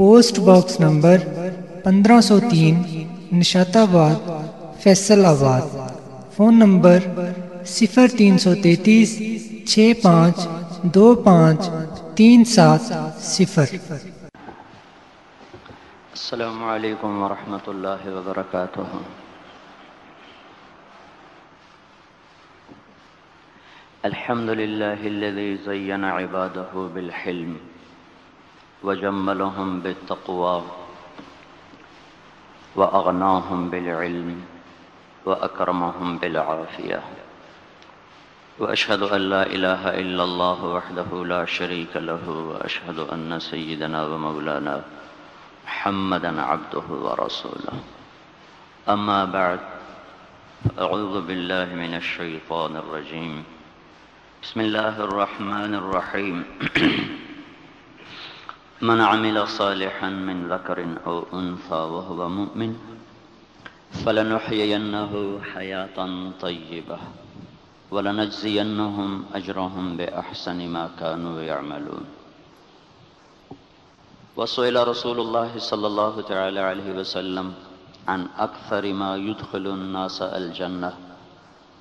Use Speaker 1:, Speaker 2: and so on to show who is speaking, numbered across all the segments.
Speaker 1: Post box number پندرہ سو تین نشات آباد فیصل آباد فون نمبر صفر تین سو تینتیس، چھ پانچ، دو پانچ، تین سات، صفر۔
Speaker 2: السلام علیکم ورحمۃ اللہ وبرکاتہ۔ الحمد لله الذي زين عباده بالحلم۔ وجملهم بالتقوى وأغناهم بالعلم وأكرمهم بالعافية. وأشهد أن لا إله إلا الله وحده لا شريك له وأشهد أن سيدنا ومولانا محمدا عبده ورسوله. أما بعد أعوذ بالله من الشيطان الرجيم. بسم الله الرحمن الرحيم. من عمل صالحا من ذكر أو أنثى وهو مؤمن فلنحيينه حياة طيبة ولنجزينهم أجرهم بأحسن ما كانوا يعملون. وسئل رسول الله صلى الله تعالى عليه وسلم عن أكثر ما يدخل الناس الجنة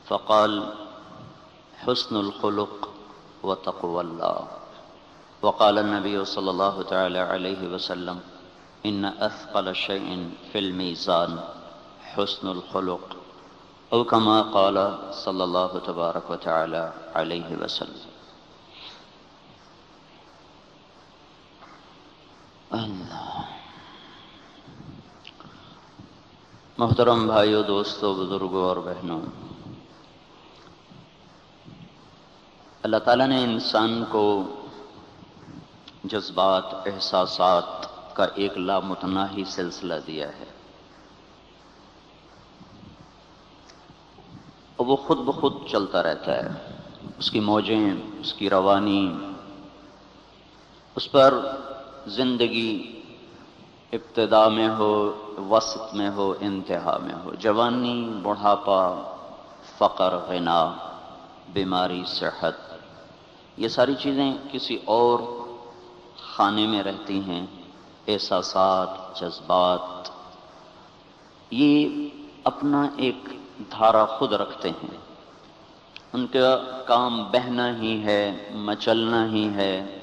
Speaker 2: فقال حسن الخلق وتقوى الله. وقال النبي صلى الله تعالى عليه وسلم، إن أثقل شيء في الميزان حسن الخلق. أو كما قال صلى الله تبارك وتعالى عليه وسلم. اللہ محترم بھائیو، دوستو بزرگوں اور بہنوں اللہ تعالیٰ نے انسان کو جذبات، احساسات کا ایک لامتناہی سلسلہ دیا ہے۔ اور وہ خود بخود چلتا رہتا ہے۔ اس کی موجیں، اس کی روانی اس پر زندگی ابتدا میں ہو، وسط میں ہو، انتہا میں ہو۔ جوانی، بڑھاپا، فقر، غنا، بیماری، صحت، یہ ساری چیزیں کسی اور خانے میں رہتی ہیں، احساسات، جذبات۔ یہ اپنا ایک دھارا خود رکھتے ہیں۔ ان کا کام بہنا ہی ہے، مچلنا ہی ہے۔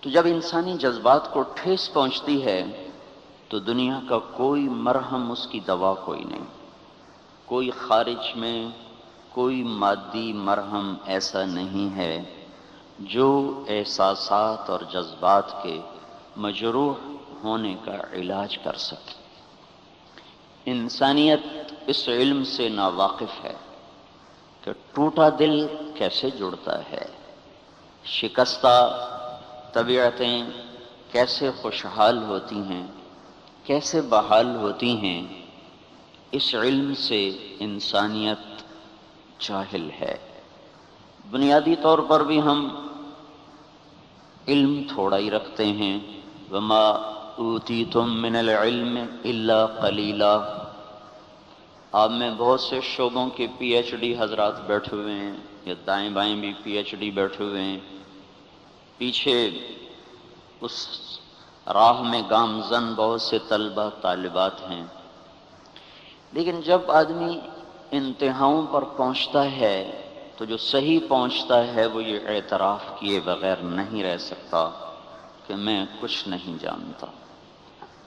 Speaker 2: تو جب انسانی جذبات کو ٹھیس پہنچتی ہے، تو دنیا کا کوئی مرہم اس کی دوا کوئی نہیں۔ کوئی خارج میں، کوئی مادی مرہم ایسا نہیں ہے۔ جو احساسات اور جذبات کے مجروح ہونے کا علاج کر سکے۔ انسانیت اس علم سے ناواقف ہے کہ ٹوٹا دل کیسے جڑتا ہے، شکستہ طبیعتیں کیسے خوشحال ہوتی ہیں، کیسے بحال ہوتی ہیں، اس علم سے انسانیت جاہل ہے۔ بنیادی طور پر بھی ہم علم تھوڑا ہی رکھتے ہیں۔ وما اوتی تم من العلم اللہ کلیلہ آپ میں بہت سے شعبوں کے پی ایچ ڈی حضرات بیٹھے ہوئے ہیں، یا دائیں بائیں بھی پی ایچ ڈی بیٹھے ہوئے ہیں۔ پیچھے اس راہ میں گامزن بہت سے طلبہ، طالبات ہیں۔ لیکن جب آدمی انتہاؤں پر پہنچتا ہے تو جو صحیح پہنچتا ہے وہ یہ اعتراف کیے بغیر نہیں رہ سکتا کہ میں کچھ نہیں جانتا۔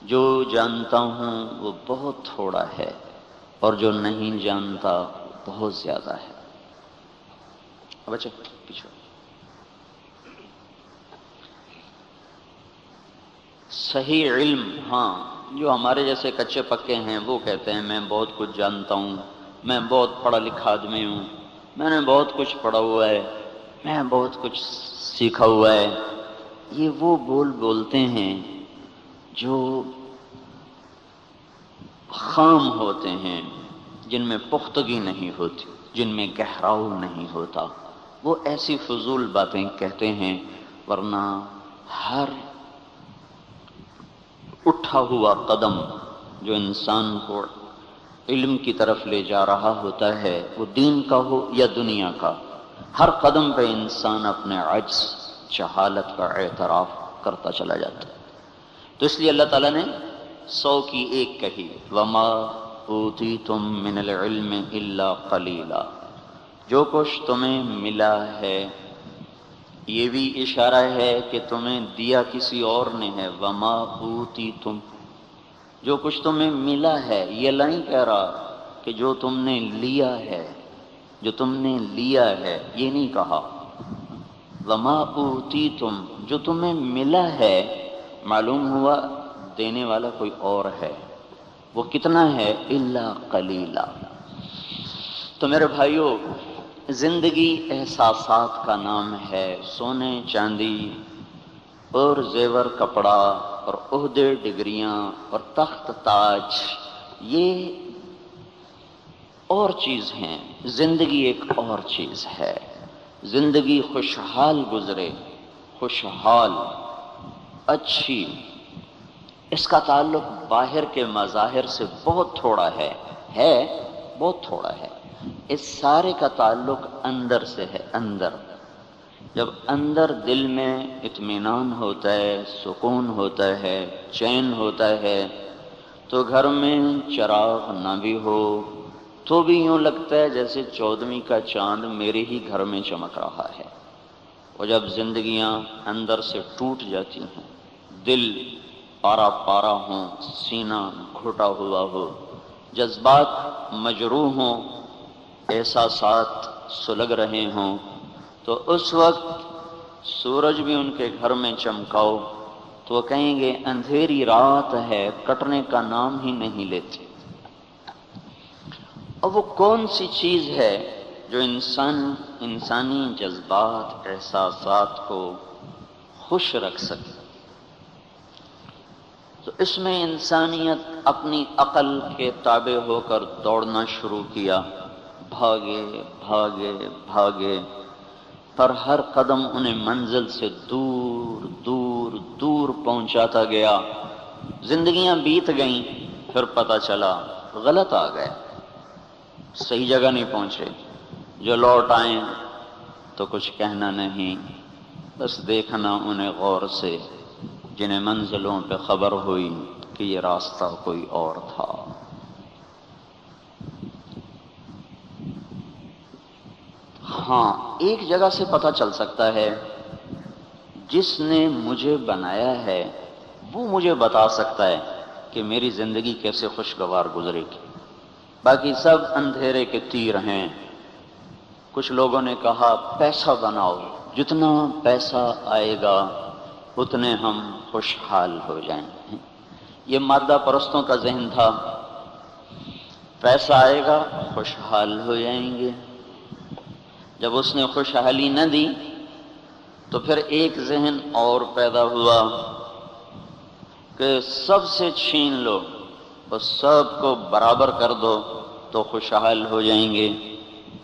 Speaker 2: جو جانتا ہوں وہ بہت تھوڑا ہے اور جو نہیں جانتا بہت زیادہ ہے۔ اچھا، پیچھے۔ صحیح علم ہاں جو ہمارے جیسے کچے پکے ہیں وہ کہتے ہیں، میں بہت کچھ جانتا ہوں، میں بہت پڑھا لکھا آدمی ہوں۔ میں نے بہت کچھ پڑھا ہوا ہے، میں بہت کچھ سیکھا ہوا ہے۔ یہ وہ بول بولتے ہیں جو خام ہوتے ہیں، جن میں پختگی نہیں ہوتی، جن میں گہراؤ نہیں ہوتا۔ وہ ایسی فضول باتیں کہتے ہیں، ورنہ ہر اٹھا ہوا قدم جو انسان کو علم کی طرف لے جا رہا ہوتا ہے، وہ دین کا ہو یا دنیا کا۔ ہر قدم پہ انسان اپنے عجز چہالت کا اعتراف کرتا چلا جاتا ہے۔ تو اس لیے اللہ تعالیٰ نے سو کی ایک کہی، وما اوتی تم من العلم الا قلیلا جو کچھ تمہیں ملا ہے، یہ بھی اشارہ ہے کہ تمہیں دیا کسی اور نے ہے۔ وما اوتی تم جو کچھ تمہیں ملا ہے، یہ لائن کہہ رہا کہ جو تم نے لیا ہے، جو تم نے لیا ہے، یہ نہیں کہا۔ وما اوتی تم جو تمہیں ملا ہے، معلوم ہوا دینے والا کوئی اور ہے۔ وہ کتنا ہے؟ اللہ کلیلہ تو میرے بھائیوں زندگی احساسات کا نام ہے۔ سونے، چاندی اور زیور کپڑا۔ اور عہدے ڈگریاں اور تخت تاج، یہ اور چیز ہیں۔ زندگی ایک اور چیز ہے۔ زندگی خوشحال گزرے، خوشحال، اچھی۔ اس کا تعلق باہر کے مظاہر سے بہت تھوڑا ہے ہے بہت تھوڑا ہے۔ اس سارے کا تعلق اندر سے ہے، اندر۔ جب اندر دل میں اطمینان ہوتا ہے، سکون ہوتا ہے، چین ہوتا ہے، تو گھر میں چراغ نہ بھی ہو، تو بھی یوں لگتا ہے جیسے چودھویں کا چاند میرے ہی گھر میں چمک رہا ہے۔ اور جب زندگیاں اندر سے ٹوٹ جاتی ہیں، دل پارا پارا ہوں، سینہ گھٹا ہوا ہو، جذبات مجروح ہوں، احساسات سلگ رہے ہوں تو اس وقت سورج بھی ان کے گھر میں چمکاؤ تو وہ کہیں گے، اندھیری رات ہے، کٹنے کا نام ہی نہیں لیتے. اور وہ کون سی چیز ہے جو انسان، انسانی جذبات، احساسات کو خوش رکھ سکے؟ تو اس میں انسانیت اپنی عقل کے تابع ہو کر دوڑنا شروع کیا، بھاگے بھاگے بھاگے پر ہر قدم انہیں منزل سے دور دور دور پہنچاتا گیا۔ زندگیاں بیت گئیں، پھر پتہ چلا غلط آ گئے۔ صحیح جگہ نہیں پہنچے۔ جو لوٹ آئیں تو کچھ کہنا نہیں، بس دیکھنا انہیں غور سے، جنہیں منزلوں پہ خبر ہوئی کہ یہ راستہ کوئی اور تھا۔ ہاں ایک جگہ سے پتہ چل سکتا ہے، جس نے مجھے بنایا ہے، وہ مجھے بتا سکتا ہے کہ میری زندگی کیسے خوشگوار گزرے گی۔ باقی سب اندھیرے کے تیر ہیں۔ کچھ لوگوں نے کہا، پیسہ بناؤ، جتنا پیسہ آئے گا، اتنے ہم خوشحال ہو جائیں گے۔ یہ مادہ پرستوں کا ذہن تھا۔ پیسہ آئے گا، خوشحال ہو جائیں گے۔ جب اس نے خوشحالی نہ دی تو پھر ایک ذہن اور پیدا ہوا کہ سب سے چھین لو، بس سب کو برابر کر دو تو خوشحال ہو جائیں گے۔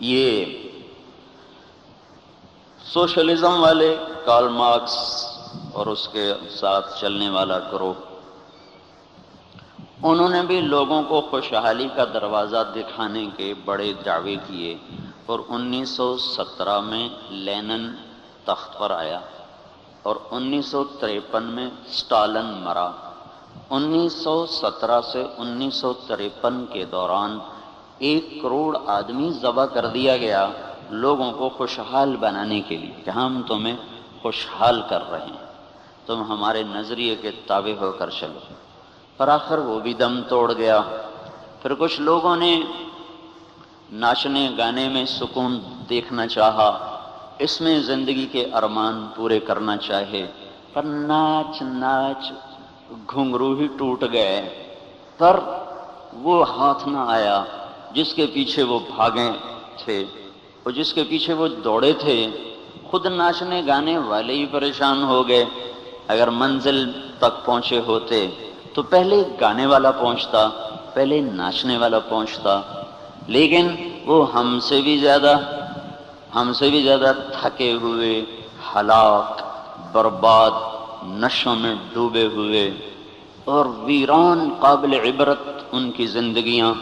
Speaker 2: یہ سوشلزم والے کارل مارکس اور اس کے ساتھ چلنے والا گروپ انہوں نے بھی لوگوں کو خوشحالی کا دروازہ دکھانے کے بڑے دعوے کیے۔ اور انیس سو سترہ میں لینن تخت پر آیا اور انیس سو تریپن میں سٹالن مرا۔ انیس سو سترہ سے انیس سو تریپن کے دوران ایک کروڑ آدمی ذبح کر دیا گیا لوگوں کو خوشحال بنانے کے لیے کہ ہم تمہیں خوشحال کر رہے ہیں۔ تم ہمارے نظریے کے تابع ہو کر چلو۔ پر آخر وہ بھی دم توڑ گیا۔ پھر کچھ لوگوں نے ناچنے گانے میں سکون دیکھنا چاہا، اس میں زندگی کے ارمان پورے کرنا چاہے۔ پر ناچ ناچ، گھنگرو ہی ٹوٹ گئے۔ پر وہ ہاتھ نہ آیا جس کے پیچھے وہ بھاگے تھے۔ اور جس کے پیچھے وہ دوڑے تھے، خود ناچنے گانے والے ہی پریشان ہو گئے۔ اگر منزل تک پہنچے ہوتے تو پہلے گانے والا پہنچتا، پہلے ناچنے والا پہنچتا۔ لیکن وہ ہم سے بھی زیادہ ہم سے بھی زیادہ تھکے ہوئے، ہلاک، برباد، نشوں میں ڈوبے ہوئے اور ویران قابل عبرت ان کی زندگیاں۔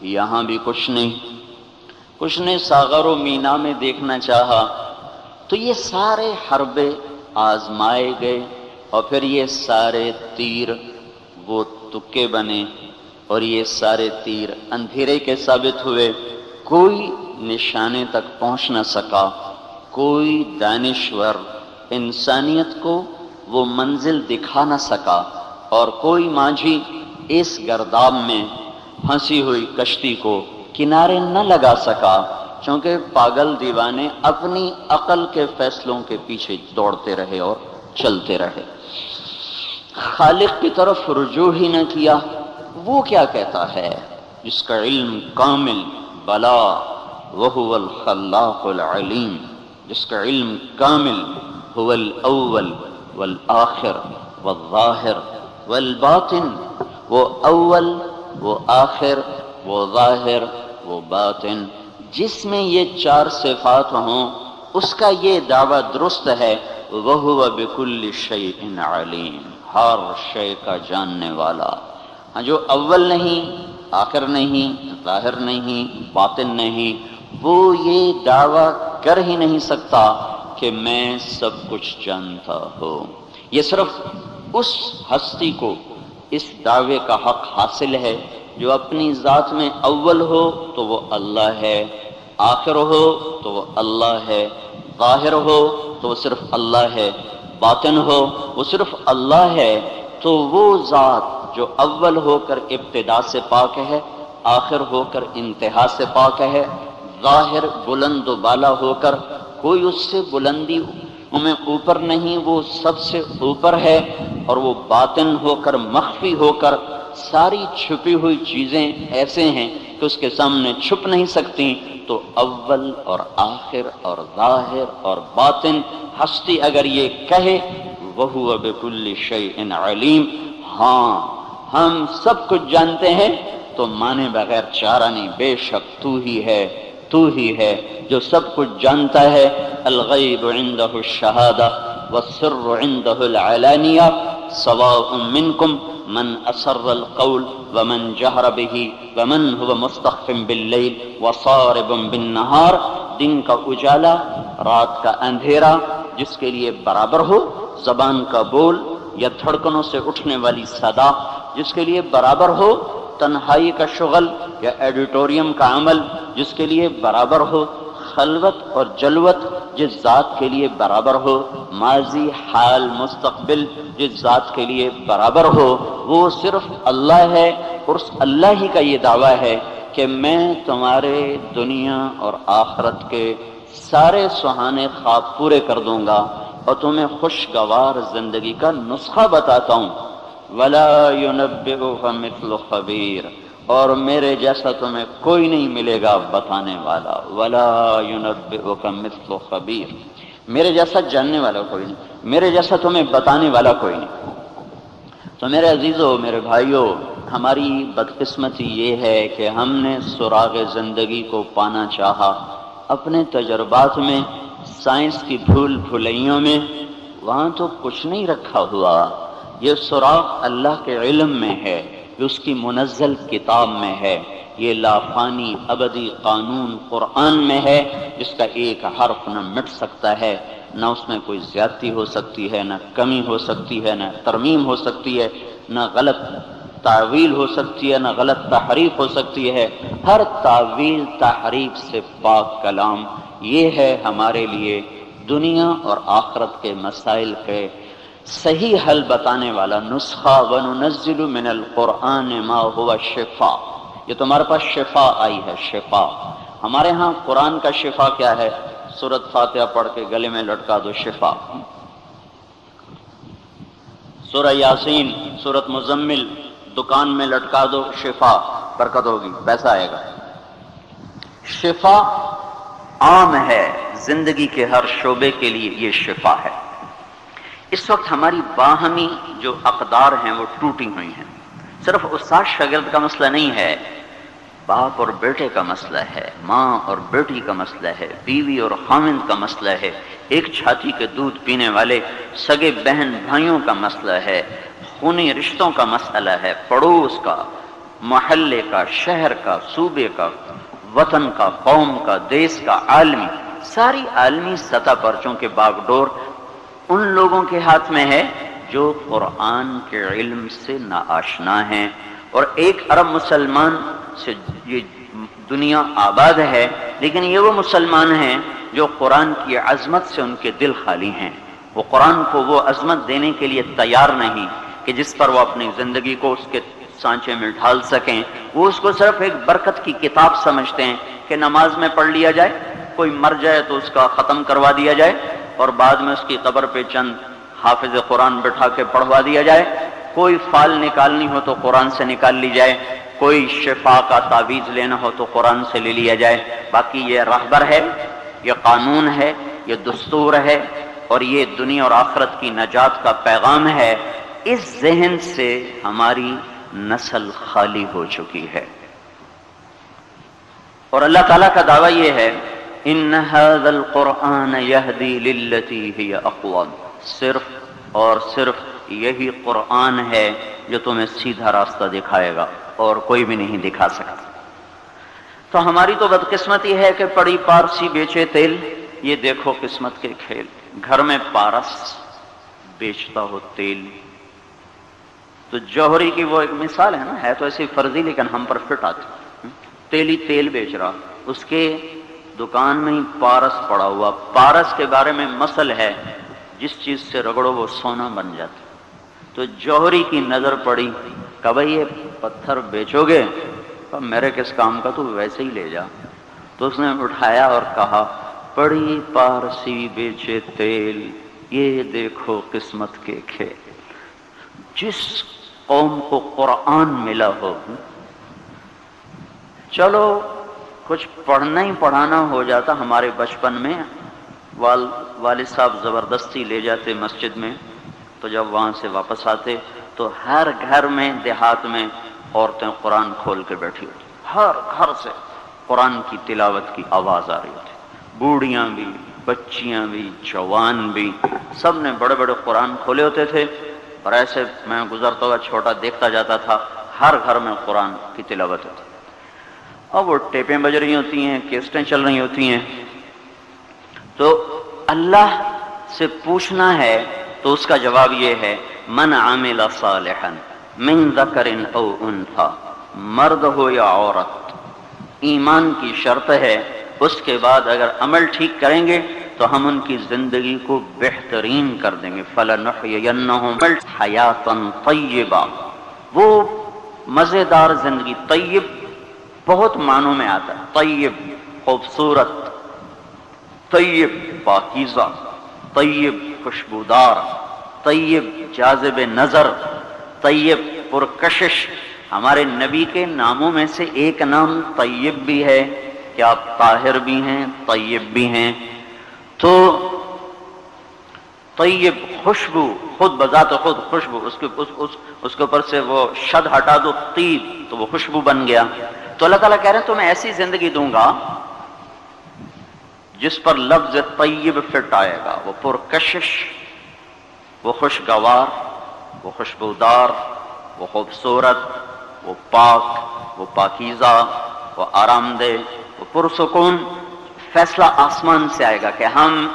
Speaker 2: یہاں بھی کچھ نہیں۔ کچھ نے ساغر و مینا میں دیکھنا چاہا۔ تو یہ سارے حربے آزمائے گئے اور پھر یہ سارے تیر وہ تکے بنے۔ اور یہ سارے تیر اندھیرے کے ثابت ہوئے۔ کوئی نشانے تک پہنچ نہ سکا۔ کوئی دانشور انسانیت کو وہ منزل دکھا نہ سکا۔ اور کوئی ماجھی اس گرداب میں پھنسی ہوئی کشتی کو کنارے نہ لگا سکا۔ چونکہ پاگل دیوانے اپنی عقل کے فیصلوں کے پیچھے دوڑتے رہے اور چلتے رہے۔ خالق کی طرف رجوع ہی نہ کیا۔ وہ کیا کہتا ہے؟ جس کا علم کامل، بلا وہ الخلاق العلیم۔ جس کا علم کامل هو الاول والآخر والظاہر والباطن۔ وہ اول، وہ آخر، وہ ظاہر، وہ باطن۔ جس میں یہ چار صفات ہوں، اس کا یہ دعویٰ درست ہے وہ بکل شیء علیم۔ ہر شے کا جاننے والا۔ ہاں جو اول نہیں، آخر نہیں، ظاہر نہیں، باطن نہیں، وہ یہ دعویٰ کر ہی نہیں سکتا کہ میں سب کچھ جانتا ہوں۔ یہ صرف اس ہستی کو، اس دعوے کا حق حاصل ہے۔ جو اپنی ذات میں اول ہو تو وہ اللہ ہے، آخر ہو تو وہ اللہ ہے، ظاہر ہو تو وہ صرف اللہ ہے، باطن ہو وہ صرف اللہ ہے، تو وہ ذات جو اول ہو کر ابتدا سے پاک ہے، آخر ہو کر انتہا سے پاک ہے، ظاہر بلند و بالا ہو کر کوئی اس سے بلندی میں اوپر نہیں، وہ سب سے اوپر ہے اور وہ باطن ہو کر، مخفی ہو کر ساری چھپی ہوئی چیزیں ایسے ہیں کہ اس کے سامنے چھپ نہیں سکتی۔ تو اول اور آخر اور ظاہر اور باطن، ہستی اگر یہ کہے وہ بکل شعین علیم ہاں ہم سب کچھ جانتے ہیں، تو مانے بغیر چارہ نہیں، بے شک تو ہی ہے، تو ہی ہے جو سب کچھ جانتا ہے۔ الغیب عنده الشہادہ والسر عنده العلانیہ۔ سواء منکم، من اسر القول ومن جہر به ومن هو مستخف باللیل وصارب بالنہار۔ دن کا اجالا، رات کا اندھیرا، جس کے لیے برابر ہو، زبان کا بول یا دھڑکنوں سے اٹھنے والی صدا۔ جس کے لیے برابر ہو تنہائی کا شغل یا ایڈیٹوریم کا عمل، جس کے لیے برابر ہو خلوت اور جلوت، جس ذات کے لیے برابر ہو ماضی، حال، مستقبل، جس ذات کے لیے برابر ہو، وہ صرف اللہ ہے اور اس اللہ ہی کا یہ دعویٰ ہے کہ میں تمہارے دنیا اور آخرت کے سارے سہانے خواب پورے کر دوں گا اور تمہیں خوشگوار زندگی کا نسخہ بتاتا ہوں۔ ولا مثل خبیر اور میرے جیسا تمہیں کوئی نہیں ملے گا بتانے والا۔ ولا مثل خبیر میرے جیسا جاننے والا کوئی نہیں۔ میرے جیسا تمہیں بتانے والا کوئی نہیں۔ تو میرے عزیزوں میرے بھائیوں ہماری بدقسمتی یہ ہے کہ ہم نے سراغ زندگی کو پانا چاہا۔ اپنے تجربات میں، سائنس کی بھول بھلائیوں میں، وہاں تو کچھ نہیں رکھا ہوا۔ یہ سراغ اللہ کے علم میں ہے جو اس کی منزل کتاب میں ہے۔ یہ لافانی ابدی قانون قرآن میں ہے، جس کا ایک حرف نہ مٹ سکتا ہے، نہ اس میں کوئی زیادتی ہو سکتی ہے، نہ کمی ہو سکتی ہے، نہ ترمیم ہو سکتی ہے، نہ غلط تعویل ہو سکتی ہے، نہ غلط تحریف ہو سکتی ہے۔ ہر تعویل، تحریف سے پاک کلام یہ ہے ہمارے لیے دنیا اور آخرت کے مسائل کے صحیح حل بتانے والا نسخہ وننزل من القرآن ما ہوا شفا۔ یہ تمہارے پاس شفا آئی ہے، شفا۔ ہمارے ہاں قرآن کا شفا کیا ہے؟ سورت فاتحہ پڑھ کے گلے میں لٹکا دو، شفا۔ سورہ یاسین سورت مزمل، دکان میں لٹکا دو، شفا۔ برکت ہوگی، پیسہ آئے گا۔ شفا عام ہے، زندگی کے ہر شعبے کے لیے یہ شفا ہے۔ اس وقت ہماری باہمی جو اقدار ہیں وہ ٹوٹی ہوئی ہیں۔ صرف استاد شاگرد کا مسئلہ نہیں ہے، باپ اور بیٹے کا مسئلہ ہے، ماں اور بیٹی کا مسئلہ ہے، بیوی اور خامند کا مسئلہ ہے۔ ایک چھاتی کے دودھ پینے والے سگے بہن بھائیوں کا مسئلہ ہے، خونی رشتوں کا مسئلہ ہے، پڑوس کا، محلے کا، شہر کا، صوبے کا، وطن کا، قوم کا، دیس کا، عالمی، ساری عالمی سطح پر چونکہ باغ ڈور ان لوگوں کے ہاتھ میں ہے جو قرآن کے علم سے ناشنا ہیں اور ایک ارب مسلمان سے یہ دنیا آباد ہے، لیکن یہ وہ مسلمان ہیں جو قرآن کی عظمت سے ان کے دل خالی ہیں۔ وہ قرآن کو وہ عظمت دینے کے لیے تیار نہیں کہ جس پر وہ اپنی زندگی کو اس کے سانچے میں ڈھال سکیں۔ وہ اس کو صرف ایک برکت کی کتاب سمجھتے ہیں کہ نماز میں پڑھ لیا جائے، کوئی مر جائے تو اس کا ختم کروا دیا جائے۔ اور بعد میں اس کی قبر پہ چند حافظ قرآن بٹھا کے پڑھوا دیا جائے۔ کوئی فال نکالنی ہو تو قرآن سے نکال لی جائے۔ کوئی شفا کا تعویذ لینا ہو تو قرآن سے لے لیا جائے۔ باقی یہ رہبر ہے، یہ قانون ہے، یہ دستور ہے اور یہ دنیا اور آخرت کی نجات کا پیغام ہے۔ اس ذہن سے ہماری نسل خالی ہو چکی ہے۔ اور اللہ تعالیٰ کا دعویٰ یہ ہے ان هذا القرآن يهدي للتي هي اقوام صرف اور صرف یہی قرآن ہے جو تمہیں سیدھا راستہ دکھائے گا اور کوئی بھی نہیں دکھا سکتا۔ تو ہماری تو بدقسمتی ہے کہ پڑی پارسی بیچے تیل، یہ دیکھو قسمت کے کھیل۔ گھر میں پارس بیچتا ہو تیل۔ تو جوہری کی وہ ایک مثال ہے نا، ہے تو ایسی فرضی لیکن ہم پر فٹ آتی۔ تیلی تیل بیچ رہا۔ اس کے دکان میں ہی پارس پڑا ہوا۔ پارس کے بارے میں مسل ہے، جس چیز سے رگڑو وہ سونا بن جاتا۔ تو جوہری کی نظر پڑی کہ بھائی یہ پتھر بیچو گے؟ میرے کس کام کا تو ویسے ہی لے جا۔ تو اس نے اٹھایا اور کہا، پڑی پارسی بیچے تیل، یہ دیکھو قسمت کے کھیل۔ جس قوم کو قرآن ملا ہو۔ چلو کچھ پڑھنا ہی پڑھانا ہو جاتا ہمارے بچپن میں۔ وال، والد صاحب زبردستی لے جاتے مسجد میں، تو جب وہاں سے واپس آتے، تو ہر گھر میں، دیہات میں عورتیں قرآن کھول کے بیٹھی ہوتی۔ ہر گھر سے قرآن کی تلاوت کی آواز آ رہی ہوتی۔ بوڑھیاں بھی، بچیاں بھی، جوان بھی، سب نے بڑے بڑے قرآن کھولے ہوتے تھے۔ اور ایسے میں گزرتا ہوا چھوٹا دیکھتا جاتا تھا، ہر گھر میں قرآن کی تلاوت ہوتی۔ اب وہ ٹیپیں بج رہی ہوتی ہیں، کیسٹیں چل رہی ہوتی ہیں۔ تو اللہ سے پوچھنا ہے تو اس کا جواب یہ ہے، من عامل صالحا من ذکر او انثى مرد ہو یا عورت، ایمان کی شرط ہے، اس کے بعد اگر عمل ٹھیک کریں گے تو ہم ان کی زندگی کو بہترین کر دیں گے۔ فلنحینہم حیاتا طیبا وہ مزیدار زندگی طیب بہت معنوں میں آتا ہے۔ طیب خوبصورت طیب پاکیزہ طیب خوشبودار طیب جازب نظر طیب پرکشش۔ ہمارے نبی کے ناموں میں سے ایک نام طیب بھی ہے۔ کہ آپ طاہر بھی ہیں؟ طیب بھی ہیں۔ تو طیب خوشبو خود بذات خود خوشبو اس کے اس, اس, اس کے اوپر سے وہ شد ہٹا دو طیب تو وہ خوشبو بن گیا۔ تو اللہ تعالیٰ کہہ رہے ہیں، تو میں ایسی زندگی دوں گا جس پر لفظ طیب فٹ آئے گا. وہ پرکشش، وہ خوشگوار، وہ خوشبودار، وہ خوبصورت، وہ پاک، وہ پاکیزہ، وہ آرام دہ وہ پرسکون۔ فیصلہ آسمان سے آئے گا کہ ہم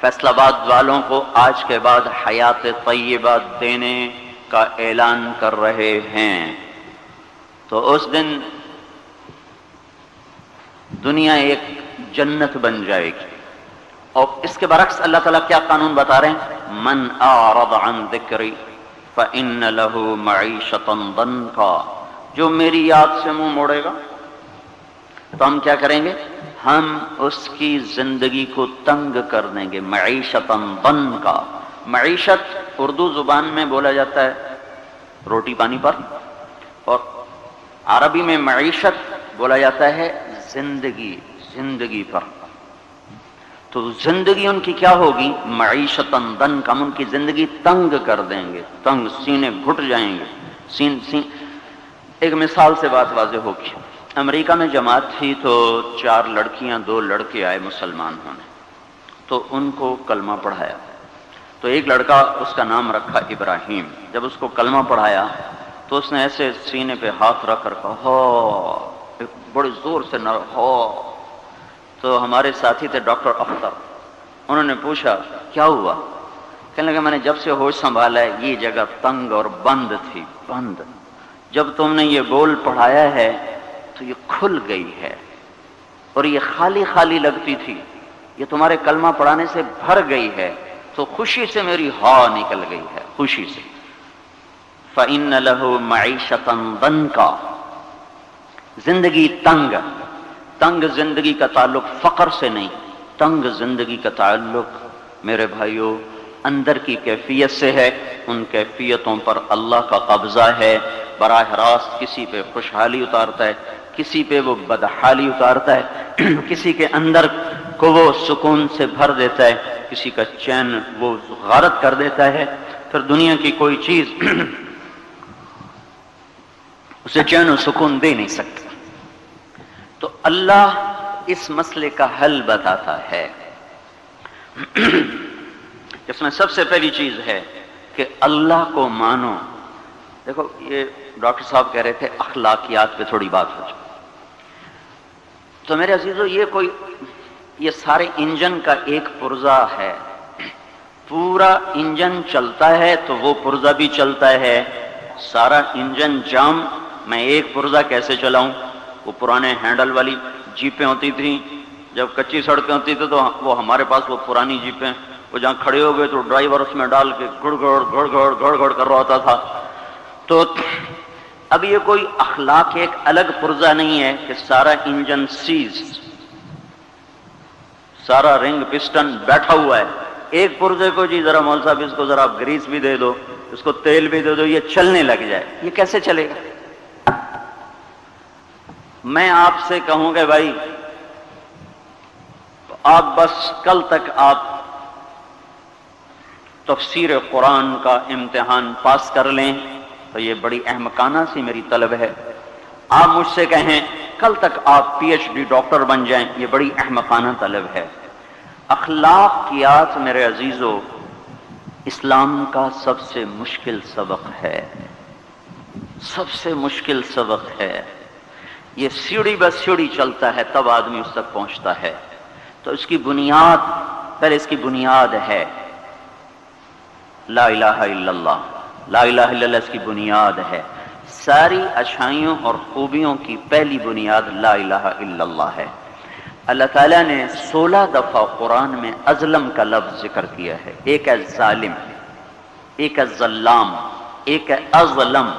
Speaker 2: فیصلہ آباد والوں کو آج کے بعد حیات طیبہ دینے کا اعلان کر رہے ہیں۔ تو اس دن دنیا ایک جنت بن جائے گی۔ اور اس کے برعکس اللہ تعالیٰ کیا قانون بتا رہے ہیں؟ من اعرض عن ذکری فَإِنَّ لَهُ مَعِيشَةً ضَنْكَ جو میری یاد سے منہ موڑے گا۔ تو ہم کیا کریں گے؟ ہم اس کی زندگی کو تنگ کر دیں گے، معیشتاً ضنکا۔ معیشت اردو زبان میں بولا جاتا ہے۔ روٹی پانی پر۔ اور عربی میں معیشت بولا جاتا ہے زندگی زندگی پر۔ تو زندگی ان کی کیا ہوگی؟ معیشت دن کم ان کی زندگی تنگ کر دیں گے، تنگ، سینے گھٹ جائیں گے۔ سین سین۔ ایک مثال سے بات واضح ہوگی۔ امریکہ میں جماعت تھی تو چار لڑکیاں، دو لڑکے آئے مسلمان ہونے۔ تو ان کو کلمہ پڑھایا۔ تو ایک لڑکا اس کا نام رکھا ابراہیم۔ جب اس کو کلمہ پڑھایا تو اس نے ایسے سینے پہ ہاتھ رکھ کر کہا ہاں، بڑے زور سے نہ ہو۔ تو ہمارے ساتھی تھے ڈاکٹر اختر۔ انہوں نے پوچھا، کیا ہوا؟ کہنے لگا میں نے جب سے ہوش سنبھالا ہے، یہ جگہ تنگ اور بند تھی، بند۔ جب تم نے یہ بول پڑھایا ہے، تو یہ کھل گئی ہے۔ اور یہ خالی خالی لگتی تھی۔ یہ تمہارے کلمہ پڑھانے سے بھر گئی ہے۔ تو خوشی سے میری ہا نکل گئی ہے، خوشی سے۔ فعن لہو معیشت کا زندگی تنگ. تنگ زندگی کا تعلق فقر سے نہیں. تنگ زندگی کا تعلق میرے بھائیوں اندر کی کیفیت سے ہے. ان کیفیتوں پر اللہ کا قبضہ ہے. براہ راست کسی پہ خوشحالی اتارتا ہے. کسی پہ وہ بدحالی اتارتا ہے. کسی کے اندر کو وہ سکون سے بھر دیتا ہے. کسی کا چین وہ غارت کر دیتا ہے. پھر دنیا کی کوئی چیز اسے چین و سکون دے نہیں سکتی. تو اللہ اس مسئلے کا حل بتاتا ہے۔ اس میں سب سے پہلی چیز ہے کہ اللہ کو مانو۔ دیکھو، یہ ڈاکٹر صاحب کہہ رہے تھے، اخلاقیات پہ تھوڑی بات ہو جائے۔ تو میرے عزیزو، یہ کوئی، یہ سارے انجن کا ایک پرزا ہے۔ پورا انجن چلتا ہے تو وہ پرزا بھی چلتا ہے۔ سارا انجن جام، میں ایک پرزا کیسے چلاؤں؟ وہ پرانے ہینڈل والی جیپیں ہوتی تھیں۔ جب کچی سڑکیں ہوتی تھی تو وہ ہمارے پاس وہ پرانی جیپیں، وہ جہاں کھڑے ہو گئے تو ڈرائیور اس میں ڈال کے گڑ گڑ گڑ گڑ گڑ گڑ کر رہا ہوتا تھا۔ تو اب یہ کوئی اخلاق ایک الگ پرزا نہیں ہے کہ سارا انجن سیز، سارا رنگ پسٹن بیٹھا ہوا ہے۔ ایک پرزے کو جی ذرا مول صاحب اس کو ذرا گریس بھی دے دو، اس کو تیل بھی دے دو، یہ چلنے لگ جائے۔ یہ کیسے چلے گا؟ میں آپ سے کہوں گے بھائی، آپ بس کل تک آپ تفسیر قرآن کا امتحان پاس کر لیں، تو یہ بڑی احمقانہ سی میری طلب ہے۔ آپ مجھ سے کہیں، کل تک آپ پی ایچ ڈی ڈاکٹر بن جائیں، یہ بڑی احمقانہ طلب ہے۔ اخلاقیات میرے عزیزو، اسلام کا سب سے مشکل سبق ہے۔ سب سے مشکل سبق ہے۔ یہ سیڑھی بس سیڑھی چلتا ہے، تب آدمی اس تک پہنچتا ہے۔ تو اس کی بنیاد، پہلے اس کی بنیاد ہے۔ لا الہ الا اللہ۔ لا الہ الا اللہ اس کی بنیاد ہے۔ ساری اچھائیوں اور خوبیوں کی پہلی بنیاد لا الہ الا اللہ ہے۔ اللہ تعالیٰ نے سولہ دفعہ قرآن میں ازلم کا لفظ ذکر کیا ہے۔ ایک ہے ظالم، ایک ہے ظلام، ایک ہے ازلم۔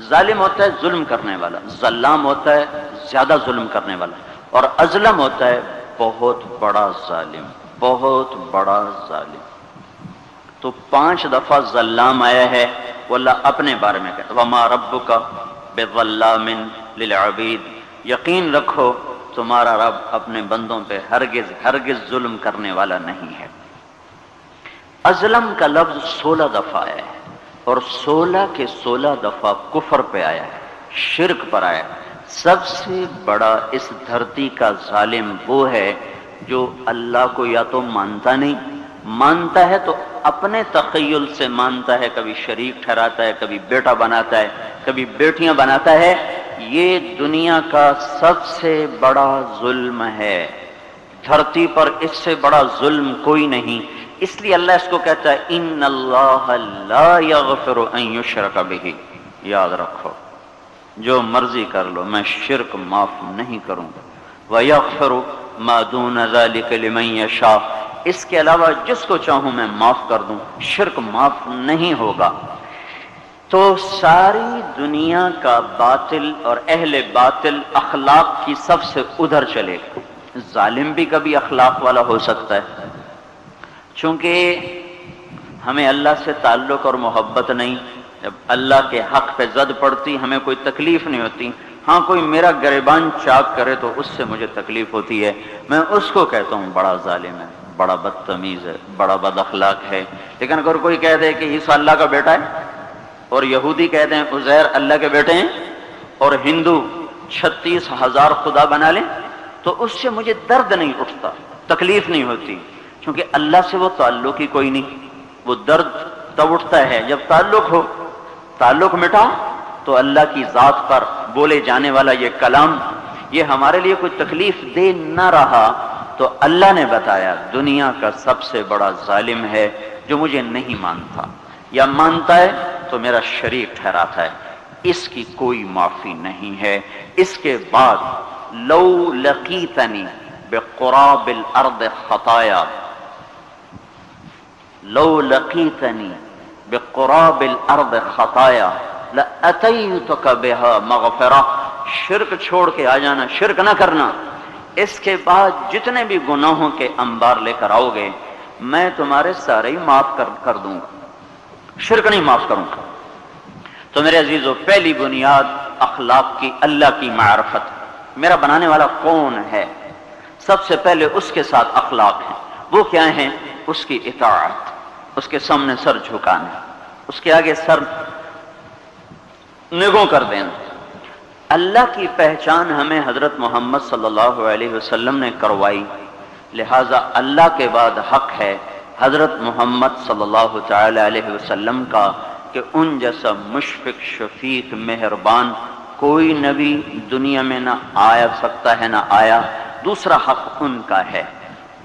Speaker 2: ظالم ہوتا ہے، ظلم کرنے والا۔ ظلام ہوتا ہے، زیادہ ظلم کرنے والا۔ اور ازلم ہوتا ہے، بہت بڑا ظالم، بہت بڑا ظالم۔ تو پانچ دفعہ ظلام آیا ہے، وہ اللہ اپنے بارے میں کہتا وما رب کا بے للعبید یقین رکھو، تمہارا رب اپنے بندوں پہ ہرگز ہرگز ظلم کرنے والا نہیں ہے۔ ازلم کا لفظ سولہ دفعہ آیا ہے۔ اور سولہ کے سولہ دفعہ کفر پہ آیا ہے، شرک پر آیا سب سے بڑا اس دھرتی کا ظالم وہ ہے جو اللہ کو یا تو مانتا نہیں، مانتا ہے تو اپنے تخیل سے مانتا ہے، کبھی شریک ٹھہراتا ہے، کبھی بیٹا بناتا ہے، کبھی بیٹیاں بناتا ہے۔ یہ دنیا کا سب سے بڑا ظلم ہے۔ دھرتی پر اس سے بڑا ظلم کوئی نہیں۔ اس لیے اللہ اس کو کہتا ہے، ان اللہ لا یغفر ان یشرک به یاد رکھو، جو مرضی کر لو، میں شرک معاف نہیں کروں گا۔ وَيَغْفِرُ مَا دُونَ ذَلِكَ لِمَنْ يَشَاءُ۔ اس کے علاوہ جس کو چاہوں میں معاف کر دوں، شرک معاف نہیں ہوگا۔ تو ساری دنیا کا باطل اور اہل باطل اخلاق کی سب سے ادھر چلے گا۔ ظالم بھی کبھی اخلاق والا ہو سکتا ہے۔ چونکہ ہمیں اللہ سے تعلق اور محبت نہیں، جب اللہ کے حق پہ زد پڑتی، ہمیں کوئی تکلیف نہیں ہوتی۔ ہاں کوئی میرا گریبان چاک کرے تو اس سے مجھے تکلیف ہوتی ہے۔ میں اس کو کہتا ہوں، بڑا ظالم ہے، بڑا بدتمیز ہے، بڑا بد اخلاق ہے۔ لیکن اگر کوئی کہہ دے کہ عیسیٰ اللہ کا بیٹا ہے، اور یہودی کہتے ہیں عزیر اللہ کے بیٹے ہیں، اور ہندو چھتیس ہزار خدا بنا لیں، تو اس سے مجھے درد نہیں اٹھتا، تکلیف نہیں ہوتی۔ کیونکہ اللہ سے وہ تعلق ہی کوئی نہیں، وہ درد تب اٹھتا ہے جب تعلق ہو۔ تعلق مٹا تو اللہ کی ذات پر بولے جانے والا یہ کلام، یہ ہمارے لیے کوئی تکلیف دے نہ رہا۔ تو اللہ نے بتایا، دنیا کا سب سے بڑا ظالم ہے جو مجھے نہیں مانتا۔ یا مانتا ہے تو میرا شریک ٹھہراتا ہے۔ اس کی کوئی معافی نہیں ہے۔ اس کے بعد، لو لقیتنی بقراب الارض خطایا۔ لو لقیتنی بقراب الارض خطایا لاتیتک بها مغفرہ شرک چھوڑ کے آ جانا، شرک نہ کرنا۔ اس کے بعد جتنے بھی گناہوں کے انبار لے کر آؤ گے، میں تمہارے سارے ہی معاف کر کر دوں۔ گا شرک نہیں معاف کروں۔ گا تو میرے عزیزو، پہلی بنیاد اخلاق کی، اللہ کی معرفت۔ میرا بنانے والا کون ہے؟ سب سے پہلے اس کے ساتھ اخلاق ہیں۔ وہ کیا ہیں؟ اس کی اطاعت۔ اس کے سامنے سر جھکانا اس کے آگے سر نگوں کر دینا۔ اللہ کی پہچان ہمیں حضرت محمد صلی اللہ علیہ وسلم نے کروائی، لہذا اللہ کے بعد حق ہے حضرت محمد صلی اللہ تعالی علیہ وسلم کا کہ ان جیسا مشفق، شفیق، مہربان کوئی نبی دنیا میں نہ آیا، سکتا ہے نہ آیا۔ دوسرا حق ان کا ہے۔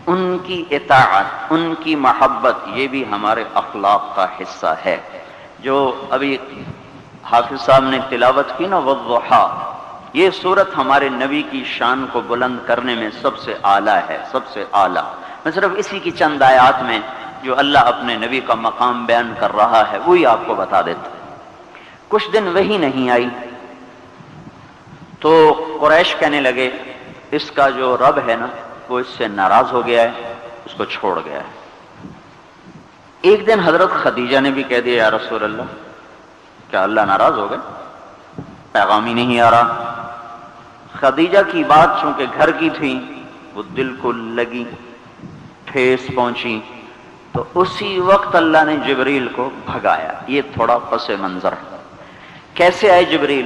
Speaker 2: ان کی اطاعت، ان کی محبت، یہ بھی ہمارے اخلاق کا حصہ ہے۔ جو ابھی حافظ صاحب نے تلاوت کی نا وضحا یہ صورت ہمارے نبی کی شان کو بلند کرنے میں سب سے اعلیٰ ہے، سب سے اعلیٰ۔ میں صرف اسی کی چند آیات میں جو اللہ اپنے نبی کا مقام بیان کر رہا ہے، وہی آپ کو بتا دیتا کچھ دن وہی نہیں آئی، تو قریش کہنے لگے، اس کا جو رب ہے نا وہ اس سے ناراض ہو گیا ہے، اس کو چھوڑ گیا ہے۔ ایک دن حضرت خدیجہ نے بھی کہہ دیا، یا رسول اللہ، کیا اللہ ناراض ہو گئے؟ پیغام ہی نہیں آ رہا۔ خدیجہ کی بات چونکہ گھر کی تھی، وہ دل کو لگی، ٹھیس پہنچی۔ تو اسی وقت اللہ نے جبریل کو بھگایا۔ یہ تھوڑا پس منظر ہے۔ کیسے آئے جبریل؟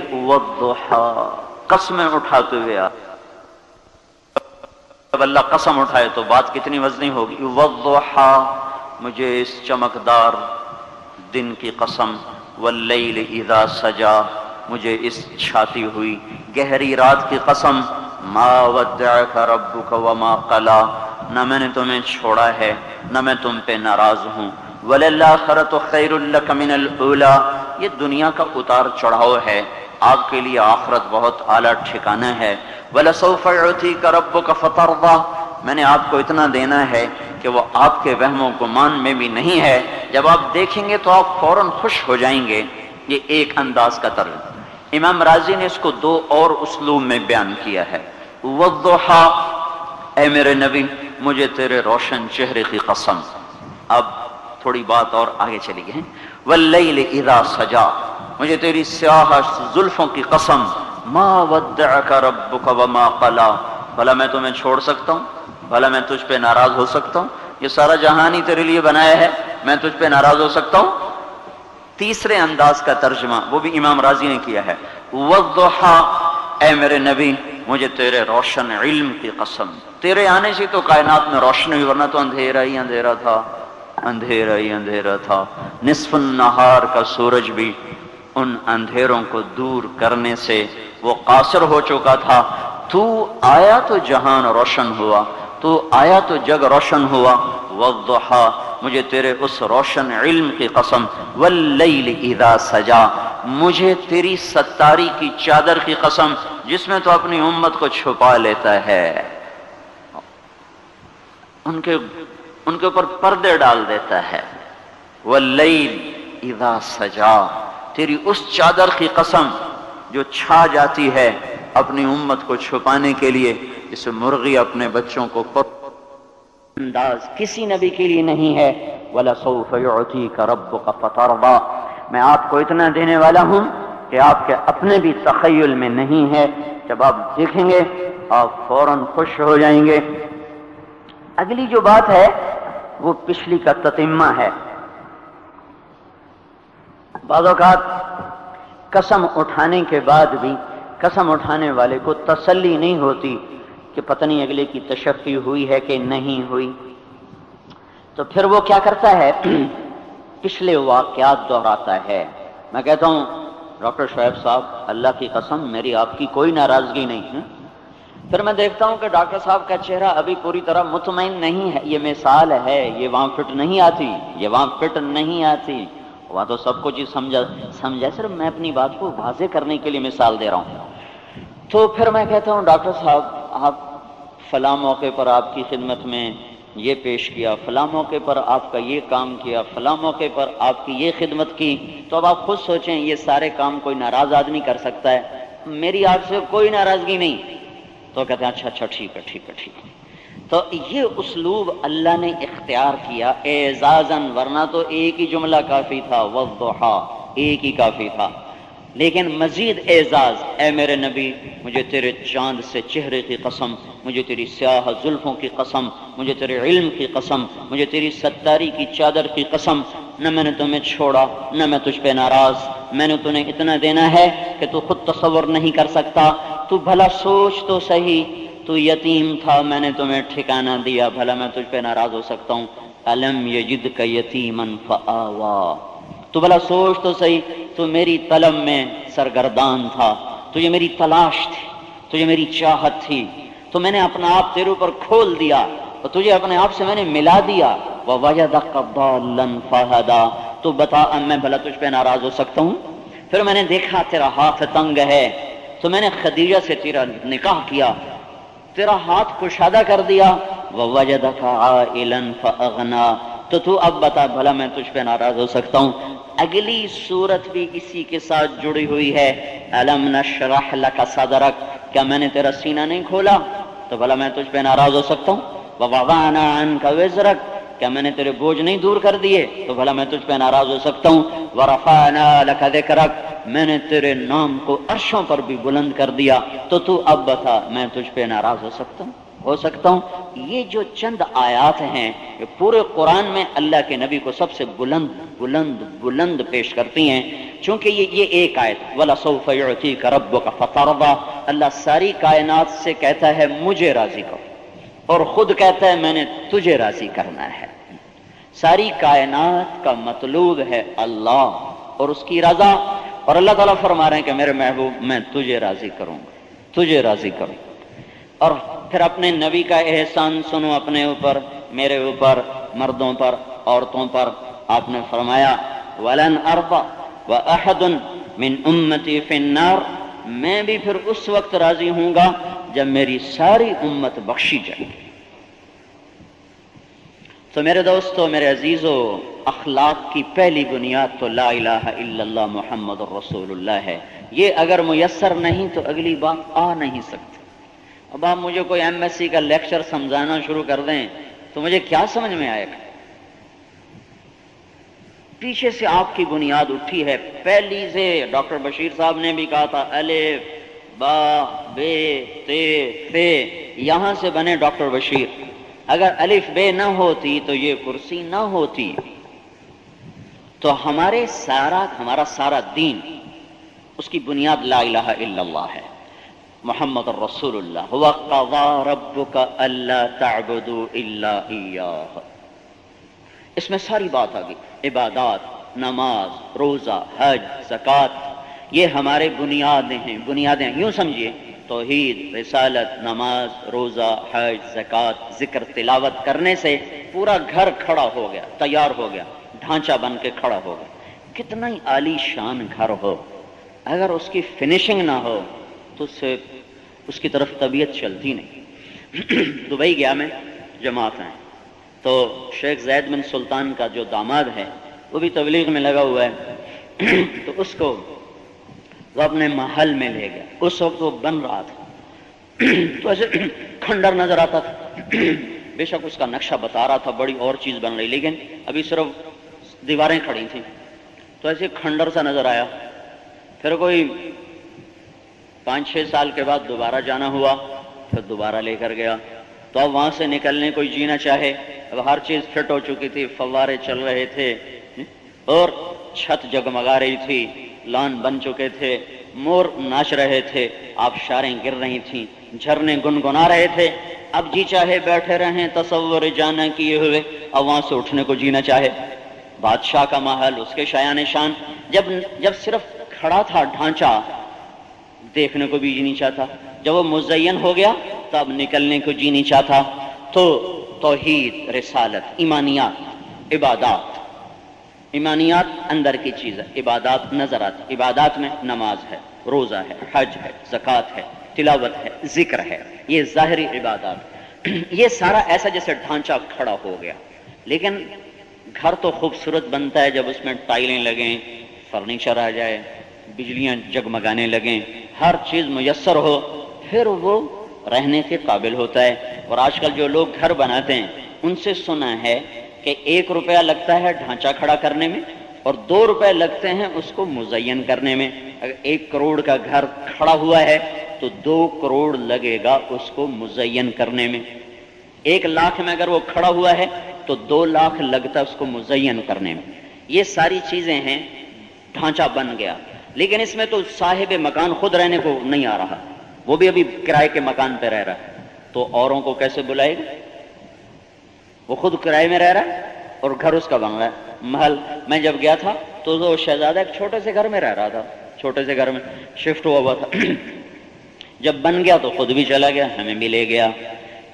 Speaker 2: قسمیں اٹھاتے ہوئے جب اللہ قسم اٹھائے تو بات کتنی وزنی ہوگی؟ وضحا مجھے اس چمکدار دن کی قسم واللیل اذا سجا مجھے اس چھاتی ہوئی گہری رات کی قسم، ما ودعک ربک وما قلا نہ میں نے تمہیں چھوڑا ہے، نہ میں تم پہ ناراض ہوں۔ وللآخرت خیر لک من الاولا یہ دنیا کا اتار چڑھاؤ ہے۔ آپ کے لیے آخرت بہت اعلیٰ ٹھکانہ ہے۔ وَلَسَوْفَ عُتِيكَ رَبُّكَ فَتَرْضَى۔ میں نے آپ کو اتنا دینا ہے کہ وہ آپ کے وہم و گمان میں بھی نہیں ہے۔ جب آپ دیکھیں گے تو آپ فوراً خوش ہو جائیں گے۔ یہ ایک انداز کا طرز امام راضی نے اس کو دو اور اسلوب میں بیان کیا ہے۔ وضحا اے میرے نبی، مجھے تیرے روشن چہرے کی قسم۔ اب تھوڑی بات اور آگے چلی گئی۔ واللیل اذا سجا مجھے تیری سیاہ زلفوں کی قسم، ما ودعک ربک وما قلا۔ بھلا میں تمہیں چھوڑ سکتا ہوں، بھلا میں تجھ پہ ناراض ہو سکتا ہوں۔ یہ سارا جہان ہی تیرے لیے بنایا ہے، میں تجھ پہ ناراض ہو سکتا ہوں۔ تیسرے انداز کا ترجمہ، وہ بھی امام راضی نے کیا ہے۔ وضحا، اے میرے نبی، مجھے تیرے روشن علم کی قسم۔ تیرے آنے سے تو کائنات میں روشن ہوئی، ورنہ تو اندھیرا ہی اندھیرا تھا۔ اندھیرا ہی اندھیرا تھا۔ نصف النہار کا سورج بھی ان اندھیروں کو دور کرنے سے وہ قاصر ہو چکا تھا۔ تو آیا تو جہان روشن ہوا، تو آیا تو جگ روشن ہوا۔ وضحا مجھے تیرے اس روشن علم کی قسم۔ واللیل اذا سجا، مجھے تیری ستاری کی چادر کی قسم، جس میں تو اپنی امت کو چھپا لیتا ہے۔ ان کے ان کے اوپر پردے ڈال دیتا ہے۔ واللیل اذا سجا تیری اس چادر کی قسم جو چھا جاتی ہے اپنی امت کو چھپانے کے لیے، جسے مرغی اپنے بچوں کو انداز کسی نبی کے لیے نہیں ہے۔ وَلَسَوْفَ يُعْتِيكَ رَبُّكَ فَتَرْضَى۔ میں آپ کو اتنا دینے والا ہوں کہ آپ کے اپنے بھی تخیل میں نہیں ہے۔ جب آپ دیکھیں گے، آپ فوراً خوش ہو جائیں گے۔ اگلی جو بات ہے، وہ پچھلی کا تتمہ ہے۔ بعض اوقات قسم اٹھانے کے بعد بھی، قسم اٹھانے والے کو تسلی نہیں ہوتی کہ پتہ نہیں اگلے کی تشفی ہوئی ہے کہ نہیں ہوئی۔ تو پھر وہ کیا کرتا ہے؟ پچھلے واقعات دہراتا ہے۔ میں کہتا ہوں، ڈاکٹر شعیب صاحب، اللہ کی قسم، میری آپ کی کوئی ناراضگی نہیں ہے۔ پھر میں دیکھتا ہوں کہ ڈاکٹر صاحب کا چہرہ ابھی پوری طرح مطمئن نہیں ہے۔ یہ مثال ہے، یہ وہاں فٹ نہیں آتی، یہ وہاں فٹ نہیں آتی۔ وہاں تو سب کچھ سمجھا سمجھا صرف میں اپنی بات کو واضح کرنے کے لیے مثال دے رہا ہوں۔ تو پھر میں کہتا ہوں، ڈاکٹر صاحب، آپ فلاں موقع پر آپ کی خدمت میں یہ پیش کیا، فلاں موقع پر آپ کا یہ کام کیا، فلاں موقع پر آپ کی یہ خدمت کی۔ تو اب آپ خود سوچیں، یہ سارے کام کوئی ناراض آدمی کر سکتا ہے؟ میری آپ سے کوئی ناراضگی نہیں۔ تو کہتے ہیں اچھا اچھا ٹھیک ہے ٹھیک ہے ٹھیک ہے۔ تو یہ اسلوب اللہ نے اختیار کیا اعزازن ورنہ تو ایک ہی جملہ کافی تھا وضحا ایک ہی کافی تھا۔ لیکن مزید اعزاز، اے میرے نبی، مجھے تیرے چاند سے چہرے کی قسم، مجھے تیری سیاہ زلفوں کی قسم، مجھے تیرے علم کی قسم، مجھے تیری ستاری کی چادر کی قسم۔ نہ میں نے تمہیں چھوڑا، نہ میں تجھ پہ ناراض۔ میں نے تمہیں اتنا دینا ہے کہ تو خود تصور نہیں کر سکتا۔ تو بھلا سوچ تو صحیح تو یتیم تھا میں نے تمہیں ٹھکانہ دیا، بھلا میں تجھ پہ ناراض ہو سکتا ہوں۔ علم یجد کا یتیمن فآوا تو بھلا سوچ تو صحیح، تو میری طلب میں سرگردان تھا تجھے میری تلاش تھی تجھے میری چاہت تھی۔ تو میں نے اپنا آپ تیرے اوپر کھول دیا تو تجھے اپنے آپ سے میں نے ملا دیا۔ تو بتا اب میں بھلا تجھ پہ ناراض ہو سکتا ہوں۔ پھر میں نے دیکھا تیرا ہاتھ تنگ ہے، تو میں نے خدیجہ سے تیرا نکاح کیا۔ تیرا ہاتھ کشادہ کر دیا۔ تو تو اب بتا، بھلا میں تجھ پہ ناراض ہو سکتا ہوں۔ اگلی صورت بھی اسی کے ساتھ جڑی ہوئی ہے۔ علم نشرح لک صدرک کیا میں نے تیرا سینہ نہیں کھولا؟ تو بھلا میں تجھ پہ ناراض ہو سکتا ہوں۔ وَوَضَعْنَا عَنْكَ وِزْرَكَ۔ کیا میں نے تیرے بوجھ نہیں دور کر دیے؟ تو بھلا میں تجھ پہ ناراض ہو سکتا ہوں۔ وَرَفَعْنَا لَكَ ذِكْرَكَ۔ میں نے تیرے نام کو عرشوں پر بھی بلند کر دیا۔ تو تو اب بتا، میں تجھ پہ ناراض ہو سکتا ہوں؟ ہو سکتا ہوں؟ یہ جو چند آیات ہیں، یہ پورے قرآن میں اللہ کے نبی کو سب سے بلند بلند بلند پیش کرتی ہیں۔ چونکہ یہ یہ ایک آیت۔ وَلَسَوْفَ يُعْتِيكَ رَبُّكَ فَتَرْضَى۔ اللہ ساری کائنات سے کہتا ہے، مجھے راضی کرو۔ اور خود کہتا ہے، میں نے تجھے راضی کرنا ہے۔ ساری کائنات کا مطلوب ہے اللہ اور اس کی رضا اور اللہ تعالیٰ فرما رہے ہیں کہ میرے محبوب، میں تجھے راضی کروں گا، تجھے راضی کروں اور پھر اپنے نبی کا احسان سنو اپنے اوپر، میرے اوپر، مردوں پر، عورتوں پر۔ آپ نے فرمایا، ولن اربا و احدن من امتی فی النار میں بھی پھر اس وقت راضی ہوں گا جب میری ساری امت بخشی جائے۔ گی تو میرے دوستو، میرے عزیزو، اخلاق کی پہلی بنیاد تو لا الہ الا اللہ محمد رسول اللہ ہے۔ یہ اگر میسر نہیں تو اگلی بات آ نہیں سکتی۔ اب آپ مجھے کوئی ایم ایس سی کا لیکچر سمجھانا شروع کر دیں تو مجھے کیا سمجھ میں آئے گا؟ پیچھے سے آپ کی بنیاد اٹھی ہے۔ پہلی سے ڈاکٹر بشیر صاحب نے بھی کہا تھا با، بے، تے فے یہاں سے بنے ڈاکٹر بشیر۔ اگر الف بے نہ ہوتی تو یہ کرسی نہ ہوتی تو ہمارے سارا ہمارا سارا دین اس کی بنیاد لا الہ الا اللہ ہے۔ محمد الرسول اللہ۔ وقضا ربک اللہ تعبدوا الا ایاہ۔ اس میں ساری بات آگئی عبادات، نماز، روزہ، حج زکات یہ ہمارے بنیادیں ہیں۔ بنیادیں یوں سمجھیے۔ توحید، رسالت، نماز، روزہ، حج، زکوٰۃ، ذکر، تلاوت کرنے سے پورا گھر کھڑا ہو گیا، تیار ہو گیا، ڈھانچہ بن کے کھڑا ہو گیا۔ کتنا ہی عالی شان گھر ہو۔ اگر اس کی فنشنگ نہ ہو، تو سے اس کی طرف طبیعت چلتی نہیں۔ دبئی گیا میں، جماعت ہیں۔ تو شیخ زید بن سلطان کا جو داماد ہے، وہ بھی تبلیغ میں لگا ہوا ہے۔ تو اس کو وہ اپنے محل میں لے گیا اس وقت وہ بن رہا تھا۔ تو ایسے کھنڈر نظر آتا تھا۔ بے شک اس کا نقشہ بتا رہا تھا، بڑی اور چیز بن رہی۔ لیکن ابھی صرف دیواریں کھڑی تھیں۔ تو ایسے کھنڈر سا نظر آیا۔ پھر کوئی پانچ چھ سال کے بعد دوبارہ جانا ہوا۔ پھر دوبارہ لے کر گیا۔ تو اب وہاں سے نکلنے کوئی جینا چاہے۔ اب ہر چیز فٹ ہو چکی تھی۔ فوارے چل رہے تھے۔ اور چھت جگمگا رہی تھی۔ لان بن چکے تھے، مور ناچ رہے تھے آبشاریں گر رہی تھیں، جھرنے گنگنا رہے تھے۔ اب جی چاہے بیٹھے رہیں، تصور جانا کیے ہوئے اب وہاں سے اٹھنے کو جینا چاہے۔ بادشاہ کا محل، اس کے شایان شان۔ جب جب صرف کھڑا تھا ڈھانچہ، دیکھنے کو بھی جی نہیں چاہتا۔ جب وہ مزین ہو گیا، تب نکلنے کو جی نہیں چاہتا۔ تو توحید، رسالت، ایمانیات، عبادات ایمانیات اندر کی چیز ہے۔ عبادات نظر آتی۔ عبادات میں نماز ہے، روزہ ہے، حج ہے، زکوٰۃ ہے، تلاوت ہے، ذکر ہے۔ یہ ظاہری عبادات یہ سارا ایسا جیسے ڈھانچہ کھڑا ہو گیا۔ لیکن گھر تو خوبصورت بنتا ہے جب اس میں ٹائلیں لگیں، فرنیچر آ جائے، بجلیاں جگمگانے لگیں، ہر چیز میسر ہو، پھر وہ رہنے کے قابل ہوتا ہے۔ اور آج کل جو لوگ گھر بناتے ہیں، ان سے سنا ہے کہ ایک روپیہ لگتا ہے ڈھانچہ کھڑا کرنے میں اور دو روپے لگتے ہیں اس کو مزین کرنے میں۔ اگر ایک کروڑ کا گھر کھڑا ہوا ہے تو دو کروڑ لگے گا اس کو مزین کرنے میں۔ ایک لاکھ میں اگر وہ کھڑا ہوا ہے تو دو لاکھ لگتا ہے اس کو مزین کرنے میں۔ یہ ساری چیزیں ہیں، ڈھانچہ بن گیا۔ لیکن اس میں تو صاحب مکان خود رہنے کو نہیں آ رہا۔ وہ بھی ابھی کرائے کے مکان پہ رہ رہا ہے۔ تو اوروں کو کیسے بلائے گا؟ وہ خود کرائے میں رہ رہا ہے اور گھر اس کا بن رہا ہے۔ محل، میں جب گیا تھا تو وہ شہزادہ ایک چھوٹے سے گھر میں رہ رہا تھا۔ چھوٹے سے گھر میں شفٹ ہوا ہوا تھا۔ جب بن گیا تو خود بھی چلا گیا، ہمیں بھی لے گیا۔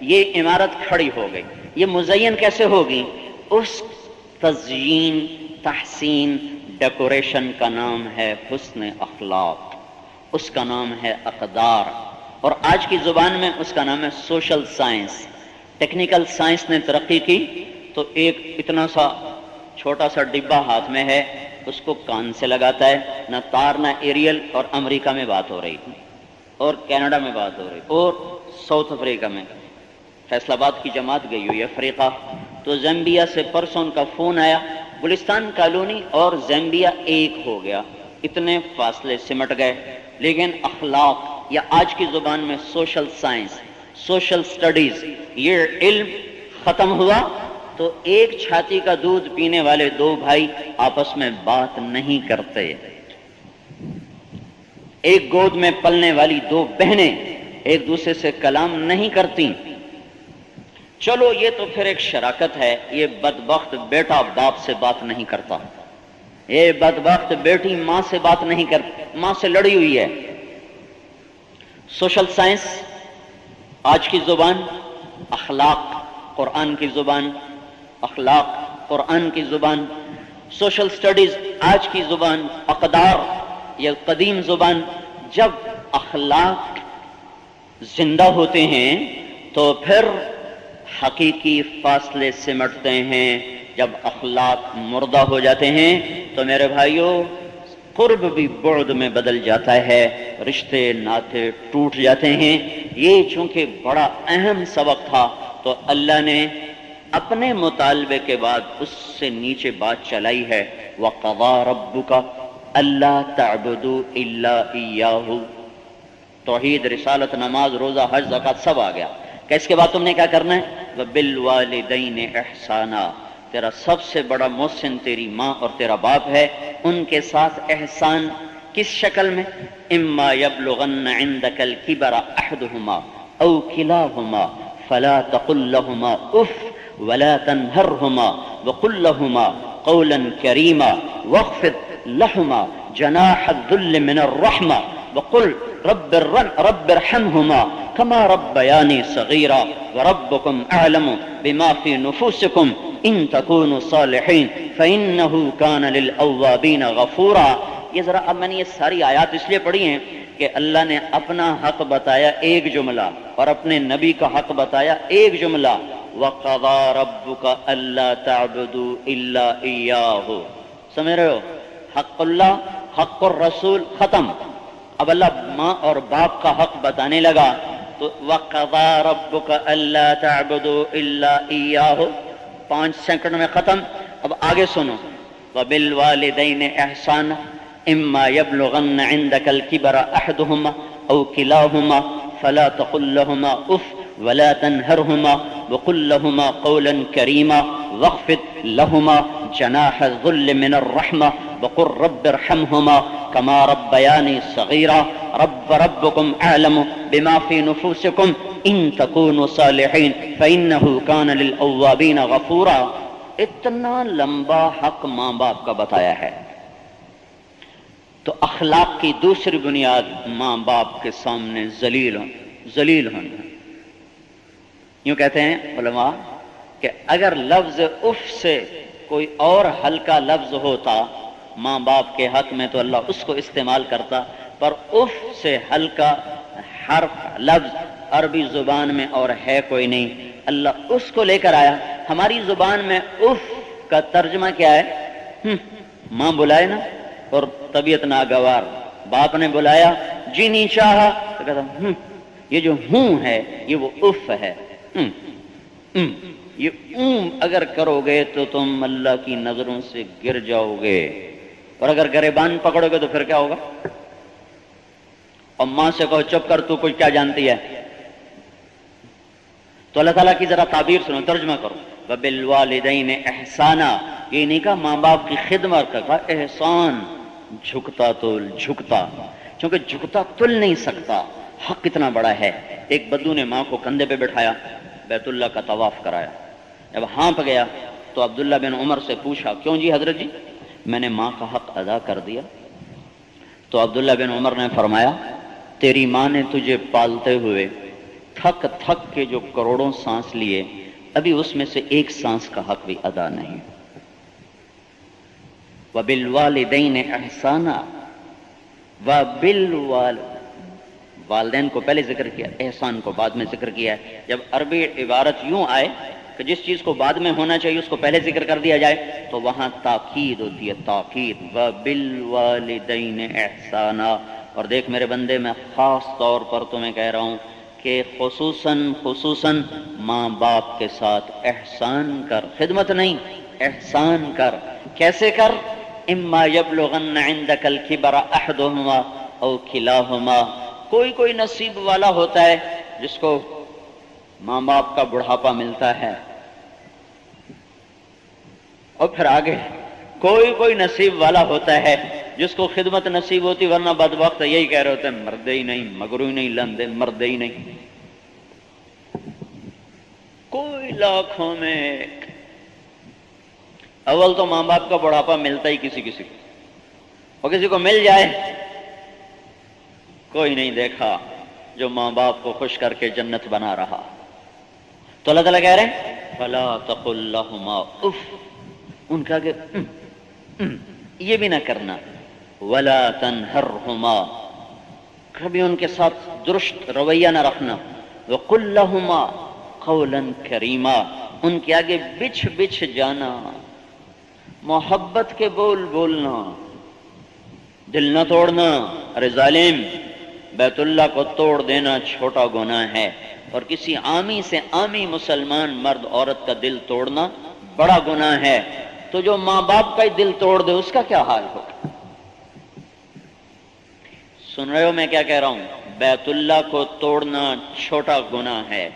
Speaker 2: یہ عمارت کھڑی ہو گئی۔ یہ مزین کیسے ہوگی؟ اس تزئین تحسین، ڈیکوریشن کا نام ہے حسن اخلاق۔ اس کا نام ہے اقدار۔ اور آج کی زبان میں اس کا نام ہے سوشل سائنس۔ ٹیکنیکل سائنس نے ترقی کی تو ایک اتنا سا چھوٹا سا ڈبا ہاتھ میں ہے، اس کو کان سے لگاتا ہے، نہ تار نہ ایریل اور امریکہ میں بات ہو رہی اور کینیڈا میں بات ہو رہی، اور ساؤتھ افریقہ میں۔ فیصلہ آباد کی جماعت گئی ہوئی افریقہ۔ تو زمبیا سے پرسوں کا فون آیا، گلستان کالونی اور زمبیا ایک ہو گیا۔ اتنے فاصلے سمٹ گئے، لیکن اخلاق یا آج کی زبان میں سوشل سائنس سوشل سٹڈیز، یہ علم ختم ہوا تو ایک چھاتی کا دودھ پینے والے دو بھائی آپس میں بات نہیں کرتے۔ ایک گود میں پلنے والی دو بہنیں ایک دوسرے سے کلام نہیں کرتی چلو، یہ تو پھر ایک شراکت ہے، یہ بدبخت بیٹا باپ سے بات نہیں کرتا۔ یہ بدبخت بیٹی ماں سے بات نہیں کرتی ماں سے لڑی ہوئی ہے۔ سوشل سائنس آج کی زبان اخلاق، قرآن کی زبان، اخلاق، قرآن کی زبان، سوشل سٹڈیز آج کی زبان، اقدار یا قدیم زبان، جب اخلاق زندہ ہوتے ہیں تو پھر حقیقی فاصلے سمٹتے ہیں۔ جب اخلاق مردہ ہو جاتے ہیں تو میرے بھائیوں قرب بھی بعد میں بدل جاتا ہے، رشتے ناتے ٹوٹ جاتے ہیں۔ یہ چونکہ بڑا اہم سبق تھا، تو اللہ نے اپنے مطالبے کے بعد اس سے نیچے بات چلائی ہے۔ وَقَضَى رَبُّكَ أَلَّا تَعْبُدُوا إِلَّا إِيَّاهُ۔ توحید، رسالت، نماز، روزہ، حج زکات سب آ گیا۔ کہ اس کے بعد تم نے کیا کرنا ہے؟ وَبِالْوَالِدَيْنِ احسانا تیرا سب سے بڑا محسن تیری ماں اور تیرا باپ ہے، ان کے ساتھ احسان کس شکل میں؟ اما يبلغن عندك الكبر احدهما او كلاهما فلا تقل لهما اف ولا تنهرهما وقل لهما قولا كريما واخفض لهما جناح الذل من الرحمة وقل رب, رب ارحمهما كما ربياني صغيرا وربكم أعلم بما في نفوسكم إن تكونوا صالحين فإنه كان للأوابين غفورا یہ ذرا اب میں نے یہ ساری آیات اس لیے پڑھی ہیں کہ اللہ نے اپنا حق بتایا ایک جملہ اور اپنے نبی کا حق بتایا ایک جملہ وَقَضَى رَبُّكَ أَلَّا تَعْبُدُوا إِلَّا إِيَّاهُ سمجھ رہے ہو؟ حق اللہ حق الرسول ختم اب اللہ ماں اور باپ کا حق بتانے لگا تو وَقَضَى رَبُّكَ أَلَّا تَعْبُدُوا إِلَّا إِيَّاهُ پانچ سیکنڈ میں ختم۔ اب آگے سنو۔ وَبِالْوَالِدَيْنِ احسان۔ اما يبلغن عندك الكبر احدهما او كلاهما فلا تقل لهما اف۔ ولا تنهرهما وقل لهما قولا كريما واخفض لهما جناح الذل من الرحمة وقل رب ارحمهما كما ربياني صغيرا رب ربكم أعلم بما في نفوسكم إن تكونوا صالحين فإنه كان للأوابين غفورا اتنا لمبا حق ماں باپ کا بتایا ہے۔ تو اخلاق کی دوسری بنیاد ماں باپ کے سامنے ذلیل ذلیل ہونا یوں کہتے ہیں علماء کہ اگر لفظ اف سے کوئی اور ہلکا لفظ ہوتا، ماں باپ کے حق میں تو اللہ اس کو استعمال کرتا، پر اف سے ہلکا حرف لفظ عربی زبان میں اور ہے کوئی نہیں، اللہ اس کو لے کر آیا۔ ہماری زبان میں اف کا ترجمہ کیا ہے؟ ماں بلائے نا، اور طبیعت ناگوار، باپ نے بلایا جی نہیں چاہا تو کہتا ہوں یہ جو ہوں ہے، یہ وہ اف ہے۔ یہ اون اگر کرو گے تو تم اللہ کی نظروں سے گر جاؤ گے اور اگر گریبان پکڑو گے تو پھر کیا ہوگا؟ اور ماں سے کہو، چپ کر، تو کچھ کیا جانتی ہے؟ تو اللہ تعالیٰ کی ذرا تعبیر سنو، ترجمہ کرو۔ ببل والدین احسانہ یہ نہیں کہا ماں باپ کی خدمت کا، کہا احسان، جھکتا تو جھکتا، چونکہ جھکتا تل نہیں سکتا۔ حق کتنا بڑا ہے، ایک بدو نے ماں کو کندھے پہ بٹھایا، بیت اللہ کا طواف کرایا۔ جب ہانپ گیا تو عبداللہ بن عمر سے پوچھا، کیوں جی حضرت جی؟ میں نے ماں کا حق ادا کر دیا۔ تو عبداللہ بن عمر نے فرمایا، تیری ماں نے تجھے پالتے ہوئے تھک تھک کے جو کروڑوں سانس لیے، ابھی اس میں سے ایک سانس کا حق بھی ادا نہیں۔ وَبِالْوَالِدَيْنِ احسانہ وَبِالْوَالِ والدین کو پہلے ذکر کیا، احسان کو بعد میں ذکر کیا۔ ہے جب عربی عبارت یوں آئے کہ جس چیز کو بعد میں ہونا چاہیے، اس کو پہلے ذکر کر دیا جائے، تو وہاں تاکید ہوتی ہے، تاکید۔ وَبِالْوَالِدَيْنِ احسانہ اور دیکھ میرے بندے، میں خاص طور پر تمہیں کہہ رہا ہوں کہ خصوصاً خصوصاً ماں باپ کے ساتھ احسان کر۔ خدمت نہیں، احسان کر۔ کیسے کر؟ اما یبلغن عندک الکبر احدہما او کلاہما۔ کوئی کوئی نصیب والا ہوتا ہے جس کو ماں باپ کا بڑھاپا ملتا ہے۔ اور پھر آگے، کوئی کوئی نصیب والا ہوتا ہے جس کو خدمت نصیب ہوتی، ورنہ بد وقت یہی کہہ رہے ہوتے ہیں، مردے ہی نہیں مگرو ہی نہیں، لندے، مردے ہی نہیں۔ کوئی لاکھوں میں اول تو ماں باپ کا بڑھاپا ملتا ہی کسی کسی کو، اور کسی کو مل جائے کوئی نہیں دیکھا جو ماں باپ کو خوش کر کے جنت بنا رہا۔ تو اللہ تعالیٰ کہہ رہے ہیں، فلا تقل لهما اف۔ ان کا کہ یہ بھی نہ کرنا۔ ولا تنہرہما کبھی ان کے ساتھ درست رویہ نہ رکھنا۔ وقل لهما قولا کریما ان کے آگے بچھ بچھ جانا۔ محبت کے بول بولنا۔ دل نہ توڑنا۔ ارے ظالم بیت اللہ کو توڑ دینا چھوٹا گناہ ہے اور کسی عامی سے عامی مسلمان مرد عورت کا دل توڑنا بڑا گناہ ہے۔ تو جو ماں باپ کا ہی دل توڑ دے، اس کا کیا حال ہو؟ سن رہے ہو میں کیا کہہ رہا ہوں؟ بیت اللہ کو توڑنا چھوٹا گناہ ہے۔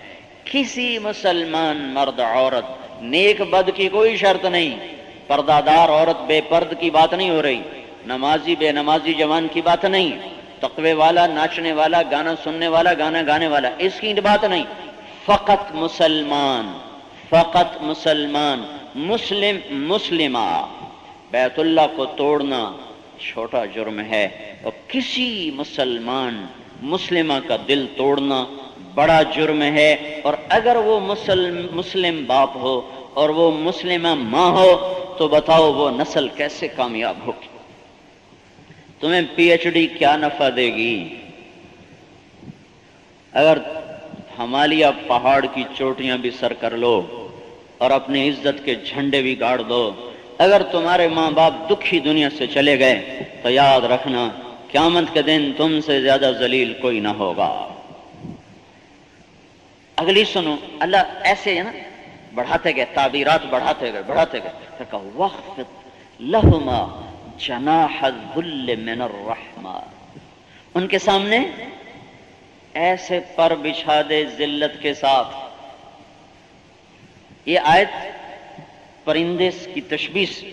Speaker 2: کسی مسلمان مرد عورت نیک بد کی کوئی شرط نہیں۔ پردادار عورت بے پرد کی بات نہیں ہو رہی۔ نمازی بے نمازی جوان کی بات نہیں۔ تقوی والا، ناچنے والا، گانا سننے والا، گانا گانے والا، اس کی بات نہیں۔ فقط مسلمان فقط مسلمان، مسلم، مسلمہ۔ بیت اللہ کو توڑنا چھوٹا جرم ہے۔ اور کسی مسلمان، مسلمہ کا دل توڑنا بڑا جرم ہے۔ اور اگر وہ مسلم مسلم باپ ہو اور وہ مسلمہ ماں ہو، تو بتاؤ وہ نسل کیسے کامیاب ہوگی؟ تمہیں پی ایچ ڈی کیا نفع دے گی؟ اگر ہمالیہ پہاڑ کی چوٹیاں بھی سر کر لو اور اپنی عزت کے جھنڈے بھی گاڑ دو، اگر تمہارے ماں باپ دکھی دنیا سے چلے گئے، تو یاد رکھنا، قیامت کے دن تم سے زیادہ ذلیل کوئی نہ ہوگا۔ اگلی سنو، اللہ ایسے ہے نا، بڑھاتے گئے، تعبیرات بڑھاتے گئے بڑھاتے گئے، پھر کہا وقت لہما جناح الذل من الرحمہ۔ ان کے سامنے ایسے پر بچھا دے ذلت کے ساتھ۔ یہ آیت پرندے کی تشبیش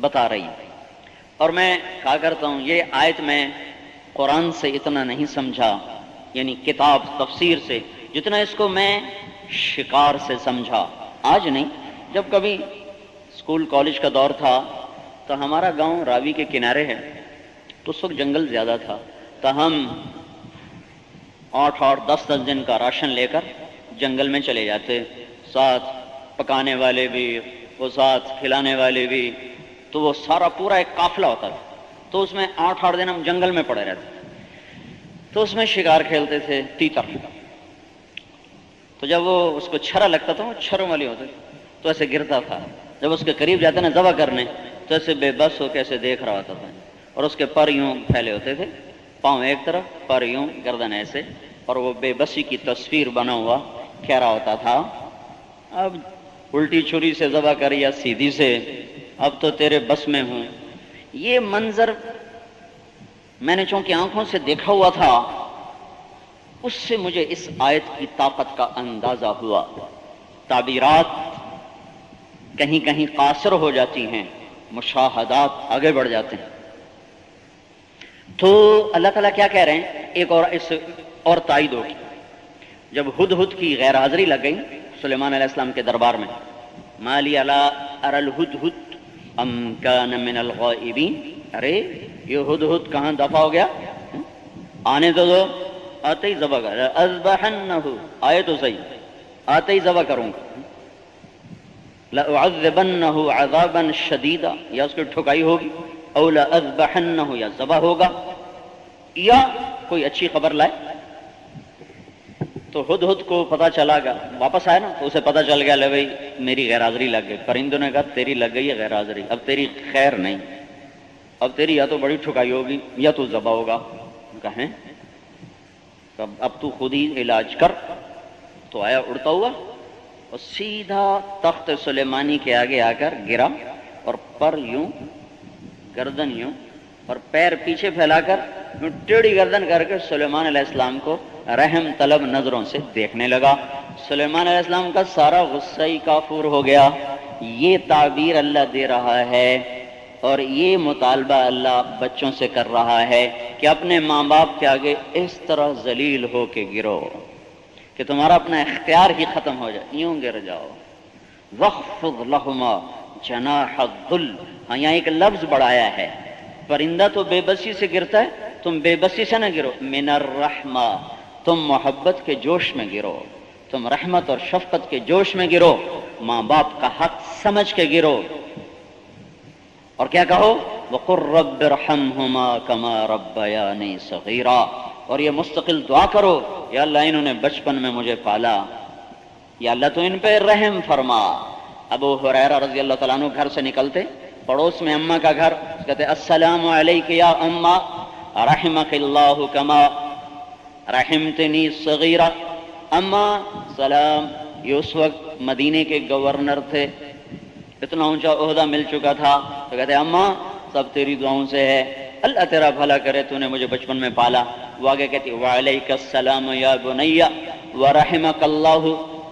Speaker 2: بتا رہی اور میں کہا کرتا ہوں، یہ آیت میں قرآن سے اتنا نہیں سمجھا یعنی کتاب تفسیر سے، جتنا اس کو میں شکار سے سمجھا۔ آج نہیں، جب کبھی اسکول کالج کا دور تھا تو ہمارا گاؤں راوی کے کنارے ہے۔ تو اس وقت جنگل زیادہ تھا۔ تو ہم آٹھ آٹھ دس دس دن کا راشن لے کر جنگل میں چلے جاتے۔ ساتھ پکانے والے بھی، وہ ساتھ کھلانے والے بھی۔ تو وہ سارا پورا ایک قافلہ ہوتا تھا۔ تو اس میں آٹھ آٹھ دن ہم جنگل میں پڑے رہتے۔ تو اس میں شکار کھیلتے تھے تیتر۔ تو جب وہ اس کو چھرا لگتا تھا، وہ چھروں والی ہوتے تو ایسے گرتا تھا۔ جب اس کے قریب جاتے نا ذبح کرنے تو ایسے بے بس ہو کے ایسے دیکھ رہا ہوتا تھا اور اس کے پر یوں پھیلے ہوتے تھے، پاؤں ایک طرف، پر یوں گردن ایسے۔ اور وہ بے بسی کی تصویر بنا ہوا کہہ رہا ہوتا تھا۔ اب الٹی چھری سے ذبح کر یا سیدھی سے، اب تو تیرے بس میں ہوں۔ یہ منظر میں نے چونکہ آنکھوں سے دیکھا ہوا تھا، اس سے مجھے اس آیت کی طاقت کا اندازہ ہوا۔ تعبیرات کہیں کہیں قاصر ہو جاتی ہیں۔ مشاہدات آگے بڑھ جاتے ہیں۔ تو اللہ تعالیٰ کیا کہہ رہے ہیں؟ ایک اور اس اور تائید ہوگی۔ جب ہد ہد کی غیر حاضری لگ گئی سلیمان علیہ السلام کے دربار میں مالی اللہ ارل ہد ہد ام کان من الغائبین۔ ارے، یہ ہد ہد کہاں دفع ہو گیا؟ آنے تو دو، آتے ہی ذبح کر۔ آئے تو صحیح، آتے ہی ذبح کروں گا۔ لأعذبنہو عذابا شدیدا یا اس کی ٹھکائی ہوگی، او لأذبحنہو یا ذبح ہوگا، یا کوئی اچھی خبر لائے۔ تو ہد ہد کو پتا چلا گا، واپس آیا نا، تو اسے پتا چل گیا، لے بھائی، میری غیر حاضری لگ گئی۔ پرندوں نے کہا، تیری لگ گئی ہے غیر حاضری اب تیری خیر نہیں۔ اب تیری یا تو بڑی ٹھکائی ہوگی، یا تو ذبح ہوگا۔ کہیں اب تو خود ہی علاج کر۔ تو آیا، اڑتا ہوا۔ اور سیدھا تخت سلیمانی کے آگے آ کر گرا اور پر یوں گردن یوں اور پیر پیچھے پھیلا کر ٹیڑھی گردن کر کے سلیمان علیہ السلام کو رحم طلب نظروں سے دیکھنے لگا۔ سلیمان علیہ السلام کا سارا غصہ ہی کافور ہو گیا۔ یہ تعبیر اللہ دے رہا ہے اور یہ مطالبہ اللہ بچوں سے کر رہا ہے کہ اپنے ماں باپ کے آگے اس طرح ذلیل ہو کے گرو۔ کہ تمہارا اپنا اختیار ہی ختم ہو جائے، یوں گر جاؤ۔ وخفض لہما جناح الذل۔ ہاں یہاں ایک لفظ بڑھایا ہے۔ پرندہ تو بے بسی سے گرتا ہے، تم بے بسی سے نہ گرو۔ من الرحمہ تم محبت کے جوش میں گرو۔ تم رحمت اور شفقت کے جوش میں گرو۔ ماں باپ کا حق سمجھ کے گرو۔ اور کیا کہو؟ وقر رب رحمہما کما ربیانی صغیرہ اور یہ مستقل دعا کرو، یا اللہ انہوں نے بچپن میں مجھے پالا۔ یا اللہ تو ان پہ رحم فرما۔ ابو حریرہ رضی اللہ تعالیٰ عنہ گھر سے نکلتے، پڑوس میں اماں کا گھر کہتے، السلام علیک یا اماں، رحمک اللہ کما۔ رحمتنی صغیرہ۔ اماں، سلام۔ یہ اس وقت مدینے کے گورنر تھے۔ اتنا اونچا عہدہ مل چکا تھا۔ تو کہتے، اماں، سب تیری دعاؤں سے ہے۔ اللہ تیرا بھلا کرے تو نے مجھے بچپن میں پالا۔ وہ آگے کہتی وعلیک السلام یا بنیا ورحمک اللہ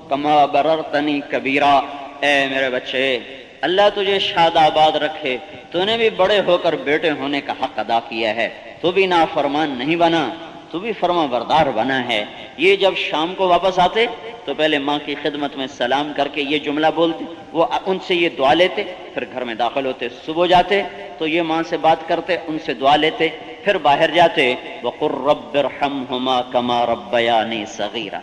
Speaker 2: کما بررتنی کبیرہ اے میرے بچے، اللہ تجھے شاد آباد رکھے۔ تو نے بھی بڑے ہو کر بیٹے ہونے کا حق ادا کیا ہے۔ تو بھی نافرمان نہیں بنا۔ تو بھی فرما بردار بنا ہے۔ یہ جب شام کو واپس آتے تو پہلے ماں کی خدمت میں سلام کر کے یہ جملہ بولتے، وہ ان سے یہ دعا لیتے، پھر گھر میں داخل ہوتے، صبح جاتے تو یہ ماں سے بات کرتے، ان سے دعا لیتے، پھر باہر جاتے۔ وقر رب ارحمہما کما ربیانی صغیرہ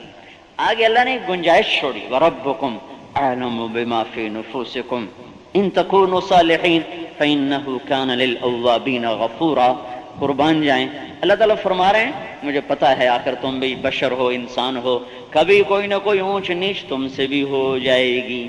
Speaker 2: آگے اللہ نے گنجائش چھوڑی۔ وربکم اعلم بما فی نفوسکم ان تکونوا صالحین فإنه كان للأوابین غفورا۔ قربان جائیں۔ اللہ تعالیٰ فرما رہے ہیں، مجھے پتا ہے آخر تم بھی بشر ہو، انسان ہو۔ کبھی کوئی نہ کوئی اونچ نیچ تم سے بھی ہو جائے گی۔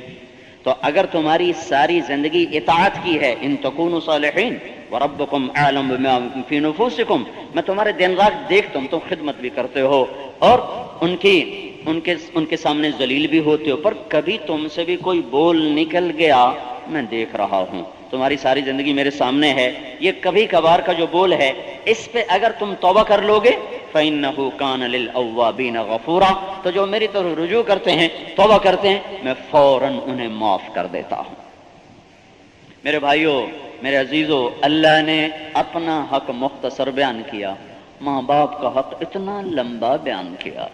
Speaker 2: تو اگر تمہاری ساری زندگی اطاعت کی ہے، ان تکون صالحین وربکم اعلم بما فی نفوسکم، میں تمہارے دن رات دیکھتا ہوں تم خدمت بھی کرتے ہو۔ اور ان کی، ان کے ان کے سامنے ذلیل بھی ہوتے ہو، پر کبھی تم سے بھی کوئی بول نکل گیا، میں دیکھ رہا ہوں۔ تمہاری ساری زندگی میرے سامنے ہے، یہ کبھی کبھار کا جو بول ہے، اس پہ اگر تم توبہ کر لو گے فَإِنَّهُ كَانَ لِلْأَوَّابِينَ غَفُورًا۔ تو جو میری طرف رجوع کرتے ہیں، توبہ کرتے ہیں، میں فوراً انہیں معاف کر دیتا ہوں۔ میرے بھائیوں میرے عزیزوں اللہ نے اپنا حق مختصر بیان کیا۔ ماں باپ کا حق اتنا لمبا بیان کیا۔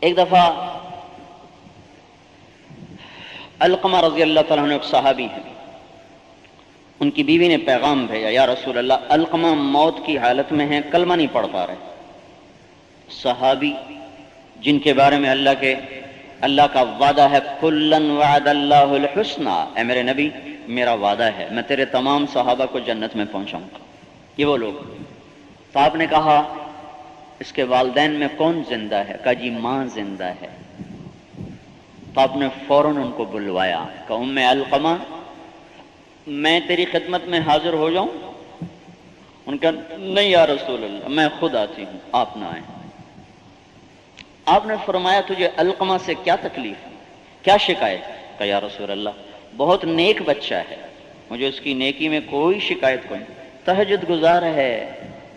Speaker 2: ایک دفعہ القمہ رضی اللہ تعالیٰ ایک صحابی ہیں۔ ان کی بیوی نے پیغام بھیجا، یا رسول اللہ، القمہ موت کی حالت میں ہیں، کلمہ نہیں پڑھ پا رہے. صحابی، جن کے بارے میں اللہ کے، اللہ کا وعدہ ہے، کلن وعد اللہ الحسنہ. اے میرے نبی، میرا وعدہ ہے، میں تیرے تمام صحابہ کو جنت میں پہنچاؤں گا۔ یہ وہ لوگ تو آپ نے کہا، اس کے والدین میں کون زندہ ہے؟ کہا جی ماں زندہ ہے۔ تو آپ نے فوراً ان کو بلوایا کہ ام القمہ میں تیری خدمت میں حاضر ہو جاؤں؟ ان کا نہیں یا رسول اللہ، میں خود آتی ہوں، آپ نہ آئیں۔ آپ نے فرمایا تجھے القمہ سے کیا تکلیف؟ کیا شکایت؟ کہ یا رسول اللہ، بہت نیک بچہ ہے، مجھے اس کی نیکی میں کوئی شکایت کوئی تہجد گزار ہے،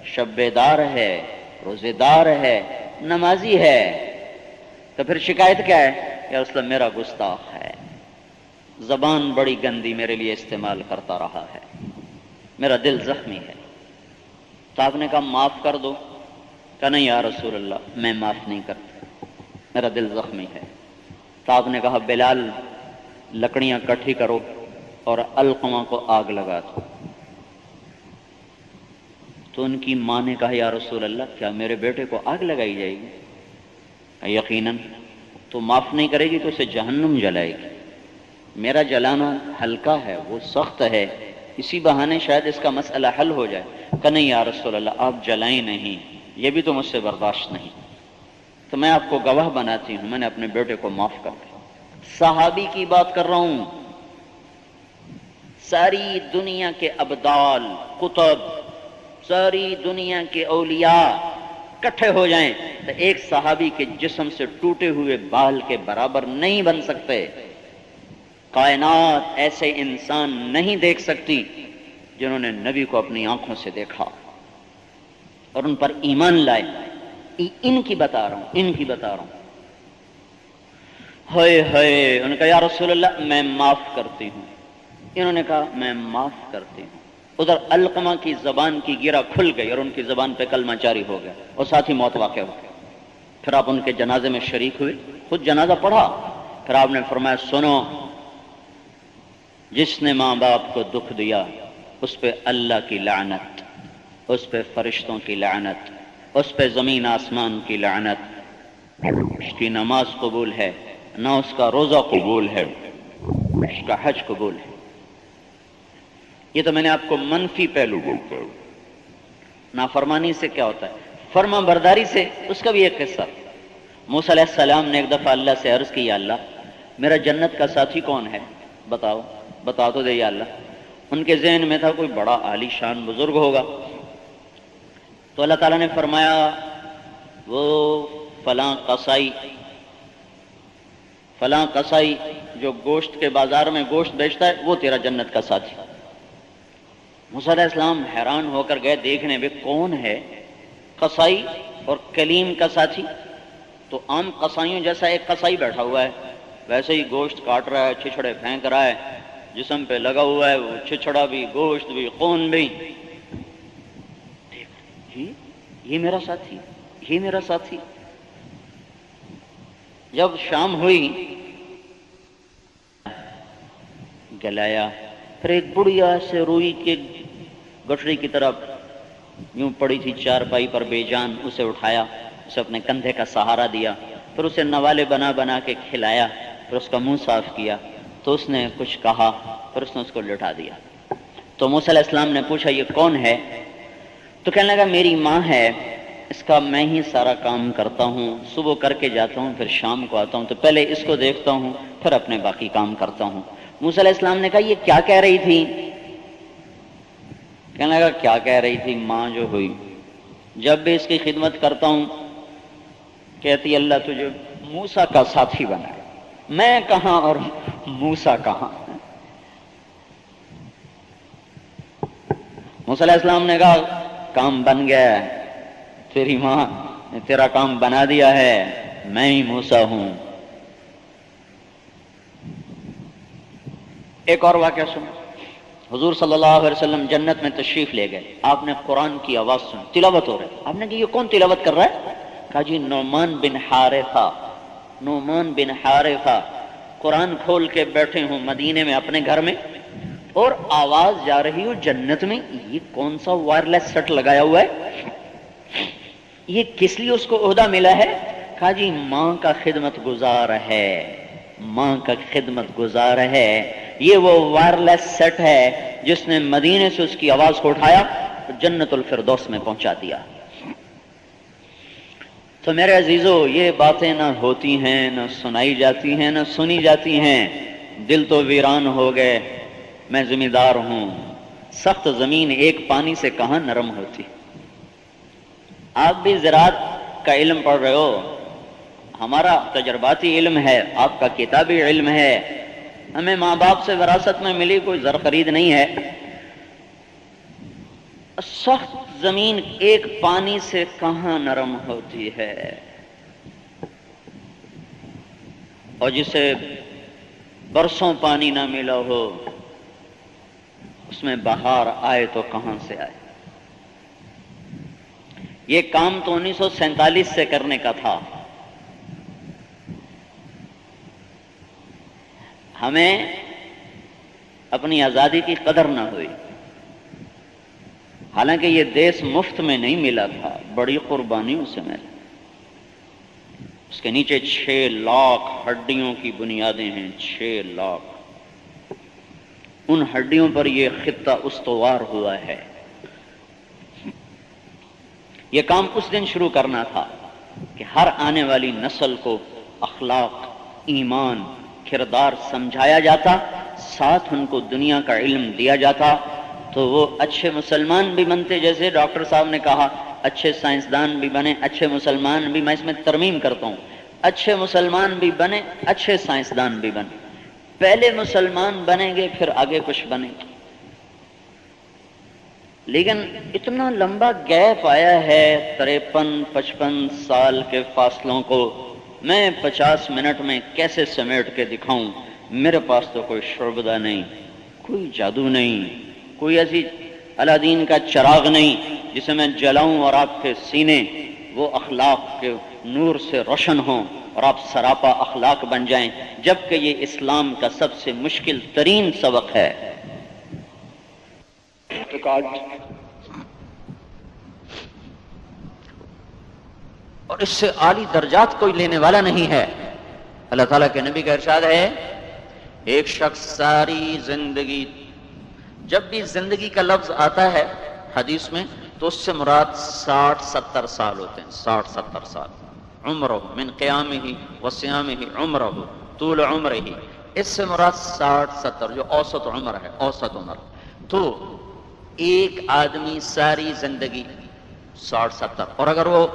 Speaker 2: شب دار ہے، روزے دار ہے، نمازی ہے۔ تو پھر شکایت کیا ہے؟ یا رسول اللہ، میرا گستاخ ہے۔ زبان بڑی گندی میرے لیے استعمال کرتا رہا ہے۔ میرا دل زخمی ہے۔ تو آپ نے کہا معاف کر دو۔ کہ نہیں یا رسول اللہ، میں معاف نہیں کرتا۔ میرا دل زخمی ہے۔ تو آپ نے کہا، بلال، لکڑیاں کٹھی کرو اور القما کو آگ لگا دو۔ تو ان کی ماں نے کہا، یا رسول اللہ، کیا میرے بیٹے کو آگ لگائی جائے گی؟ یقیناً تو معاف نہیں کرے گی تو اسے جہنم جلائے گی۔ میرا جلانا ہلکا ہے، وہ سخت ہے۔ اسی بہانے شاید اس کا مسئلہ حل ہو جائے۔ کہ نہیں یا رسول اللہ، آپ جلائیں نہیں۔ یہ بھی تو مجھ سے برداشت نہیں۔ تو میں آپ کو گواہ بناتی ہوں، میں نے اپنے بیٹے کو معاف کر دیا۔ صحابی کی بات کر رہا ہوں۔ ساری دنیا کے ابدال، کتب، ساری دنیا کے اولیاء کٹھے ہو جائیں تو ایک صحابی کے جسم سے ٹوٹے ہوئے بال کے برابر نہیں بن سکتے۔ کائنات ایسے انسان نہیں دیکھ سکتی جنہوں نے نبی کو اپنی آنکھوں سے دیکھا اور ان پر ایمان لائے۔ ان کی بتا رہا ہوں، ان کی بتا رہا ہوں۔ ہائے ہائے انہوں نے کہا یا رسول اللہ، میں معاف کرتی ہوں۔ انہوں نے کہا، میں معاف کرتی ہوں۔ ادھر القمہ کی زبان کی گرا کھل گئی اور ان کی زبان پہ کلمہ جاری ہو گیا اور ساتھ ہی موت واقع ہو گیا۔ پھر آپ ان کے جنازے میں شریک ہوئے، خود جنازہ پڑھا۔ پھر آپ نے فرمایا، سنو جس نے ماں باپ کو دکھ دیا، اس پہ اللہ کی لعنت، اس پہ فرشتوں کی لعنت، اس پہ زمین آسمان کی لعنت۔ اس کی نماز قبول ہے، نہ اس کا روزہ قبول ہے، اس کا حج قبول ہے۔ یہ تو میں نے آپ کو منفی پہلو بولتا ہوں۔ نافرمانی سے کیا ہوتا ہے؟ فرما برداری سے، اس کا بھی ایک قصہ۔ موسیٰ علیہ السلام نے ایک دفعہ اللہ سے عرض کی یا اللہ، میرا جنت کا ساتھی کون ہے؟ بتاؤ۔ بتا تو دے یا اللہ۔ ان کے ذہن میں تھا کوئی بڑا عالی شان بزرگ ہوگا۔ تو اللہ تعالیٰ نے فرمایا، وہ فلاں قصائی، فلاں کسائی جو گوشت کے بازار میں گوشت بیچتا ہے، وہ تیرا جنت کا ساتھی۔ علیہ اسلام حیران ہو کر گئے، دیکھنے میں کون ہے کسائی اور کلیم کا ساتھی؟ تو عام کسائیوں جیسا ایک کسائی بیٹھا ہوا ہے، ویسے ہی گوشت کاٹ رہا ہے چھچڑے پھینک رہا ہے۔ جسم پہ لگا ہوا ہے، وہ چھچڑا بھی، گوشت بھی کون بھی۔ یہ میرا ساتھی، یہ میرا ساتھی۔ جب شام ہوئی، گلایا، پھر ایک بڑھیا سے روئی کے گٹری کی طرف یوں پڑی تھی چار پائی پر بے جان، اسے اٹھایا، اسے اپنے کندھے کا سہارا دیا، پھر اسے نوالے بنا بنا کے کھلایا، پھر اس کا منہ صاف کیا۔ تو اس نے کچھ کہا پھر اس نے اس کو لٹا دیا۔ تو موسیٰ علیہ السلام نے پوچھا، یہ کون ہے؟ تو کہنے لگا، میری ماں ہے، اس کا میں ہی سارا کام کرتا ہوں۔ صبح کر کے جاتا ہوں، پھر شام کو آتا ہوں۔ تو پہلے اس کو دیکھتا ہوں، پھر اپنے باقی کام کرتا ہوں۔ موسیٰ علیہ السلام نے کہا، یہ کیا کہہ رہی تھی؟ کہنے لگا، کیا کہہ رہی تھی ماں جو ہوئی؟ جب بھی اس کی خدمت کرتا ہوں، کہتی اللہ تجھے موسا کا ساتھی بنا۔ میں کہاں اور موسا کہاں؟ علیہ السلام نے کہا، کام بن گیا تیری ماں نے تیرا کام بنا دیا ہے، میں ہی موسا ہوں۔ ایک اور واقعہ سنو۔ حضور صلی اللہ علیہ وسلم جنت میں تشریف لے گئے۔ آپ نے قرآن کی آواز سن تلاوت ہو رہا ہے آپ نے کہا، یہ کون تلاوت کر رہا ہے؟ کہا جی نعمان بن حارثہ۔ نعمان بن حارثہ قرآن کھول کے بیٹھے ہوں مدینے میں اپنے گھر میں اور آواز جا رہی ہو جنت میں، یہ کون سا وائرلیس سیٹ لگایا ہوا ہے؟ یہ کس لیے اس کو عہدہ ملا ہے؟ کہا جی ماں کا خدمت گزار ہے، ماں کا خدمت گزار ہے۔ یہ وہ وائرلیس سیٹ ہے جس نے مدینے سے اس کی آواز کو اٹھایا جنت الفردوس میں پہنچا دیا۔ تو میرے عزیزو، یہ باتیں نہ ہوتی ہیں، نہ سنائی جاتی ہیں، نہ سنی جاتی ہیں۔ دل تو ویران ہو گئے۔ میں ذمہ دار ہوں۔ سخت زمین ایک پانی سے کہاں نرم ہوتی؟ آپ بھی زراعت کا علم پڑھ رہے ہو۔ ہمارا تجرباتی علم ہے، آپ کا کتابی علم ہے۔ ہمیں ماں باپ سے وراثت میں ملی کوئی زر خرید نہیں ہے۔ سخت زمین ایک پانی سے کہاں نرم ہوتی ہے؟ اور جسے برسوں پانی نہ ملا ہو، اس میں بہار آئے تو کہاں سے آئے؟ یہ کام تو انیس سو سینتالیس سے کرنے کا تھا۔ ہمیں اپنی آزادی کی قدر نہ ہوئی۔ حالانکہ یہ دیس مفت میں نہیں ملا تھا، بڑی قربانیوں سے ملا اس کے نیچے چھ لاکھ ہڈیوں کی بنیادیں ہیں، چھ لاکھ۔ ان ہڈیوں پر یہ خطہ استوار ہوا ہے۔ یہ کام اس دن شروع کرنا تھا کہ ہر آنے والی نسل کو اخلاق، ایمان، کردار سمجھایا جاتا، ساتھ ان کو دنیا کا علم دیا جاتا تو وہ اچھے مسلمان بھی بنتے جیسے ڈاکٹر صاحب نے کہا، اچھے سائنسدان بھی بنے، اچھے مسلمان بھی، میں اس میں ترمیم کرتا ہوں۔ اچھے مسلمان بھی بنے، اچھے سائنسدان بھی بنے۔ پہلے مسلمان بنیں گے، پھر آگے کچھ بنے۔ گے لیکن اتنا لمبا گیپ آیا ہے، تریپن، پچپن سال کے فاصلوں کو۔ میں پچاس منٹ میں کیسے سمیٹ کے دکھاؤں؟ میرے پاس تو کوئی شعبدہ نہیں، کوئی جادو نہیں۔ کوئی ایسی الادین کا چراغ نہیں جسے میں جلاؤں اور آپ کے سینے وہ اخلاق کے نور سے روشن ہوں اور آپ سراپا اخلاق بن جائیں جبکہ یہ اسلام کا سب سے مشکل ترین سبق ہے۔ اور اس سے عالی درجات کوئی لینے والا نہیں ہے۔ اللہ تعالیٰ کے نبی کا ارشاد ہے ایک شخص ساری زندگی جب بھی زندگی کا لفظ آتا ہے حدیث میں، تو اس سے مراد ساٹھ ستر سال ہوتے ہیں، ساٹھ ستر سال۔ عمر ہو من قیام ہی وسیام ہی عمر ہو طول عمر ہی اس سے مراد ساٹھ ستر، جو اوسط عمر ہے، اوسط عمر۔ تو ایک آدمی ساری زندگی ساٹھ ستر۔ اور اگر وہ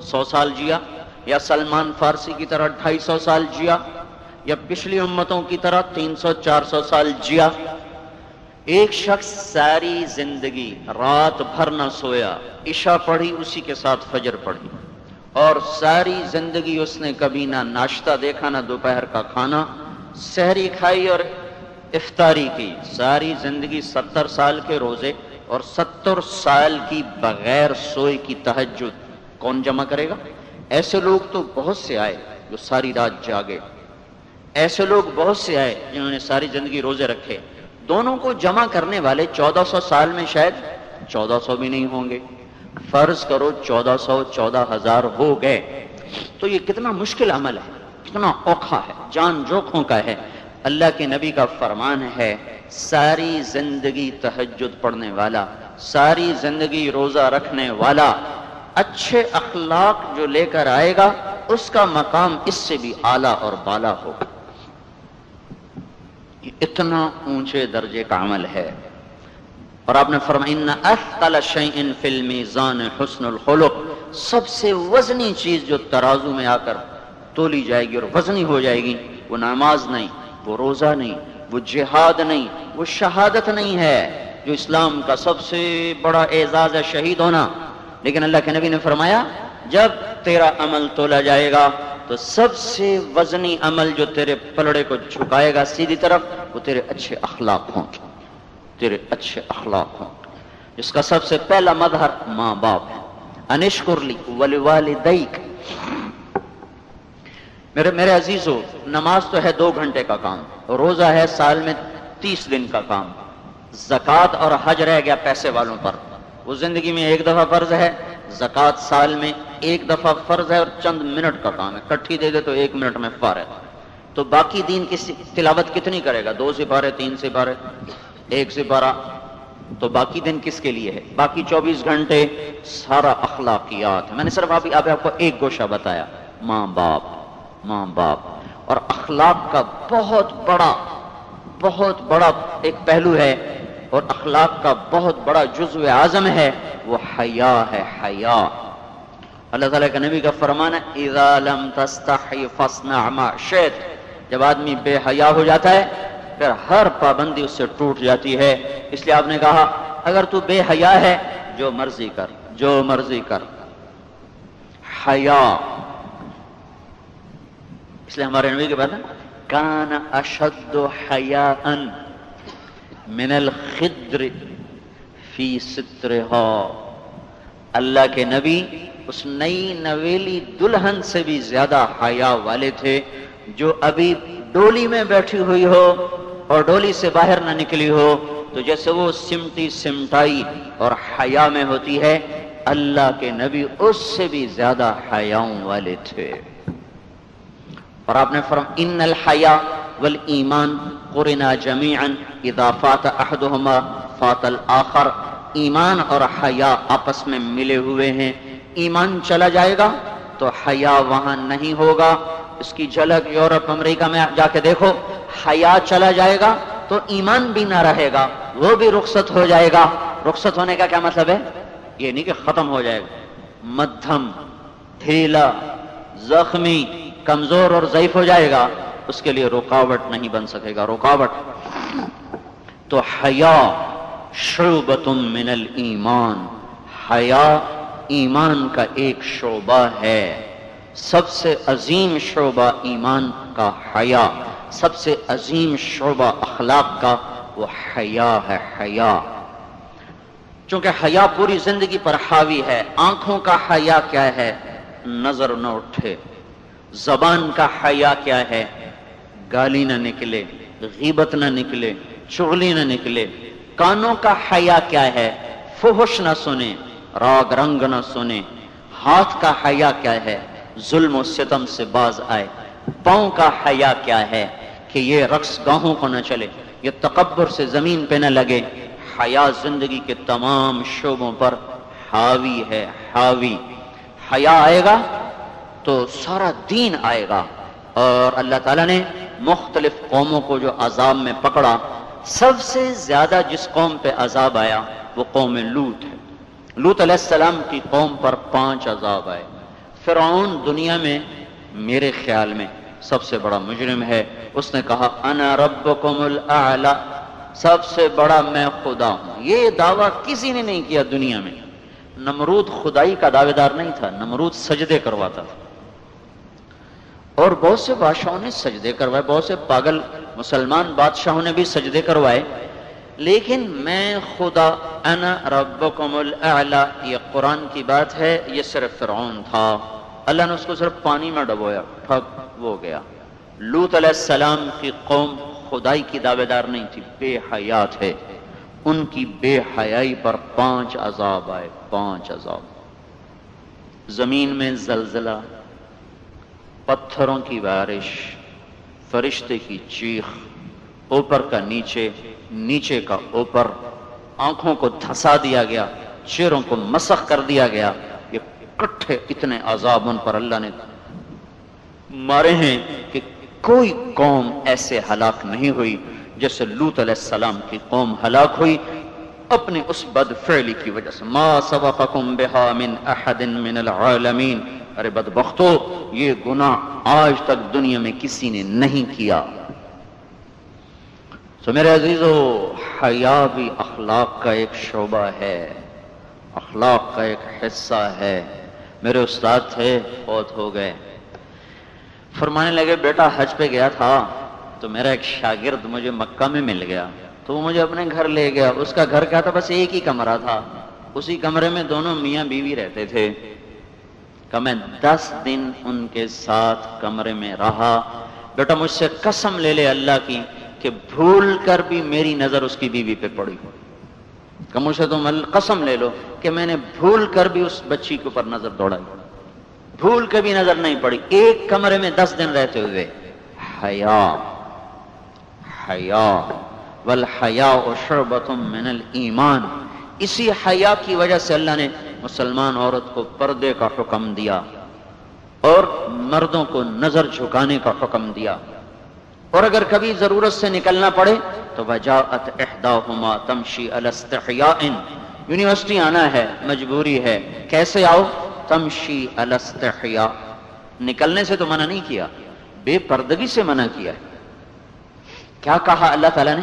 Speaker 2: سو سال جیا، یا سلمان فارسی کی طرح ڈھائی سو سال جیا، یا پچھلی امتوں کی طرح تین سو چار سو سال جیا ایک شخص ساری زندگی رات بھر نہ سویا، عشاء پڑھی، اسی کے ساتھ فجر پڑھی۔ اور ساری زندگی اس نے کبھی نہ ناشتہ دیکھا، نہ دوپہر کا کھانا، سحری کھائی اور افطاری کی۔ ساری زندگی ستر سال کے روزے اور ستر سال کی بغیر سوئے کی تہجد کون جمع کرے گا؟ ایسے لوگ تو بہت سے آئے جو ساری رات جاگے۔ ایسے لوگ بہت سے آئے جنہوں نے ساری زندگی روزے رکھے۔ دونوں کو جمع کرنے والے چودہ سو سال میں شاید چودہ سو بھی نہیں ہوں گے۔ فرض کرو چودہ سو، چودہ ہزار ہو گئے۔ تو یہ کتنا مشکل عمل ہے، کتنا اوکھا ہے، جان جوکھوں کا ہے۔ اللہ کے نبی کا فرمان ہے، ساری زندگی تہجد پڑھنے والا، ساری زندگی روزہ رکھنے والا۔ اچھے اخلاق جو لے کر آئے گا، اس کا مقام اس سے بھی اعلیٰ اور بالا ہوگا۔ اتنا اونچے درجے کا عمل ہے۔ اور آپ نے حسن الخلق سب سے وزنی چیز جو ترازو میں آ کر تولی جائے گی اور وزنی ہو جائے گی، وہ نماز نہیں، وہ روزہ نہیں، وہ جہاد نہیں، وہ شہادت نہیں ہے۔ جو اسلام کا سب سے بڑا اعزاز ہے شہید ہونا۔ لیکن اللہ کے نبی نے فرمایا، جب تیرا عمل تولا جائے گا تو سب سے وزنی عمل جو تیرے پلڑے کو جھکائے گا سیدھی طرف، وہ تیرے اچھے اخلاق ہوں تیرے اچھے اخلاق ہوں اس کا سب سے پہلا مظہر ماں باپ ہے۔ انشکر ولی والدیک میرے میرے عزیزو، نماز تو ہے دو گھنٹے کا کام، روزہ ہے سال میں تیس دن کا کام۔ زکوٰۃ اور حج رہ گیا پیسے والوں پر۔ وہ زندگی میں ایک دفعہ فرض ہے، زکوٰۃ سال میں ایک دفعہ فرض ہے اور چند منٹ کا کام ہے۔ کٹھی دے دے تو ایک منٹ میں فارغ۔ تو باقی دین کی تلاوت کتنی کرے گا؟ دو سپارے، تین سپارے، ایک سپارہ۔ تو باقی دن کس کے لیے ہے؟ باقی چوبیس گھنٹے سارا اخلاقیات۔ میں نے صرف ابھی آپ کو ایک گوشہ بتایا۔ ماں باپ ماں باپ۔ اور اخلاق کا بہت بڑا بہت بڑا ایک پہلو ہے۔ اور اخلاق کا بہت بڑا جزو اعظم ہے۔ وہ حیا ہے، حیا۔ اللہ تعالیٰ کا نبی کا فرمان ہے، اذا لم تستحی فصنع ما شئت. جب آدمی بے حیا ہو جاتا ہے، پھر ہر پابندی اس سے ٹوٹ جاتی ہے۔ اس لیے آپ نے کہا، اگر تو بے حیا ہے، جو مرضی کر، جو مرضی کر۔ حیا۔ اس لیے ہمارے نبی کے بعد کان اشد حیاء من الخدر فی سترہا اللہ کے نبی اس نئی نویلی دلہن سے بھی زیادہ حیا والے تھے جو ابھی ڈولی میں بیٹھی ہوئی ہو اور ڈولی سے باہر نہ نکلی ہو، تو جیسے وہ سمٹی سمٹائی اور حیا میں ہوتی ہے، اللہ کے نبی اس سے بھی زیادہ حیاؤں والے تھے۔ اور آپ نے فرم، ان الحیا والایمان قرنا جميعا اذا فات احدهما، فات الاخر، ایمان اور حیا آپس میں ملے ہوئے ہیں۔ ایمان چلا جائے گا تو حیا وہاں نہیں ہوگا۔ اس کی جھلک یورپ، امریکہ میں جا کے دیکھو، حیا چلا جائے گا تو ایمان بھی نہ رہے گا، وہ بھی رخصت ہو جائے گا۔ رخصت ہونے کا کیا مطلب ہے؟ یہ نہیں کہ ختم ہو جائے گا۔ مدھم، ڈھیلا، زخمی، کمزور اور ضعیف ہو جائے گا۔ اس کے لیے رکاوٹ نہیں بن سکے گا۔ رکاوٹ۔ تو حیا شعبت من الایمان۔ حیا ایمان کا ایک شعبہ ہے۔ سب سے عظیم شعبہ ایمان کا حیا، سب سے عظیم شعبہ اخلاق کا وہ حیا ہے، حیا۔ چونکہ حیا پوری زندگی پر حاوی ہے، آنکھوں کا حیا کیا ہے؟ نظر نہ اٹھے۔ زبان کا حیا کیا ہے؟ گالی نہ نکلے، غیبت نہ نکلے، چغلی نہ نکلے۔ کانوں کا حیا کیا ہے؟ فحش نہ سنے راگ رنگ نہ سنے۔ ہاتھ کا حیا کیا ہے؟ ظلم و ستم سے باز آئے۔ پاؤں کا حیا کیا ہے کہ یہ رقص گاہوں کو نہ چلے، یہ تکبر سے زمین پہ نہ لگے۔ حیا زندگی کے تمام شعبوں پر حاوی ہے، حاوی۔ حیا آئے گا تو سارا دین آئے گا۔ اور اللہ تعالیٰ نے مختلف قوموں کو جو عذاب میں پکڑا، سب سے زیادہ جس قوم پہ عذاب آیا، وہ قوم لوت ہے۔ لوت علیہ السلام کی قوم پر پانچ عذاب آئے۔ فرعون دنیا میں، میرے خیال میں سب سے بڑا مجرم ہے۔ اس نے کہا، انا ربکم الاعلی، سب سے بڑا میں خدا ہوں۔ یہ دعویٰ کسی نے نہیں کیا دنیا میں۔ نمرود خدائی کا دعوے دار نہیں تھا، نمرود سجدے کرواتا تھا۔ اور بہت سے بادشاہوں نے سجدے کروائے، بہت سے پاگل مسلمان بادشاہوں نے بھی سجدے کروائے۔ لیکن میں خدا، انا ربکم الاعلا، یہ قرآن کی بات ہے، یہ صرف فرعون تھا۔ اللہ نے اس کو صرف پانی میں ڈبویا پھک وہ گیا۔ لوت علیہ السلام کی قوم خدائی کی دعوے دار نہیں تھی، بے حیات ہے۔ ان کی بے حیائی پر پانچ عذاب آئے، پانچ عذاب۔ زمین میں زلزلہ، پتھروں کی بارش، فرشتے کی چیخ، اوپر کا نیچے نیچے کا اوپر آنکھوں کو دھسا دیا گیا چیروں کو مسخ کر دیا گیا۔ یہ کٹھے اتنے عذاب ان پر اللہ نے مارے ہیں کہ کوئی قوم ایسے ہلاک نہیں ہوئی جیسے لوت علیہ السلام کی قوم ہلاک ہوئی۔ اپنی اس بد فعلی کی وجہ سے ما سبقکم بها من احد من العالمین ارے بدبختو، یہ گناہ آج تک دنیا میں کسی نے نہیں کیا۔ سو میرے عزیزو حیا بھی اخلاق کا ایک شعبہ ہے، اخلاق کا ایک حصہ ہے۔ میرے استاد تھے، بہت ہو گئے۔ فرمانے لگے، بیٹا حج پہ گیا تھا، تو میرا ایک شاگرد مجھے مکہ میں مل گیا۔ تو وہ مجھے اپنے گھر لے گیا۔ اس کا گھر کیا تھا؟ بس ایک ہی کمرہ تھا۔ اسی کمرے میں دونوں میاں بیوی رہتے تھے۔ کہ میں دس دن ان کے ساتھ کمرے میں رہا۔ بیٹا مجھ سے قسم لے لے اللہ کی۔ کہ بھول کر بھی میری نظر اس کی بیوی پہ پڑی۔ کہ مجھ سے تم قسم لے لو کہ میں نے بھول کر بھی اس بچی کے اوپر نظر دوڑائی۔ بھول کے بھی نظر نہیں پڑی۔ ایک کمرے میں دس دن رہتے ہوئے۔ حیا۔ حیا۔ والحیا شربت من الایمان۔ اسی حیا کی وجہ سے اللہ نے مسلمان عورت کو پردے کا حکم دیا اور مردوں کو نظر جھکانے کا حکم دیا۔ اور اگر کبھی ضرورت سے نکلنا پڑے تو وجاءت احداہما تمشی الاستحیاء یونیورسٹی آنا ہے، مجبوری ہے۔ کیسے آؤ؟ تمشی الاستحیاء نکلنے سے تو منع نہیں کیا، بے پردگی سے منع کیا۔ ہے کیا کہا اللہ تعالیٰ نے؟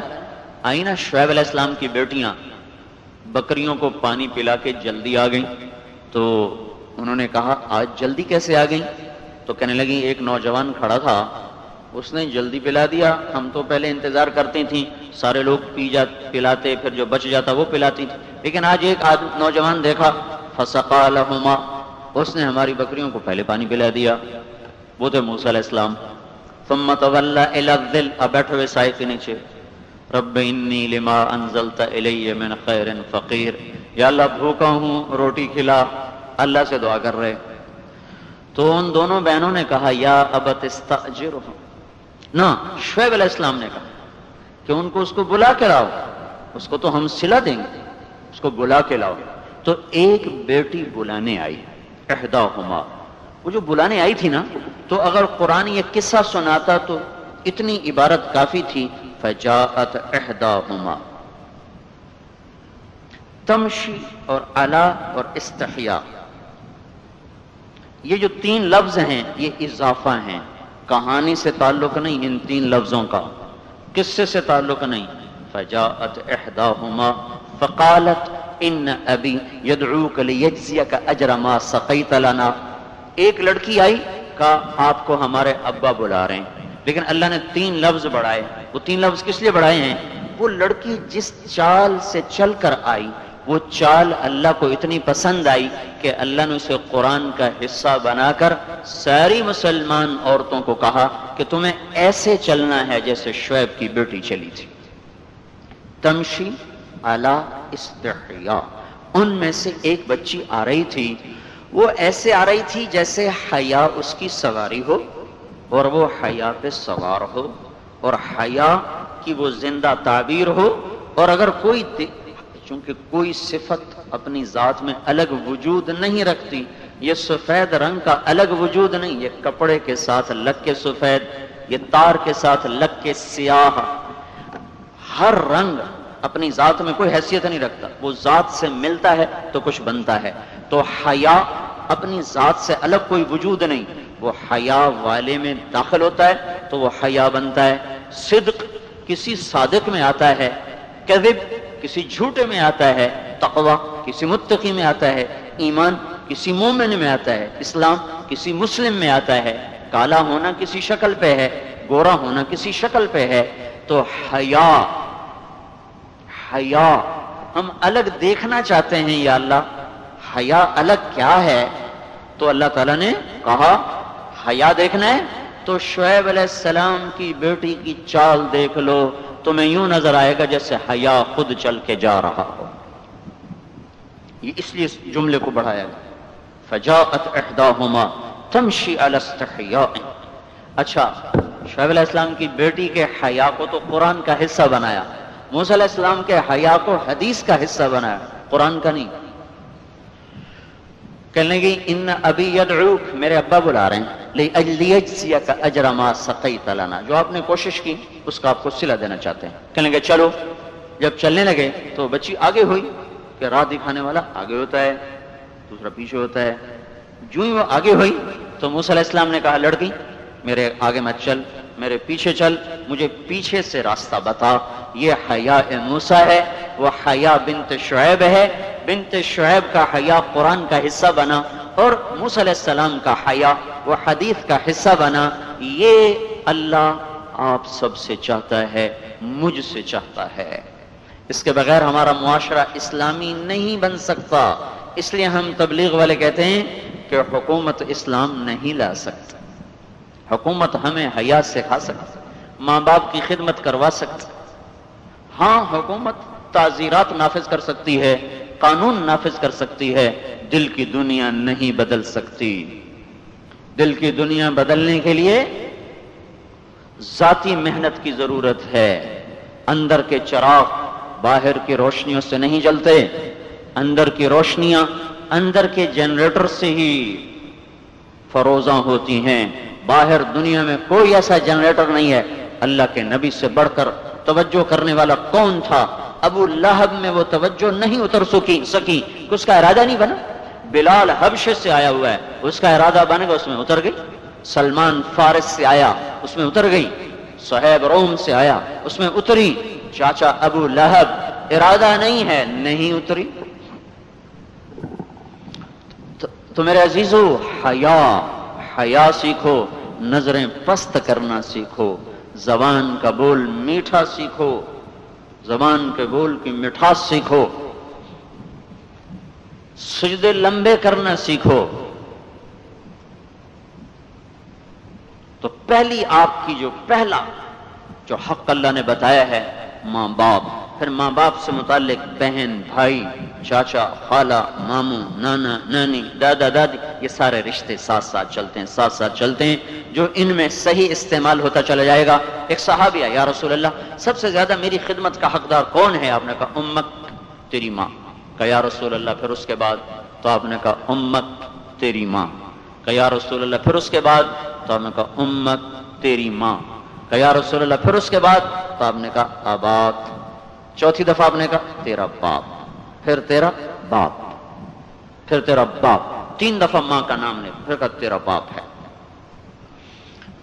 Speaker 2: آئینہ شعیب علیہ السلام کی بیٹیاں بکریوں کو پانی پلا کے جلدی آ گئیں۔ تو انہوں نے کہا، آج جلدی کیسے آ گئیں؟ تو کہنے لگی ایک نوجوان کھڑا تھا۔ اس نے جلدی پلا دیا۔ ہم تو پہلے انتظار کرتی تھیں۔ سارے لوگ پی جا، پلاتے، پھر جو بچ جاتا وہ پلاتی تھی لیکن آج ایک نوجوان دیکھا۔ فسقا لہما اس نے ہماری بکریوں کو پہلے پانی پلا دیا۔ وہ تھے موسیٰ علیہ السلام۔ ثم تولا الى الذل اب بیٹھے ہوئے سائے کے نیچے۔ رب انی لما انزلت الی من خیر فقیر یا اللہ، بھوکا ہوں، روٹی کھلا۔ اللہ سے دعا کر رہے۔ تو ان دونوں بہنوں نے کہا، یا ابت استاجر نہ، شعیب علیہ السلام نے کہا کہ ان کو اس کو بلا کے لاؤ، اس کو تو ہم سلا دیں گے، اس کو بلا کے لاؤ۔ تو ایک بیٹی بلانے آئی، احداہما۔ وہ جو بلانے آئی تھی نا، تو اگر قرآن یہ قصہ سناتا تو اتنی عبارت کافی تھی، فجاءت احداہما۔ تمشی اور علا اور استحیاء۔ یہ جو تین لفظ ہیں، یہ اضافہ ہیں۔ کہانی سے تعلق نہیں ان تین لفظوں کا، قصے سے تعلق نہیں۔ فجاءت احداہما فقالت، ان ابی یدعوک لیجزیک اجر ما سقیت لنا ایک لڑکی آئی کہا آپ کو ہمارے ابا بلا رہے ہیں لیکن اللہ نے تین لفظ بڑھائے۔ وہ تین لفظ کس لیے بڑھائے ہیں؟ وہ لڑکی جس چال سے چل کر آئی وہ چال اللہ کو اتنی پسند آئی کہ اللہ نے اسے قرآن کا حصہ بنا کر ساری مسلمان عورتوں کو کہا کہ تمہیں ایسے چلنا ہے جیسے شعیب کی بیٹی چلی تھی۔ تمشی اعلی استحیا ان میں سے ایک بچی آ رہی تھی۔ وہ ایسے آ رہی تھی جیسے حیا اس کی سواری ہو اور وہ حیا پہ سوار ہو اور حیا کی وہ زندہ تعبیر ہو اور اگر کوئی چونکہ کوئی صفت اپنی ذات میں الگ وجود نہیں رکھتی، یہ سفید رنگ کا الگ وجود نہیں، یہ کپڑے کے ساتھ لگ کے سفید، یہ تار کے ساتھ لگ کے سیاہ۔ ہر رنگ اپنی ذات میں کوئی حیثیت نہیں رکھتا، وہ ذات سے ملتا ہے تو کچھ بنتا ہے۔ تو حیا اپنی ذات سے الگ کوئی وجود نہیں، وہ حیا والے میں داخل ہوتا ہے تو وہ حیا بنتا ہے۔ صدق کسی صادق میں آتا ہے، کذب کسی جھوٹے میں آتا ہے، تقوی کسی متقی میں آتا ہے، ایمان کسی مومن میں آتا ہے، اسلام کسی مسلم میں آتا ہے، کالا ہونا کسی شکل پہ ہے، گورا ہونا کسی شکل پہ ہے، تو حیا حیا، ہم الگ دیکھنا چاہتے ہیں یا اللہ، حیا الگ کیا ہے؟ تو اللہ تعالیٰ نے کہا، حیا دیکھنا ہے، تو شعیب علیہ السلام کی بیٹی کی چال دیکھ لو۔ تمہیں یوں نظر آئے گا جیسے حیا خود چل کے جا رہا ہو۔ یہ اس لیے جملے کو بڑھایا گیا۔ فجاءت احداہما تمشی الاستحیاء اچھا شعیب علیہ السلام کی بیٹی کے حیا کو تو قرآن کا حصہ بنایا۔ موسی علیہ السلام کے حیا کو حدیث کا حصہ بنایا۔ قرآن کا نہیں۔ کہنے لگی ان ابی یدعوک میرے ابا بلا رہے ہیں. لیجزیک اجر ما سقیت لنا. جو آپ نے کوشش کی، اس کا آپ کو صلہ دینا چاہتے ہیں. کہنے لگے، چلو. جب چلنے لگے، تو بچی آگے ہوئی کہ راہ دکھانے والا آگے ہوتا ہے، دوسرا پیچھے ہوتا ہے. جو ہی وہ آگے ہوئی، تو موسیٰ علیہ السلام نے کہا، لڑکی، میرے آگے مت چل. میرے پیچھے چل، مجھے پیچھے سے راستہ بتا۔ یہ حیا موسیٰ ہے، وہ حیا بنت شعیب ہے۔ بنت شعیب کا حیا قرآن کا حصہ بنا اور موسیٰ علیہ السلام کا حیا، وہ حدیث کا حصہ بنا۔ یہ اللہ آپ سب سے چاہتا ہے، مجھ سے چاہتا ہے۔ اس کے بغیر ہمارا معاشرہ اسلامی نہیں بن سکتا۔ اس لیے ہم تبلیغ والے کہتے ہیں کہ حکومت اسلام نہیں لا سکتا۔ حکومت ہمیں حیا سکھا سکتا ماں باپ کی خدمت کروا سکتا ہاں حکومت تعزیرات نافذ کر سکتی ہے، قانون نافذ کر سکتی ہے، دل کی دنیا نہیں بدل سکتی۔ دل کی دنیا بدلنے کے لیے ذاتی محنت کی ضرورت ہے۔ اندر کے چراغ باہر کی روشنیوں سے نہیں جلتے۔ اندر کی روشنیاں اندر کے جنریٹر سے ہی فروزاں ہوتی ہیں۔ باہر دنیا میں کوئی ایسا جنریٹر نہیں ہے اللہ کے نبی سے بڑھ کر توجہ کرنے والا کون تھا؟ ابو لہب میں وہ توجہ نہیں اتر سکی سکی۔ اس کا ارادہ نہیں بنا؟ بلال حبش سے آیا ہوا ہے۔ اس کا ارادہ بن گیا، اس میں اتر گئی۔ سلمان فارس سے آیا، اس میں اتر گئی۔ صہیب روم سے آیا، اس میں اتری۔ چاچا ابو لہب، ارادہ نہیں ہے، نہیں اتری۔ تو میرے عزیزو، حیا۔ حیا سیکھو، نظریں پست کرنا سیکھو، زبان کا بول میٹھا سیکھو، زبان کے بول کی مٹھاس سیکھو، سجدے لمبے کرنا سیکھو۔ تو پہلی آپ کی جو پہلا، جو حق اللہ نے بتایا ہے، ماں باپ۔ پھر ماں باپ سے متعلق بہن، بھائی، چاچا، خالہ، ماموں، نانا، نانی، دادا، دادی، یہ سارے رشتے ساتھ ساتھ چلتے ہیں، ساتھ ساتھ چلتے ہیں، جو ان میں صحیح استعمال ہوتا چلا جائے گا۔ ایک صحابیہ یا رسول اللہ، سب سے زیادہ میری خدمت کا حقدار کون ہے؟ آپ نے کہا، امت، تیری ماں۔ کہا، یا رسول اللہ، پھر اس کے بعد تو آپ نے کہا، امت، تیری ماں۔ کہا، یا رسول اللہ، پھر اس کے بعد تو آپ نے کہا، امت، تیری ماں۔ کہا، یا رسول اللہ، پھر اس کے بعد تو آپ نے کہا، آباد۔ چوتھی دفعہ آپ نے کہا، تیرا باپ، پھر تیرا باپ، پھر تیرا باپ، تین دفعہ ماں کا نام لے، پھر کہا، تیرا باپ ہے۔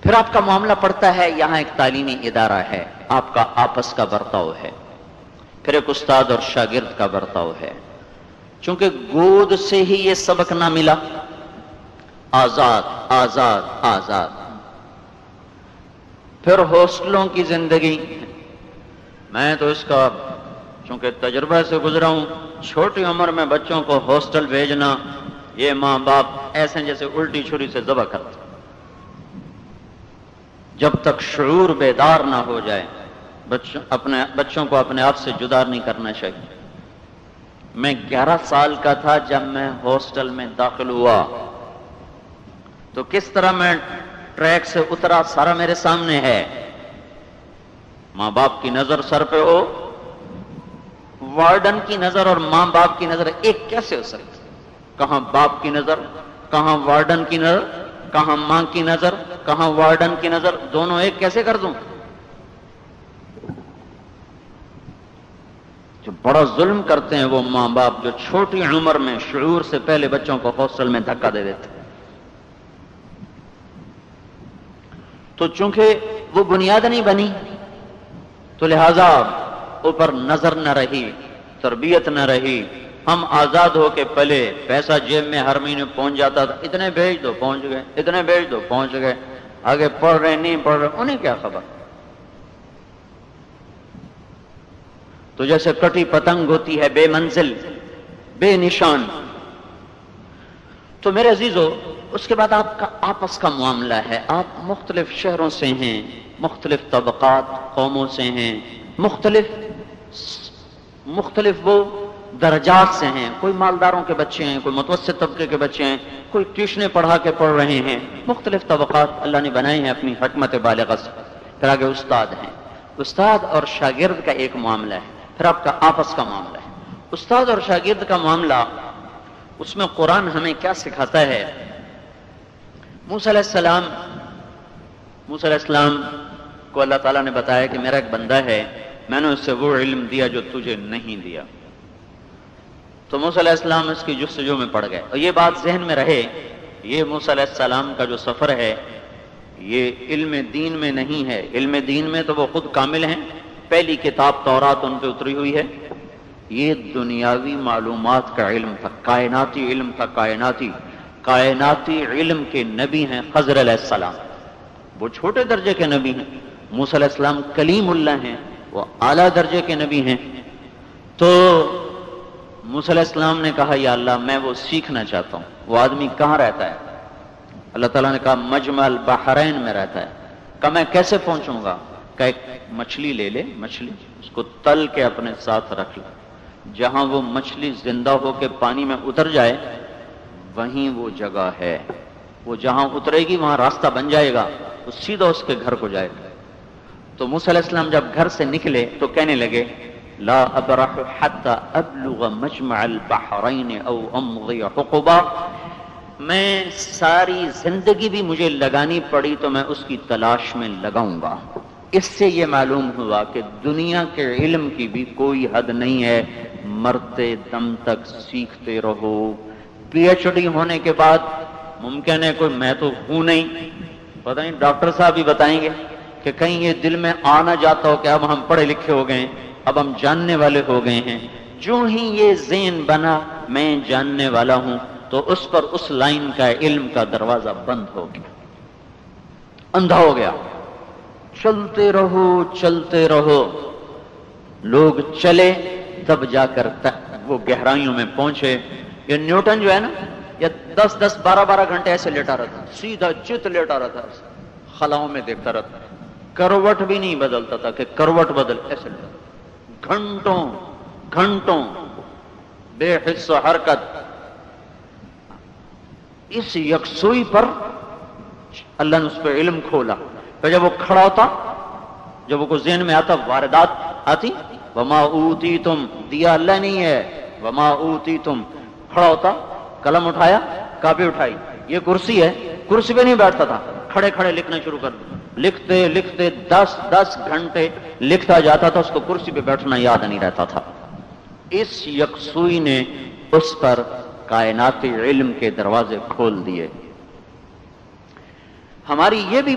Speaker 2: پھر آپ کا معاملہ پڑتا ہے، یہاں ایک تعلیمی ادارہ ہے، آپ کا آپس کا برتاؤ ہے، پھر ایک استاد اور شاگرد کا برتاؤ ہے۔ چونکہ گود سے ہی یہ سبق نہ ملا، آزاد آزاد آزاد۔ پھر ہاسٹلوں کی زندگی میں تو اس کا چونکہ تجربہ سے گزرا ہوں، چھوٹی عمر میں بچوں کو ہاسٹل بھیجنا، یہ ماں باپ ایسے جیسے الٹی چھری سے ذبح کرتا جب تک شعور بیدار نہ ہو جائے، بچوں، اپنے، بچوں کو اپنے آپ سے جدا نہیں کرنا چاہیے۔ میں گیارہ سال کا تھا جب میں ہاسٹل میں داخل ہوا۔ تو کس طرح میں ٹریک سے اترا سارا میرے سامنے ہے؟ ماں باپ کی نظر سر پہ ہو، وارڈن کی نظر اور ماں باپ کی نظر ایک کیسے ہو سکتی؟ کہاں باپ کی نظر، کہاں وارڈن کی نظر، کہاں ماں کی نظر، کہاں وارڈن کی نظر، دونوں ایک کیسے کر دوں؟ جو بڑا ظلم کرتے ہیں وہ ماں باپ جو چھوٹی عمر میں شعور سے پہلے بچوں کو ہاسٹل میں دھکا دے دیتے تو چونکہ وہ بنیاد نہیں بنی تو لہذا اوپر نظر نہ رہی، تربیت نہ رہی۔ ہم آزاد ہو کے پلے، پیسہ جیب میں ہر مہینے پہنچ جاتا تھا، اتنے بھیج دو پہنچ گئے، اتنے بھیج دو پہنچ گئے۔ آگے پڑھ رہے، نہیں پڑھ رہے، انہیں کیا خبر؟ تو جیسے کٹی پتنگ ہوتی ہے، بے منزل، بے نشان۔ تو میرے عزیزو، اس کے بعد آپ کا آپس کا معاملہ ہے۔ آپ مختلف شہروں سے ہیں مختلف طبقات قوموں سے ہیں، مختلف مختلف وہ درجات سے ہیں۔ کوئی مالداروں کے بچے ہیں، کوئی متوسط طبقے کے بچے ہیں، کوئی ٹیوشنیں پڑھا کے پڑھ رہے ہیں۔ مختلف طبقات اللہ نے بنائے ہیں اپنی حکمت بالغ سے۔ پھر آگے استاد ہیں۔ استاد اور شاگرد کا ایک معاملہ ہے، پھر آپ کا آپس کا معاملہ ہے۔ استاد اور شاگرد کا معاملہ، اس میں قرآن ہمیں کیا سکھاتا ہے؟ موسیٰ علیہ السلام، موسیٰ علیہ السلام کو اللہ تعالیٰ نے بتایا کہ میرا ایک بندہ ہے، میں نے اس سے وہ علم دیا جو تجھے نہیں دیا۔ تو موسیٰ علیہ السلام اس کی جستجو میں پڑ گئے۔ اور یہ بات ذہن میں رہے، یہ موسیٰ علیہ السلام کا جو سفر ہے، یہ علم دین میں نہیں ہے۔ علم دین میں تو وہ خود کامل ہیں۔ پہلی کتاب تورات ان پہ اتری ہوئی ہے۔ یہ دنیاوی معلومات کا علم تھا، کائناتی علم تھا، کائناتی کائناتی علم کے نبی ہیں خضر علیہ السلام۔ وہ چھوٹے درجے کے نبی ہیں۔ موسیٰ علیہ السلام کلیم اللہ ہیں، وہ اعلیٰ درجے کے نبی ہیں۔ تو موسیٰ علیہ السلام نے کہا، یا اللہ، میں وہ سیکھنا چاہتا ہوں۔ وہ آدمی کہاں رہتا ہے؟ اللہ تعالیٰ نے کہا، مجمع البحرین میں رہتا ہے۔ کہا، میں کیسے پہنچوں گا؟ کہ ایک مچھلی لے لے، مچھلی، اس کو تل کے اپنے ساتھ رکھ لے۔ جہاں وہ مچھلی زندہ ہو کے پانی میں اتر جائے، وہیں وہ جگہ ہے۔ وہ جہاں اترے گی، وہاں راستہ بن جائے گا۔ وہ سیدھا اس کے گھر کو جائے گا۔ تو موسیٰ علیہ السلام جب گھر سے نکلے تو کہنے لگے، لا ابرح حتى ابلغ مجمع البحرین او امضی حقبا میں ساری زندگی بھی مجھے لگانی پڑی تو میں اس کی تلاش میں لگاؤں گا۔ اس سے یہ معلوم ہوا کہ دنیا کے علم کی بھی کوئی حد نہیں ہے۔ مرتے دم تک سیکھتے رہو۔ پی ایچ ڈی ہونے کے بعد ممکن ہے کوئی میں تو ہوں نہیں۔ پتہ نہیں، ڈاکٹر صاحب بھی بتائیں گے۔ کہ کہیں یہ دل میں آنا جاتا ہو کہ اب ہم پڑھے لکھے ہو گئے اب ہم جاننے والے ہو گئے ہیں۔ جو ہی یہ ذہن بنا، میں جاننے والا ہوں، تو اس پر اس لائن کا علم کا دروازہ بند ہو گیا۔ اندھا ہو گیا۔ چلتے رہو چلتے رہو۔ لوگ چلے، تب جا کر وہ گہرائیوں میں پہنچے۔ یہ نیوٹن جو ہے نا، یہ دس دس، بارہ بارہ گھنٹے ایسے لیٹا رہتا۔ سیدھا چت لیٹا رہتا۔ خلاؤں میں دیکھتا رہتا۔ کروٹ بھی نہیں بدلتا تھا کہ کروٹ بدل، ایسے گھنٹوں گھنٹوں بے حص و حرکت۔ اس یکسوئی پر اللہ نے اس پہ علم کھولا۔ پھر جب وہ کھڑا ہوتا، جب وہ کو ذہن میں آتا، واردات آتی، وما اوتی تم دیا اللہ نہیں ہے۔ وما اوتی تم کھڑا ہوتا، قلم اٹھایا، کاپی اٹھائی۔ یہ کرسی ہے، کرسی پہ نہیں بیٹھتا تھا۔ کھڑے کھڑے لکھنا شروع کر دیا لکھتے لکھتے دس دس گھنٹے لکھتا جاتا تھا، اس کو کرسی پہ بیٹھنا یاد نہیں رہتا تھا۔ اس یکسوئی نے اس پر کائناتی علم کے دروازے کھول دیے۔ ہماری یہ بھی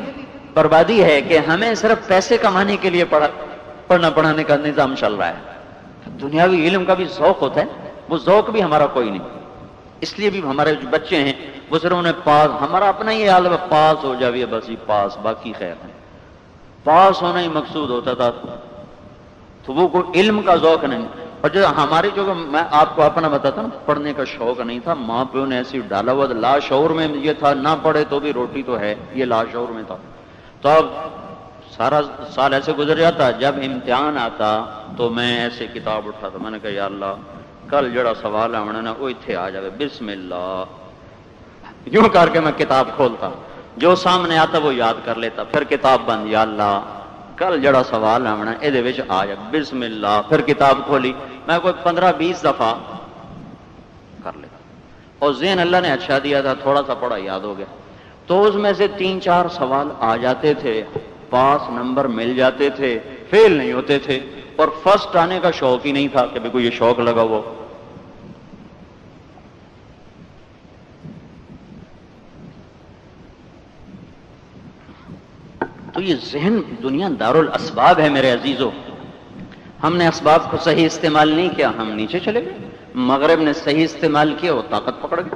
Speaker 2: بربادی ہے کہ ہمیں صرف پیسے کمانے کے لیے پڑھا پڑھنا پڑھانے کا نظام چل رہا ہے۔ دنیاوی علم کا بھی ذوق ہوتا ہے، وہ ذوق بھی ہمارا کوئی نہیں۔ اس لیے بھی ہمارے جو بچے ہیں وہ صرف انہیں پاس، ہمارا اپنا یہ حال ہے پاس ہو جائے بس ہی پاس، باقی خیر ہے۔ پاس ہونا ہی مقصود ہوتا تھا۔ تو وہ کوئی علم کا ذوق نہیں۔ اور جو ہماری جو میں آپ کو اپنا بتاتا نا پڑھنے کا شوق نہیں تھا۔ ماں پیو نے ایسی ڈالا ہوا لا شعور میں یہ تھا، نہ پڑھے تو بھی روٹی تو ہے، یہ لا شعور میں تھا۔ تو اب سارا سال ایسے گزر جاتا، جب امتحان آتا تو میں ایسے کتاب اٹھاتا۔ میں نے کہا، یا اللہ کل جڑا سوال ہے نا وہ اتنے آ جائے بسم اللہ یوں کر کے میں کتاب کھولتا۔ جو سامنے آتا وہ یاد کر لیتا، پھر کتاب بند، یا اللہ، کل جڑا سوال ہے یہ آ جائے بسم اللہ پھر کتاب کھولی، میں کوئی پندرہ بیس دفعہ کر لیتا۔ اور زین اللہ نے اچھا دیا تھا، تھوڑا سا پڑا یاد ہو گیا۔ تو اس میں سے تین چار سوال آ جاتے تھے، پاس نمبر مل جاتے تھے، فیل نہیں ہوتے تھے۔ اور فرسٹ آنے کا شوق ہی نہیں تھا کہ کوئی یہ شوق لگا وہ تو یہ ذہن دنیا دار الاسباب ہے میرے عزیزوں ہم نے اسباب کو صحیح استعمال نہیں کیا، ہم نیچے چلے گئے۔ مغرب نے صحیح استعمال کیا وہ طاقت پکڑ گئی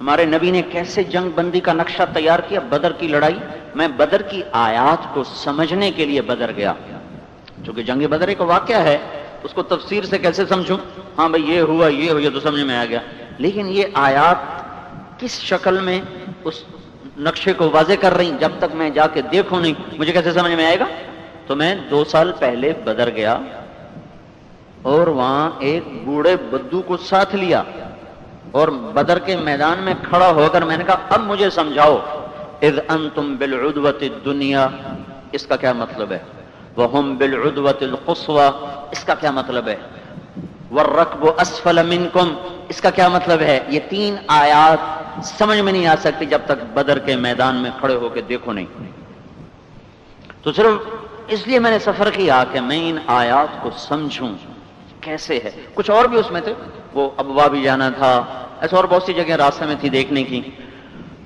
Speaker 2: ہمارے نبی نے کیسے جنگ بندی کا نقشہ تیار کیا؟ بدر کی لڑائی۔ میں بدر کی آیات کو سمجھنے کے لیے بدر گیا۔ چونکہ جنگ بدر ایک واقعہ ہے، اس کو تفسیر سے کیسے سمجھوں؟ ہاں بھائی، یہ ہوا یہ ہوا تو سمجھ میں آ گیا۔ لیکن یہ آیات کس شکل میں اس نقشے کو واضح کر رہی جب تک میں جا کے دیکھوں نہیں، مجھے کیسے سمجھ میں آئے گا؟ تو میں دو سال پہلے بدر گیا اور وہاں ایک بوڑھے بدو کو ساتھ لیا اور بدر کے میدان میں کھڑا ہو کر میں نے کہا، اب مجھے سمجھاؤ، اذ انتم بالعدوت الدنیا۔ اس کا کیا مطلب ہے؟ وہم بالعدوت القصوى. اس کا کیا مطلب ہے؟ والرکب اسفل منکم. اس کا کیا مطلب ہے؟ یہ تین آیات سمجھ میں نہیں آ سکتی جب تک بدر کے میدان میں کھڑے ہو کے دیکھو نہیں۔ تو صرف اس لیے میں نے سفر کیا کہ میں ان آیات کو سمجھوں۔ کیسے ہے؟ کچھ اور بھی اس میں تھے۔ وہ ابوا بھی جانا تھا۔ ایسے اور بہت سی جگہ راستے میں تھی دیکھنے کی۔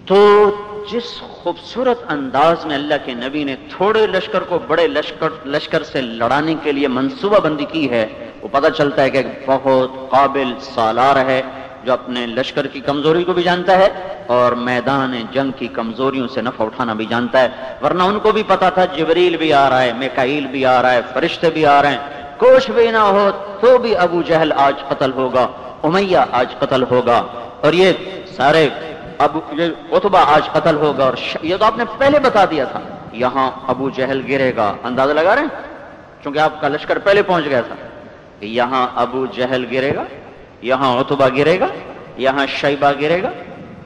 Speaker 2: تو جس خوبصورت انداز میں اللہ کے نبی نے تھوڑے لشکر کو بڑے لشکر لشکر سے لڑانے کے لیے منصوبہ بندی کی ہے، وہ پتہ چلتا ہے کہ بہت قابل سالار ہے جو اپنے لشکر کی کمزوری کو بھی جانتا ہے اور میدان جنگ کی کمزوریوں سے نفع اٹھانا بھی جانتا ہے۔ ورنہ ان کو بھی پتا تھا، جبریل بھی آ رہا ہے، میکائیل بھی آ رہا ہے، فرشتے بھی آ رہے ہیں۔ کچھ بھی نہ ہو تو بھی ابو جہل آج قتل ہوگا، امیہ آج قتل ہوگا۔ اور یہ سارے ابو اتبا آج قتل ہوگا اور ش... یہ تو آپ نے پہلے بتا دیا تھا۔ یہاں ابو جہل گرے گا۔ اندازہ لگا رہے ہیں؟ چونکہ آپ کا لشکر پہلے پہنچ گیا تھا۔ کہ یہاں ابو جہل گرے گا، یہاں اتبا گرے گا، یہاں شیبہ گرے گا،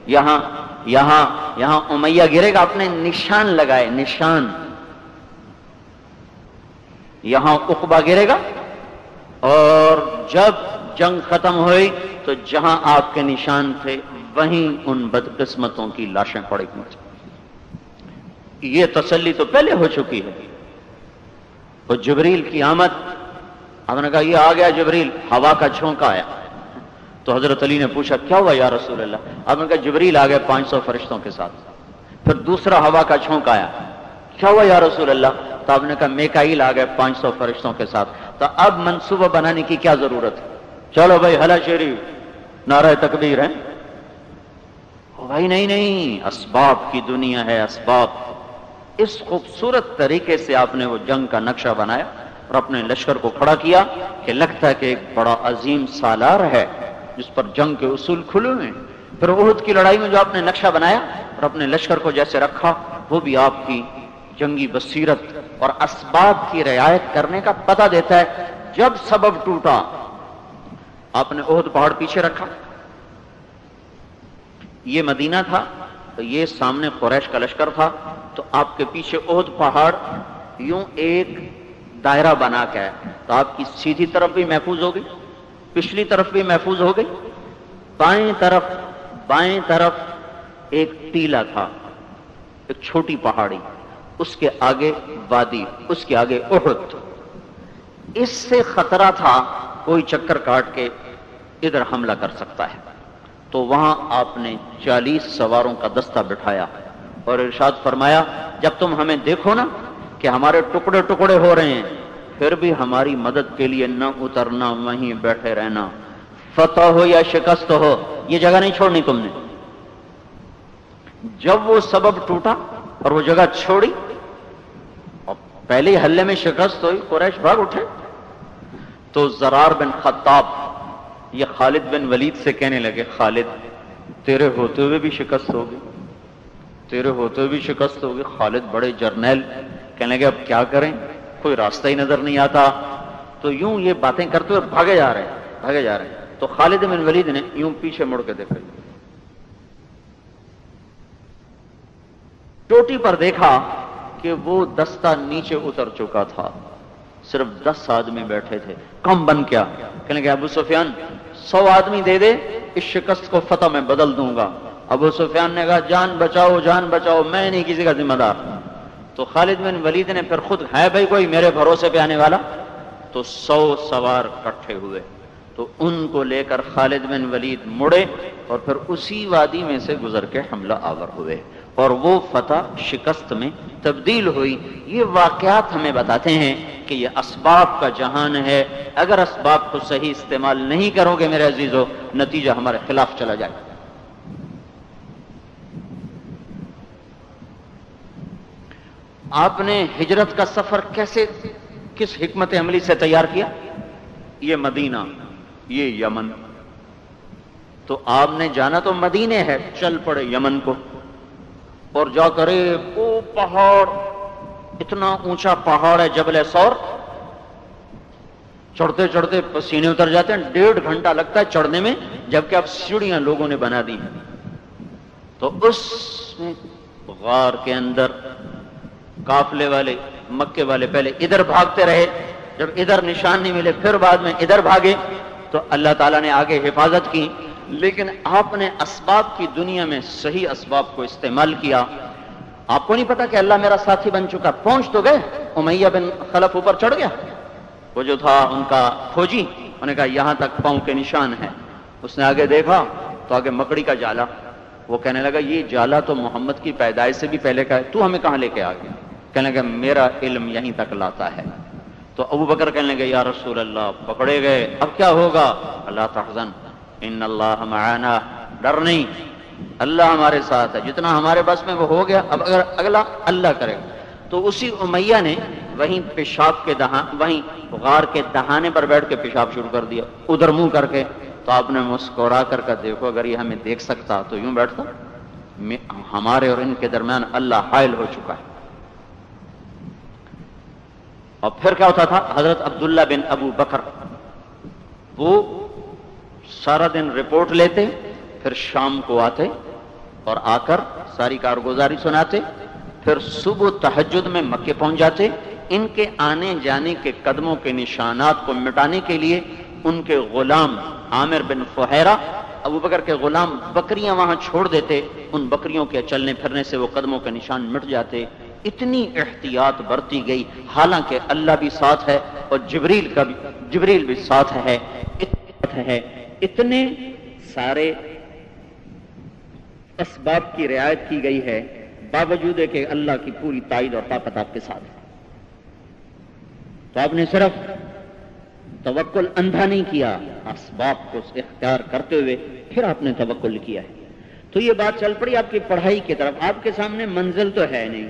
Speaker 2: یہاں یہاں یہاں امیہ گرے گا۔ اپنے نشان لگائے، نشان۔ یہاں اقبا گرے گا۔ اور جب جنگ ختم ہوئی تو جہاں آپ کے نشان تھے وہیں ان بدقسمتوں کی لاشیں پڑے گی یہ تسلی تو پہلے ہو چکی ہے۔ وہ جبریل کی آمد، آپ نے کہا یہ آ گیا جبریل، ہوا کا جھونکا آیا۔ تو حضرت علی نے پوچھا، کیا ہوا یا رسول اللہ؟ آپ نے کہا جبریل آ گیا پانچ سو فرشتوں کے ساتھ۔ پھر دوسرا ہوا کا جھونک آیا۔ کیا ہوا یا رسول اللہ؟ تو آپ نے کہا میکائیل آ گئے پانچ سو فرشتوں کے ساتھ۔ تو اب منصوبہ بنانے کی کیا ضرورت ہے؟ چلو بھائی، ہلا شیری، نعرہ تکبیر ہے بھائی نہیں نہیں، اسباب کی دنیا ہے اسباب۔ اس خوبصورت طریقے سے آپ نے وہ جنگ کا نقشہ بنایا اور اپنے لشکر کو کھڑا کیا کہ لگتا ہے کہ ایک بڑا عظیم سالار ہے، جس پر جنگ کے اصول کھلے ہوئے پھر عہد کی لڑائی میں جو آپ نے نقشہ بنایا اور اپنے لشکر کو جیسے رکھا، وہ بھی آپ کی جنگی بصیرت اور اسباب کی رعایت کرنے کا پتہ دیتا ہے۔ جب سبب ٹوٹا، آپ نے عہد پہاڑ پیچھے رکھا۔ یہ مدینہ تھا، تو یہ سامنے قریش کا لشکر تھا، تو آپ کے پیچھے عہد پہاڑ یوں ایک دائرہ بنا کے تو آپ کی سیدھی طرف بھی محفوظ ہو گئی پچھلی طرف بھی محفوظ ہو گئی بائیں طرف بائیں طرف ایک ٹیلا تھا، ایک چھوٹی پہاڑی، اس کے آگے وادی، اس کے آگے احد اس سے خطرہ تھا، کوئی چکر کاٹ کے ادھر حملہ کر سکتا ہے۔ تو وہاں آپ نے چالیس سواروں کا دستہ بٹھایا اور ارشاد فرمایا، جب تم ہمیں دیکھو نا کہ ہمارے ٹکڑے ٹکڑے ہو رہے ہیں، پھر بھی ہماری مدد کے لیے نہ اترنا، وہیں بیٹھے رہنا۔ فتح ہو یا شکست ہو، یہ جگہ نہیں چھوڑنی تم نے۔ جب وہ سبب ٹوٹا اور وہ جگہ چھوڑی، اور پہلے حلے میں شکست ہوئی، قریش بھاگ اٹھے، تو زرار بن خطاب یہ خالد بن ولید سے کہنے لگے، خالد، تیرے ہوتے ہوئے بھی شکست ہوگی، تیرے ہوتے ہوئے بھی شکست ہوگی، خالد بڑے جرنیل، کہنے لگے، اب کیا کریں، کوئی راستہ ہی نظر نہیں آتا، تو یوں یہ باتیں کرتے ہوئے بھاگے جا رہے ہیں، بھاگے جا رہے ہیں، تو خالد بن ولید نے یوں پیچھے مڑ کے دیکھا، چوٹی پر دیکھا کہ وہ دستہ نیچے اتر چکا تھا صرف دس آدمی بیٹھے تھے۔ کم بن کیا؟ کہنے ابو سفیان، سو آدمی دے دے، اس شکست کو فتح میں بدل دوں گا۔ ابو سفیان نے کہا، جان بچاؤ جان بچاؤ، میں نہیں کسی کا ذمہ دار۔ تو خالد بن ولید نے پھر خود ہے بھائی، کوئی میرے بھروسے پہ آنے والا؟ تو سو سوار کٹھے ہوئے۔ تو ان کو لے کر خالد بن ولید مڑے اور پھر اسی وادی میں سے گزر کے حملہ آور ہوئے۔ اور وہ فتح شکست میں تبدیل ہوئی۔ یہ واقعات ہمیں بتاتے ہیں کہ یہ اسباب کا جہان ہے۔ اگر اسباب کو صحیح استعمال نہیں کرو گے میرے عزیزو، نتیجہ ہمارے خلاف چلا جائے آپ نے ہجرت کا سفر کیسے، کس حکمت عملی سے تیار کیا؟ یہ مدینہ، یہ یمن۔ تو آپ نے جانا تو مدینے ہے، چل پڑے یمن کو۔ اور جا کرے وہ پہاڑ، اتنا اونچا پہاڑ ہے جبل سور چڑھتے چڑھتے پسینے اتر جاتے ہیں، ڈیڑھ گھنٹہ لگتا ہے چڑھنے میں، جبکہ اب سیڑھیاں لوگوں نے بنا دی تو اس میں غار کے اندر کافلے والے، مکے والے پہلے ادھر بھاگتے رہے۔ جب ادھر نشان نہیں ملے، پھر بعد میں ادھر بھاگے۔ تو اللہ تعالیٰ نے آگے حفاظت کی۔ لیکن آپ نے اسباب کی دنیا میں صحیح اسباب کو استعمال کیا۔ آپ کو نہیں پتا کہ اللہ میرا ساتھی بن چکا؟ پہنچ تو گئے۔ امیہ بن خلف اوپر چڑھ گیا۔ وہ جو تھا ان کا کھوجی انہوں نے کہا یہاں تک پاؤں کے نشان ہے۔ اس نے آگے دیکھا تو آگے مکڑی کا جالا۔ وہ کہنے لگا، یہ جالا تو محمد کی پیدائش سے بھی پہلے کا ہے۔ تو ہمیں کہاں لے کے آ گیا؟ کہنے لگا، میرا علم یہیں تک لاتا ہے۔ تو ابو بکر کہنے لگے، یا رسول اللہ، پکڑے گئے۔ اب کیا ہوگا؟ اللہ تحزن۔ ان اللہ معانا. ڈر نہیں. اللہ ہمارے ساتھ ہے. جتنا ہمارے بس میں وہ ہو گیا، اب اگر اگلا اللہ کرے گا. تو اسی امیہ نے وہیں پیشاب کے دہان وہیں غار کے دہانے پر بیٹھ کے پیشاب شروع کر دیا. ادھر منہ کر کے. تو آپ نے مسکرا کر کے دیکھو، اگر یہ ہمیں دیکھ سکتا تو یوں بیٹھتا ہمارے اور ان کے درمیان اللہ حائل ہو چکا ہے۔ اور پھر کیا ہوتا تھا؟ حضرت عبداللہ بن ابو بکر، وہ سارا دن رپورٹ لیتے، پھر شام کو آتے اور آ کر ساری کارگزاری سناتے، پھر صبح تحجد میں مکے پہنچ جاتے، ان کے آنے جانے کے قدموں کے نشانات کو مٹانے کے لیے ان کے غلام عامر بن فہرا ابو بکر کے غلام بکریاں وہاں چھوڑ دیتے، ان بکریوں کے چلنے پھرنے سے وہ قدموں کے نشان مٹ جاتے۔ اتنی احتیاط برتی گئی، حالانکہ اللہ بھی ساتھ ہے اور جبریل کا بھی جبریل بھی ساتھ ہے ہے۔ اتنے سارے اسباب کی رعایت کی گئی ہے، باوجود کہ اللہ کی پوری تائید اور طاقت آپ کے ساتھ ہے۔ تو آپ نے صرف توکل اندھا نہیں کیا، اسباب کو اختیار کرتے ہوئے پھر آپ نے توکل کیا ہے۔ تو یہ بات چل پڑی آپ کی پڑھائی کی طرف۔ آپ کے سامنے منزل تو ہے نہیں۔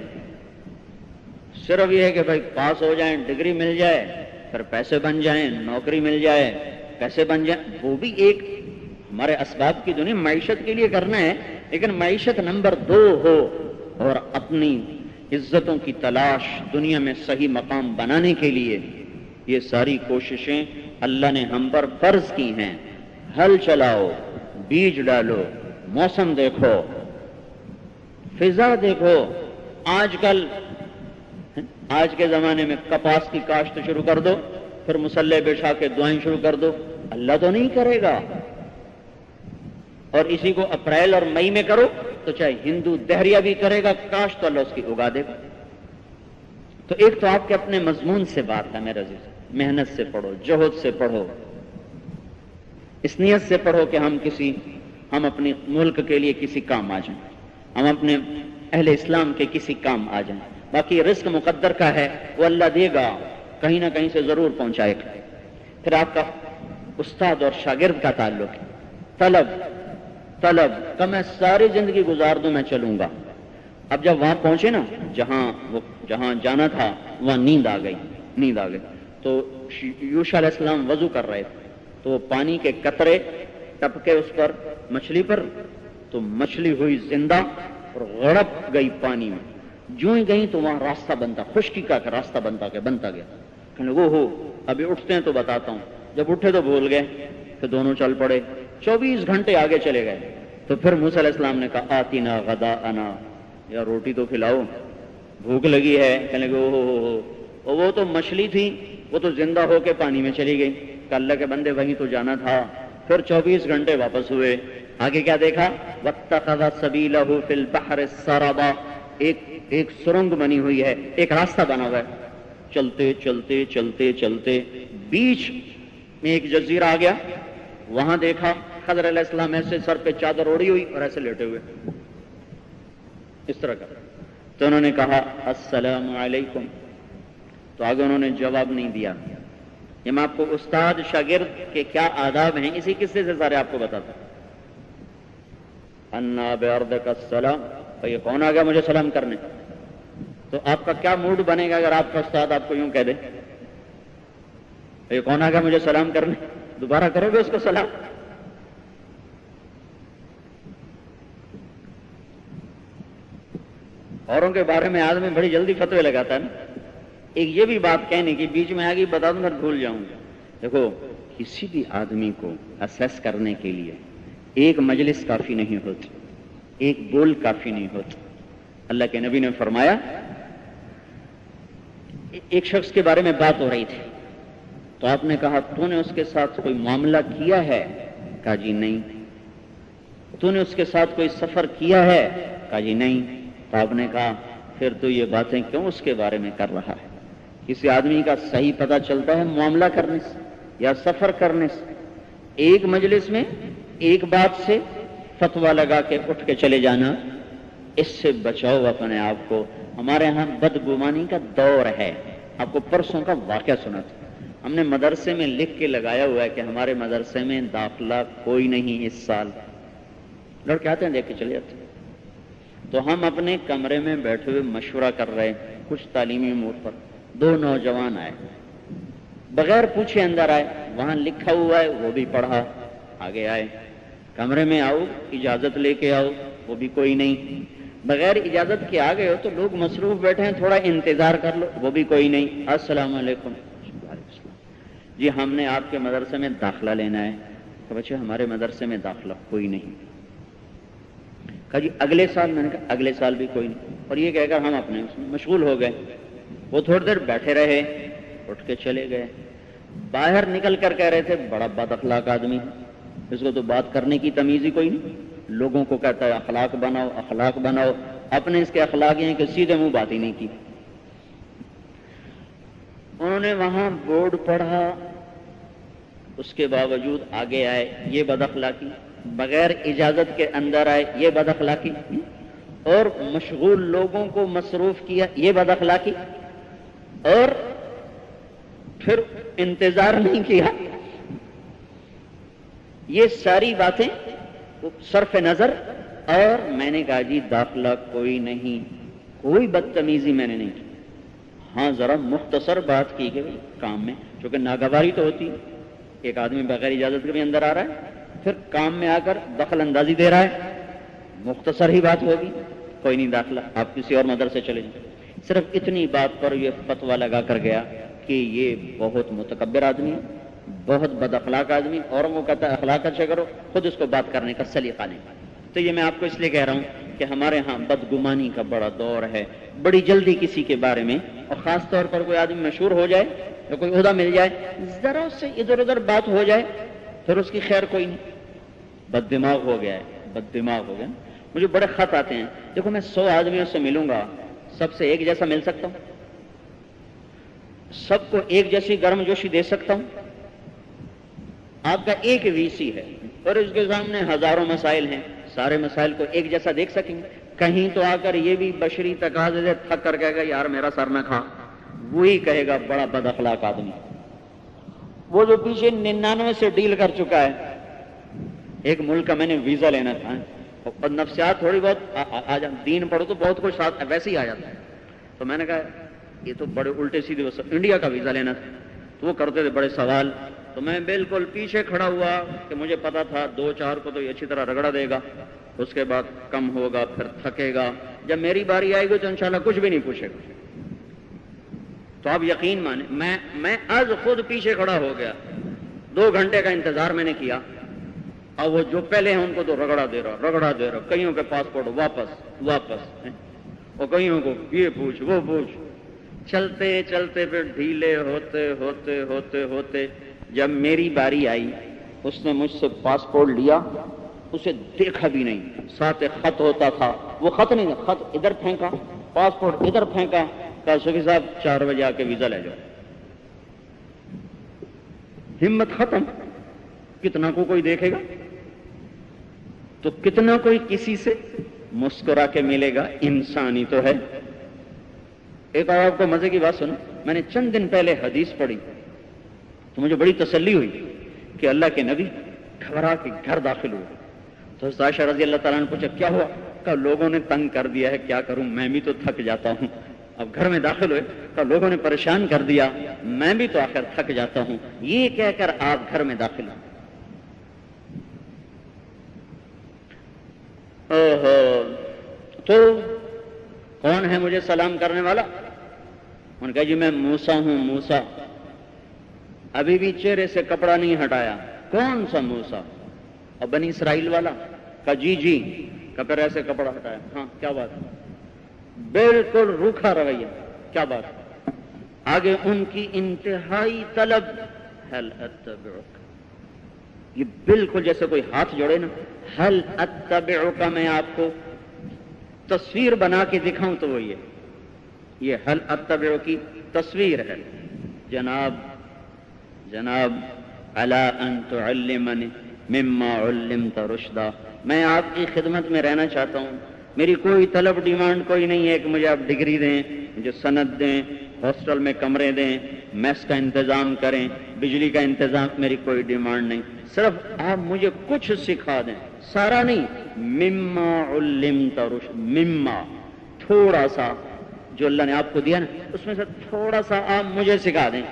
Speaker 2: صرف یہ ہے کہ بھائی پاس ہو جائیں، ڈگری مل جائے، پھر پیسے بن جائیں، نوکری مل جائے پیسے بن جائیں؟ وہ بھی ایک ہمارے اسباب کی دنیا معیشت کے لیے کرنا ہے، لیکن معیشت نمبر دو ہو اور اپنی عزتوں کی تلاش دنیا میں صحیح مقام بنانے کے لیے۔ یہ ساری کوششیں اللہ نے ہم پر فرض کی ہیں۔ ہل چلاؤ، بیج ڈالو، موسم دیکھو، فضا دیکھو۔ آج کل، آج کے زمانے میں کپاس کی کاشت شروع کر دو، پھر مسلح بچھا کے دعائیں شروع کر دو۔ اللہ تو نہیں کرے گا۔ اور اسی کو اپریل اور مئی میں کرو تو چاہے ہندو دہریا بھی کرے گا کاشت تو اللہ اس کی اگا دے گا۔ تو ایک تو آپ کے اپنے مضمون سے بات ہے میرا عزیز، محنت سے پڑھو، جہد سے پڑھو، اس نیت سے پڑھو کہ ہم کسی، ہم اپنی ملک کے لیے کسی کام آ جائیں۔ ہم اپنے اہل اسلام کے کسی کام آ جائیں۔ باقی رزق مقدر کا ہے، وہ اللہ دے گا، کہیں نہ کہیں سے ضرور پہنچائے گا۔ پھر آپ کا استاد اور شاگرد کا تعلق ہے۔ طلب طلب کا میں ساری زندگی گزار دوں میں چلوں گا۔ اب جب وہاں پہنچے نا، جہاں وہ، جہاں جانا تھا، وہاں نیند آ گئی، نیند آ گئی۔ تو یوشا علیہ السلام وضو کر رہے تھے۔ تو پانی کے قطرے ٹپکے اس پر مچھلی پر، تو مچھلی ہوئی زندہ اور غڑپ گئی پانی میں۔ جو ہی گئی تو وہاں راستہ بنتا، خشکی کا راستہ بنتا گیا بنتا گیا۔ کہنے وہ ہو ابھی اٹھتے ہیں تو بتاتا ہوں۔ جب اٹھے تو بھول گئے پھر دونوں چل پڑے۔ چوبیس گھنٹے آگے چلے گئے۔ تو پھر موسی علیہ السلام نے کہا آتی نا غدا انا یا روٹی تو کھلاؤ۔ بھوک لگی ہے۔ کہنے لگے او ہو ہو وہ تو مچھلی تھی۔ وہ تو زندہ ہو کے پانی میں چلی گئی۔ کہ اللہ کے بندے وہیں تو جانا تھا۔ پھر چوبیس گھنٹے واپس ہوئے۔ آگے کیا دیکھا؟ وَاتَّخَذَ سَبِيلَهُ فِي الْبَحْرِ السَّرَبَ۔ ایک ایک سرنگ بنی ہوئی ہے۔ ایک راستہ بنا ہوا ہے۔ چلتے چلتے چلتے چلتے۔ بیچ میں ایک جزیرہ آ گیا، وہاں دیکھا خضر علیہ السلام ایسے سر پہ چادر اوڑی ہوئی اور ایسے لیٹے ہوئے۔ اس طرح کا۔ تو انہوں نے کہا، السلام علیکم۔ تو آگے انہوں نے جواب نہیں دیا۔ یہ میں آپ کو استاد شاگرد کے کیا آداب ہیں، اسی قصے سے سارے آپ کو بتاتا انا بے کا سلام یہ کون آ گیا مجھے سلام کرنے؟ تو آپ کا کیا موڈ بنے گا اگر آپ کا استاد آپ کو یوں کہہ دے؟ یہ کون آ گیا مجھے سلام کرنے؟ دوبارہ کرو گے اس کو سلام؟ اوروں کے بارے میں آدمی بڑی جلدی فتوے لگاتا ہے نا۔ ایک یہ بھی بات کہنے کی، بیچ میں آگے بتا دوں گا بھول جاؤں گا۔ دیکھو، کسی بھی آدمی کو اسیس کرنے کے لیے ایک مجلس کافی نہیں ہوتی، ایک بول کافی نہیں ہوتا اللہ کے نبی نے فرمایا، ایک شخص کے بارے میں بات ہو رہی تھی۔ تو آپ نے کہا، تو نے اس کے ساتھ کوئی معاملہ کیا ہے؟ کہا جی نہیں. تو نے اس کے ساتھ کوئی سفر کیا ہے؟ کہا جی نہیں. تو آپ نے کہا، پھر تو یہ باتیں کیوں اس کے بارے میں کر رہا ہے؟ کسی آدمی کا صحیح پتہ چلتا ہے معاملہ کرنے سے یا سفر کرنے سے۔ ایک مجلس میں ایک بات سے فتوا لگا کے اٹھ کے چلے جانا، اس سے بچاؤ اپنے آپ کو۔ ہمارے ہاں بدگمانی کا دور ہے۔ آپ کو پرسوں کا واقعہ سنا تھا ہم نے مدرسے میں لکھ کے لگایا ہوا ہے کہ ہمارے مدرسے میں داخلہ کوئی نہیں اس سال۔ لڑکے آتے ہیں دیکھ کے چلے جاتے ہیں تو ہم اپنے کمرے میں بیٹھے ہوئے مشورہ کر رہے ہیں، کچھ تعلیمی امور پر۔ دو نوجوان آئے۔ بغیر پوچھے اندر آئے، وہاں لکھا ہوا ہے، وہ بھی پڑھا۔ آگے آئے۔ کمرے میں آؤ، اجازت لے کے آؤ، وہ بھی کوئی نہیں۔ بغیر اجازت کے آ گئے ہو تو لوگ مصروف بیٹھے ہیں، تھوڑا انتظار کر لو، وہ بھی کوئی نہیں۔ السلام علیکم۔ جی ہم نے آپ کے مدرسے میں داخلہ لینا ہے۔ کہ بچے، ہمارے مدرسے میں داخلہ کوئی نہیں۔ کہا جی اگلے سال، میں نے کہا اگلے سال بھی کوئی نہیں۔ اور یہ کہہ کر ہم اپنے اس میں مشغول ہو گئے۔ وہ تھوڑی دیر بیٹھے رہے، اٹھ کے چلے گئے۔ باہر نکل کر کہہ رہے تھے، بڑا بد اخلاق آدمی ہے۔ اس کو تو بات کرنے کی تمیز ہی کوئی نہیں۔ لوگوں کو کہتا ہے، اخلاق بناؤ اخلاق بناؤ۔ اپنے اس کے اخلاق ہیں کہ سیدھے منہ بات ہی نہیں کی۔ انہوں نے وہاں بورڈ پڑھا۔ اس کے باوجود آگے آئے، یہ بد اخلاقی، بغیر اجازت کے اندر آئے، یہ بد اخلاقی۔ اور مشغول لوگوں کو مصروف کیا، یہ بد اخلاقی۔ اور پھر انتظار نہیں کیا۔ یہ ساری باتیں صرف نظر، اور میں نے کہا جی داخلہ کوئی نہیں، کوئی بدتمیزی میں نے نہیں کی۔ ہاں ذرا مختصر بات کی کہ کام میں، چونکہ ناگواری تو ہوتی۔ ایک آدمی بغیر اجازت کے بھی اندر آ رہا ہے، پھر کام میں آ کر دخل اندازی دے رہا ہے۔ مختصر ہی بات ہوگی، کوئی نہیں داخلہ، آپ کسی اور مدرسے چلے جائیں۔ صرف اتنی بات پر یہ فتوا لگا کر گیا کہ یہ بہت متکبر آدمی ہے، بہت بد اخلاق آدمی اوروں کو کہتا ہے، اخلاق اچھا کرو، خود اس کو بات کرنے کا سلیقہ نہیں۔ تو یہ میں آپ کو اس لیے کہہ رہا ہوں کہ ہمارے ہاں بدگمانی کا بڑا دور ہے۔ بڑی جلدی کسی کے بارے میں اور خاص طور پر کوئی آدمی مشہور ہو جائے یا کوئی عہدہ مل جائے، ذرا اس سے ادھر ادھر بات ہو جائے، پھر اس کی خیر کوئی نہیں۔ بد دماغ ہو گیا ہے، بد دماغ ہو گیا۔ مجھے بڑے خط آتے ہیں۔ دیکھو، میں سو آدمیوں سے ملوں گا، سب سے ایک جیسا مل سکتا ہوں۔ سب کو ایک جیسی گرم جوشی دے سکتا ہوں۔ آپ کا ایک وی سی ہے، اور اس کے سامنے ہزاروں مسائل ہیں۔ سارے مسائل کو ایک جیسا دیکھ سکیں گے۔ کہیں تو آ کر یہ بھی بشری تقاضے سے تھک کر کہے گا، یار میرا سر نہ کھا۔ وہی کہے گا بڑا بد اخلاق آدمی۔ وہ جو پیچھے ننانوے سے ڈیل کر چکا ہے، ایک ملک کا میں نے ویزا لینا تھا۔ اور نفسیات تھوڑی بہت دین پڑھو تو بہت کچھ ساتھ، ویسے ہی آ جاتا ہے۔ تو میں نے کہا، یہ تو بڑے الٹے سیدھے انڈیا کا ویزا لینا تھا۔ تو وہ کرتے تھے بڑے سوال۔ تو میں بالکل پیچھے کھڑا ہوا کہ مجھے پتا تھا، دو چار کو تو یہ اچھی طرح رگڑا دے گا۔ اس کے بعد کم ہوگا، پھر تھکے گا۔ جب میری باری آئے گی تو انشاءاللہ کچھ بھی نہیں پوچھے گا۔ تو آپ یقین مانے، میں میں از خود پیچھے کھڑا ہو گیا۔ دو گھنٹے کا انتظار میں نے کیا۔ اور وہ جو پہلے ہیں ان کو تو رگڑا دے رہا، رگڑا دے رہا۔ کئیوں کے پاسپورٹ واپس واپس اور کئیوں کو یہ پوچھ، وہ پوچھ۔ چلتے چلتے پھر ڈھیلے ہوتے ہوتے ہوتے ہوتے۔ جب میری باری آئی، اس نے مجھ سے پاسپورٹ لیا، اسے دیکھا بھی نہیں۔ ساتھ خط ہوتا تھا، وہ خط نہیں، خط ادھر پھینکا، پاسپورٹ ادھر پھینکا۔ کہا صاحب چار بجے آ کے ویزا لے جاؤ۔ ہمت ختم۔ کتنا کو کوئی دیکھے گا؟ تو کتنا کوئی کسی سے مسکرا کے ملے گا؟ انسانی تو ہے۔ ایک اور آپ کو مزے کی بات سنو میں نے چند دن پہلے حدیث پڑھی۔ تو مجھے بڑی تسلی ہوئی کہ اللہ کے نبی گھبرا کے گھر داخل ہوئے۔ تو ساشا رضی اللہ تعالیٰ نے پوچھا، کیا ہوا؟ کہ لوگوں نے تنگ کر دیا ہے، کیا کروں؟ میں بھی تو تھک جاتا ہوں۔ اب گھر میں داخل ہوئے تو لوگوں نے پریشان کر دیا، میں بھی تو آخر تھک جاتا ہوں۔ یہ کہہ کر آپ گھر میں داخل تو کون ہے مجھے سلام کرنے والا؟ ان کہا جی میں موسا ہوں موسا ابھی بھی چہرے سے کپڑا نہیں ہٹایا۔ کون سا موسا اور بنی اسرائیل والا؟ کہا جی جی۔ پھر ایسے کپڑا ہٹایا۔ ہاں کیا بات بالکل روکھا رویہ کیا بات آگے ان کی انتہائی طلب۔ حل اتبعک؟ یہ بالکل جیسے کوئی ہاتھ جوڑے نا۔ حل اتبعک میں آپ کو تصویر بنا کے دکھاؤں تو وہ یہ یہ حل اتبعو کی تصویر ہے۔ جناب جناب الا ان تعلمنی مما علمت رشدہ میں آپ کی خدمت میں رہنا چاہتا ہوں۔ میری کوئی طلب ڈیمانڈ کوئی نہیں ہے کہ مجھے آپ ڈگری دیں، مجھے سند دیں، ہاسٹل میں کمرے دیں، میس کا انتظام کریں، بجلی کا انتظام، میری کوئی ڈیمانڈ نہیں۔ صرف آپ مجھے کچھ سکھا دیں۔ سارا نہیں، مما علمت رشد، مما۔ تھوڑا سا جو اللہ نے آپ کو دیا نا، اس میں سے تھوڑا سا آپ مجھے سکھا دیں۔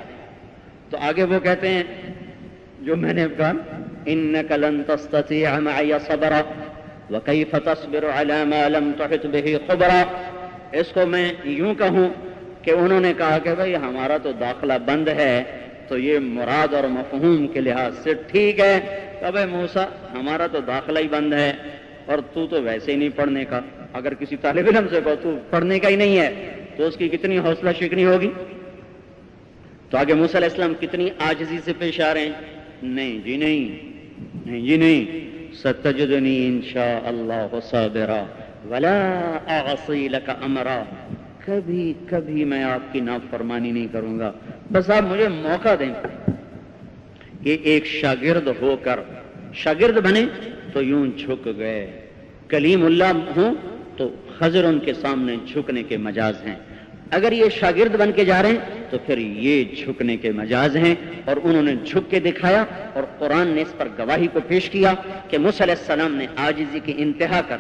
Speaker 2: تو آگے وہ کہتے ہیں، جو میں نے کہا انك لن تستطيع معي صبرا۔ وكيف تصبر على ما لم تحط به خبرا؟ اس کو میں یوں کہوں کہ انہوں نے کہا کہ بھئی ہمارا تو داخلہ بند ہے، تو یہ مراد اور مفہوم کے لحاظ سے ٹھیک ہے۔ کہ بھئی موسیٰ، ہمارا تو داخلہ ہی بند ہے، اور تو تو ویسے ہی نہیں پڑھنے کا۔ اگر کسی طالب علم سے کہو تو پڑھنے کا ہی نہیں ہے، تو اس کی کتنی حوصلہ شکنی ہوگی؟ تو آگے موسیٰ علیہ السلام کتنی آجزی سے پیش آ رہے ہیں؟ نہیں جی نہیں نہیں جی نہیں۔ ستجدنی انشاءاللہ صابرہ ولا اعصی لک امرا۔ کبھی کبھی میں آپ کی نافرمانی نہیں کروں گا۔ بس آپ مجھے موقع دیں۔ کہ ایک شاگرد ہو کر شاگرد بنے تو یوں جھک گئے۔ کلیم اللہ ہوں تو خضر ان کے سامنے جھکنے کے مجاز ہیں۔ اگر یہ شاگرد بن کے جا رہے ہیں، تو پھر یہ جھکنے کے مجاز ہیں۔ اور انہوں نے جھک کے دکھایا اور قرآن نے اس پر گواہی کو پیش کیا کہ علیہ السلام نے آجزی کی انتہا کر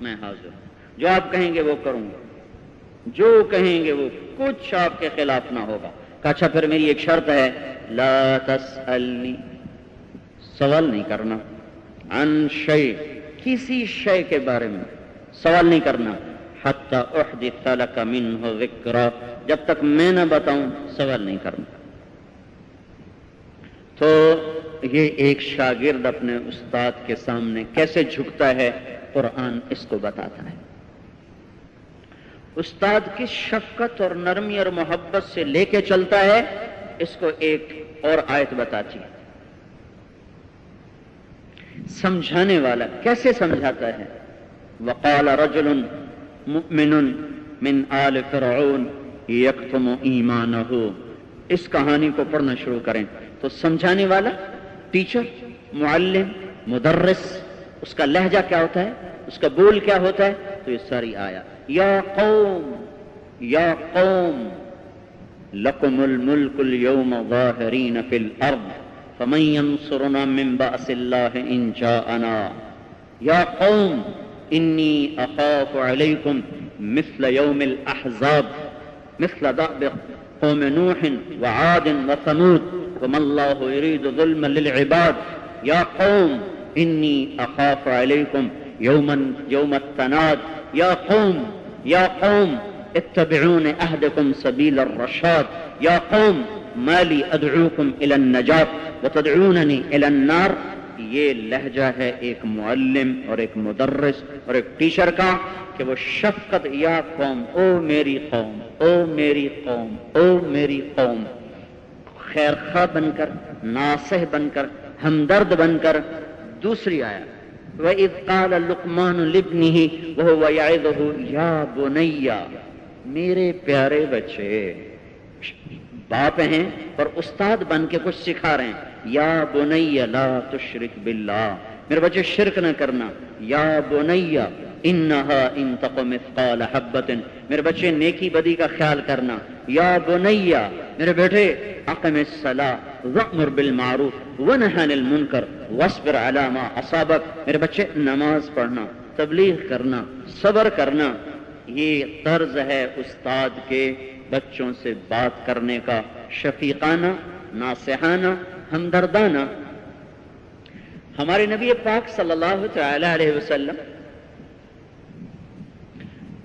Speaker 2: میں حاضر ہوں۔ جو آپ کہیں گے وہ کروں گا۔ جو کہیں گے وہ کچھ آپ کے خلاف نہ ہوگا۔ اچھا پھر میری ایک شرط ہے، لا تسألنی۔ سوال نہیں کرنا۔ عن شے کسی شے کے بارے میں سوال نہیں کرنا۔ حتی احدث لک منہ ذکرہ جب تک میں نہ بتاؤں، سوال نہیں کرنا تو یہ ایک شاگرد اپنے استاد کے سامنے کیسے جھکتا ہے، قرآن اس کو بتاتا ہے۔ استاد کی شفقت اور نرمی اور محبت سے لے کے چلتا ہے، اس کو ایک اور آیت بتاتی ہے۔ سمجھانے والا کیسے سمجھاتا ہے؟ وقال رجل مؤمن من آل فرعون یکتم ایمانہو۔ اس کہانی کو پڑھنا شروع کریں۔ تو سمجھانے والا، ٹیچر، معلم، مدرس، اس کا لہجہ کیا ہوتا ہے؟ اس کا بول کیا ہوتا ہے؟ تو یہ ساری آیا یا قوم یا قوم، لکم الملک اليوم ظاہرین فی الارض، فمن ينصرنا من بأس الله إن جاءنا۔ يا قوم إني أخاف عليكم مثل يوم الأحزاب مثل دأب قوم نوح وعاد وثمود وما الله يريد ظلما للعباد. يا قوم إني أخاف عليكم يوما يوم التناد. يا قوم يا قوم اتبعون أهدكم سبيل الرشاد. يا قوم مالی ادعوکم إلى النجات وتدعوننی إلى النار یہ لہجہ ہے ایک معلم اور ایک مدرس اور ایک ٹیچر کا کہ وہ شفقت یا قوم، او میری قوم، او میری قوم، او میری قوم۔ خیر خواہ بن کر، ناصح بن کر، ہمدرد بن کر۔ دوسری آیا وَإِذْ قَالَ لُقْمَانُ لِبْنِهِ وَهُوَ يَعِذُهُ يَا بُنَيَّ، میرے پیارے بچے، باپ ہیں اور استاد بن کے کچھ سکھا رہے ہیں۔ یا بنیا لا تشرک باللہ۔ میرے بچے، شرک نہ کرنا۔ یا بنیا انہا ان مثقال حبت میرے بچے، نیکی بدی کا خیال کرنا۔ یا بنیا میرے بیٹے، اقم الصلاة وعمر بالمعروف ونہن المنکر، واصبر علی ما اصابک۔ میرے بچے، نماز پڑھنا، تبلیغ کرنا، صبر کرنا۔ یہ طرز ہے استاد کے بچوں سے بات کرنے کا، شفیقانہ، ناصحانہ ہمدردانہ ہمارے نبی پاک صلی اللہ تعالی علیہ وسلم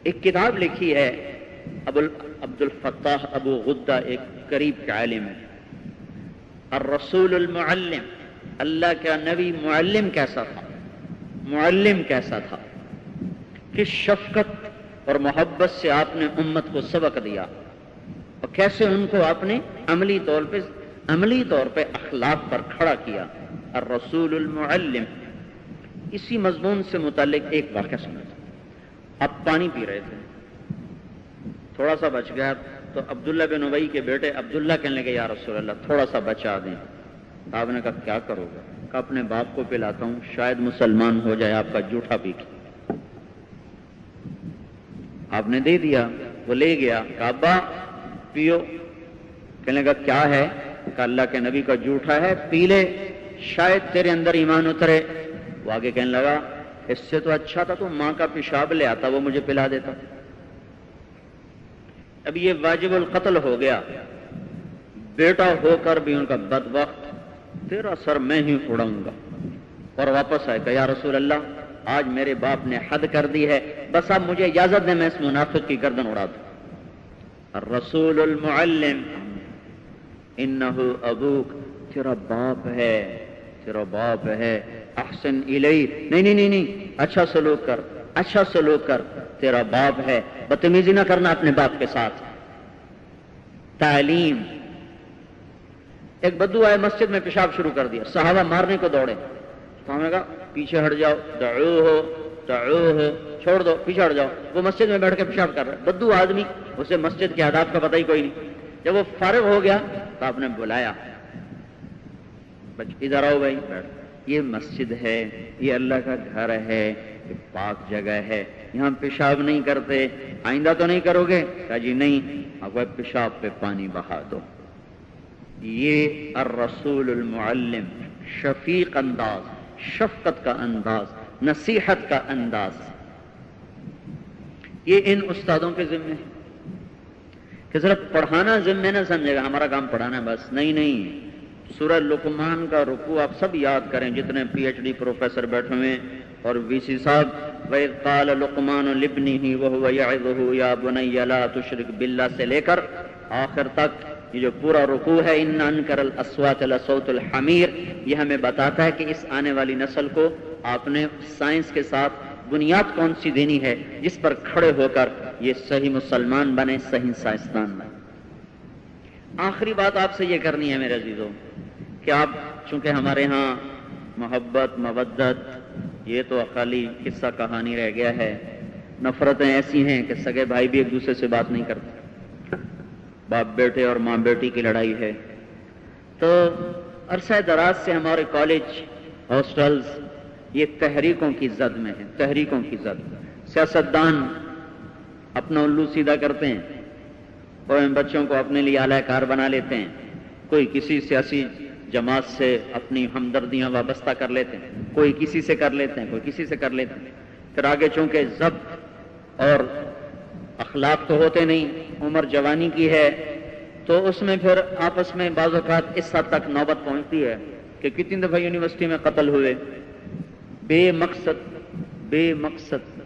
Speaker 2: ایک کتاب لکھی ہے، ابو عبد الفتاح ابو غدہ، ایک قریب کے عالم ہے۔ الرسول المعلم، اللہ کا نبی معلم کیسا تھا؟ معلم کیسا تھا؟ کس شفقت اور محبت سے آپ نے امت کو سبق دیا؟ اور کیسے ان کو آپ نے عملی طور پہ عملی طور پہ اخلاق پر کھڑا کیا۔ الرسول المعلم۔ اسی مضمون سے متعلق ایک واقعہ سنا تھا۔ اب پانی پی رہے تھے۔ تھوڑا سا بچ گیا تو عبداللہ بن ابئی کے بیٹے عبداللہ کہنے لگے، یا رسول اللہ، تھوڑا سا بچا دیں۔ آپ نے کہا، کیا کرو گا کہ اپنے باپ کو پلاتا ہوں، شاید مسلمان ہو جائے، آپ کا جھوٹا پی آپ نے دے دیا، وہ لے گیا۔ کہ ابا، پیو۔ کہنے لگا، کیا ہے؟ کہ اللہ کے نبی کا جھوٹا ہے پی لے شاید تیرے اندر ایمان اترے۔ وہ آگے کہنے لگا، اس سے تو اچھا تھا، تو ماں کا پیشاب لے آتا، وہ مجھے پلا دیتا۔ اب یہ واجب القتل ہو گیا۔ بیٹا ہو کر بھی ان کا بد وقت تیرا سر میں ہی اڑاؤں گا۔ اور واپس آئے کہ، یا رسول اللہ، آج میرے باپ نے حد کر دی ہے، بس اب مجھے اجازت دیں میں اس منافق کی گردن اڑا دوں۔ رسول المعلم۔ انہو ابوک، تیرا باپ ہے، تیرا باپ ہے، احسن الی نہیں نہیں نہیں اچھا سلوک کر اچھا سلوک کر، تیرا باپ ہے۔ بدتمیزی نہ کرنا اپنے باپ کے ساتھ۔ تعلیم۔ ایک بدو آئے مسجد میں پیشاب شروع کر دیا، صحابہ مارنے کو دوڑے۔ تو ہمیں کہا، پیچھے ہٹ جاؤ، دعو ہو دعو ہو، چھوڑ دو، پیچھے ہٹ جاؤ۔ وہ مسجد میں بیٹھ کے پیشاب کر رہا ہے بدو آدمی، اسے مسجد کے آداب کا پتہ ہی کوئی نہیں۔ جب وہ فارغ ہو گیا تو آپ نے بلایا۔ ادھر آؤ بھائی۔ یہ مسجد ہے، یہ اللہ کا گھر ہے، یہ پاک جگہ ہے۔ یہاں پیشاب نہیں کرتے۔ آئندہ تو نہیں کرو گے؟ کہا جی نہیں، اب پیشاب پہ پانی بہا دو۔ یہ الرسول المعلم، شفیق انداز، شفقت کا انداز، نصیحت کا انداز۔ یہ ان استادوں کے ذمے ہے۔ کہ صرف پڑھانا ذمے نہ سمجھے گا، ہمارا کام پڑھانا ہے بس۔ نہیں نہیں۔ سورہ لقمان کا رکو آپ سب یاد کریں، جتنے پی ایچ ڈی پروفیسر بیٹھے ہوئے اور وی سی صاحب۔ وَإِذْ قَالَ لُقْمَانُ لِبْنِهِ وَهُوَ يَعِظُهُ يَا بُنَيَّ لَا تُشْرِكْ بِاللَّهِ سے لے کر آخر تک یہ جو پورا رکوع ہے ان انکر الاسوات لصوت الحمیر یہ ہمیں بتاتا ہے کہ اس آنے والی نسل کو آپ نے سائنس کے ساتھ بنیاد کون سی دینی ہے جس پر کھڑے ہو کر یہ صحیح مسلمان بنے، صحیح سائنسدان بنے؟ آخری بات آپ سے یہ کرنی ہے میرے عزیزوں کہ آپ چونکہ ہمارے ہاں محبت، مودت، یہ تو اقالی قصہ کہانی رہ گیا ہے، نفرتیں ایسی ہیں کہ سگے بھائی بھی ایک دوسرے سے بات نہیں کرتے۔ باپ بیٹے اور ماں بیٹی کی لڑائی ہے۔ تو عرصہ دراز سے ہمارے کالج، ہاسٹلز یہ تحریکوں کی زد میں ہیں تحریکوں کی زد۔ سیاستدان اپنا الو سیدھا کرتے ہیں، اور ان بچوں کو اپنے لیے اعلی کار بنا لیتے ہیں۔ کوئی کسی سیاسی جماعت سے اپنی ہمدردیاں وابستہ کر لیتے ہیں، کوئی کسی سے کر لیتے ہیں، کوئی کسی سے کر لیتے ہیں۔ پھر آگے چونکہ ضبط اور اخلاق تو ہوتے نہیں، عمر جوانی کی ہے، تو اس میں پھر آپس میں بعض اوقات اس حد تک نوبت پہنچتی ہے کہ کتنی دفعہ یونیورسٹی میں قتل ہوئے۔ بے مقصد بے مقصد۔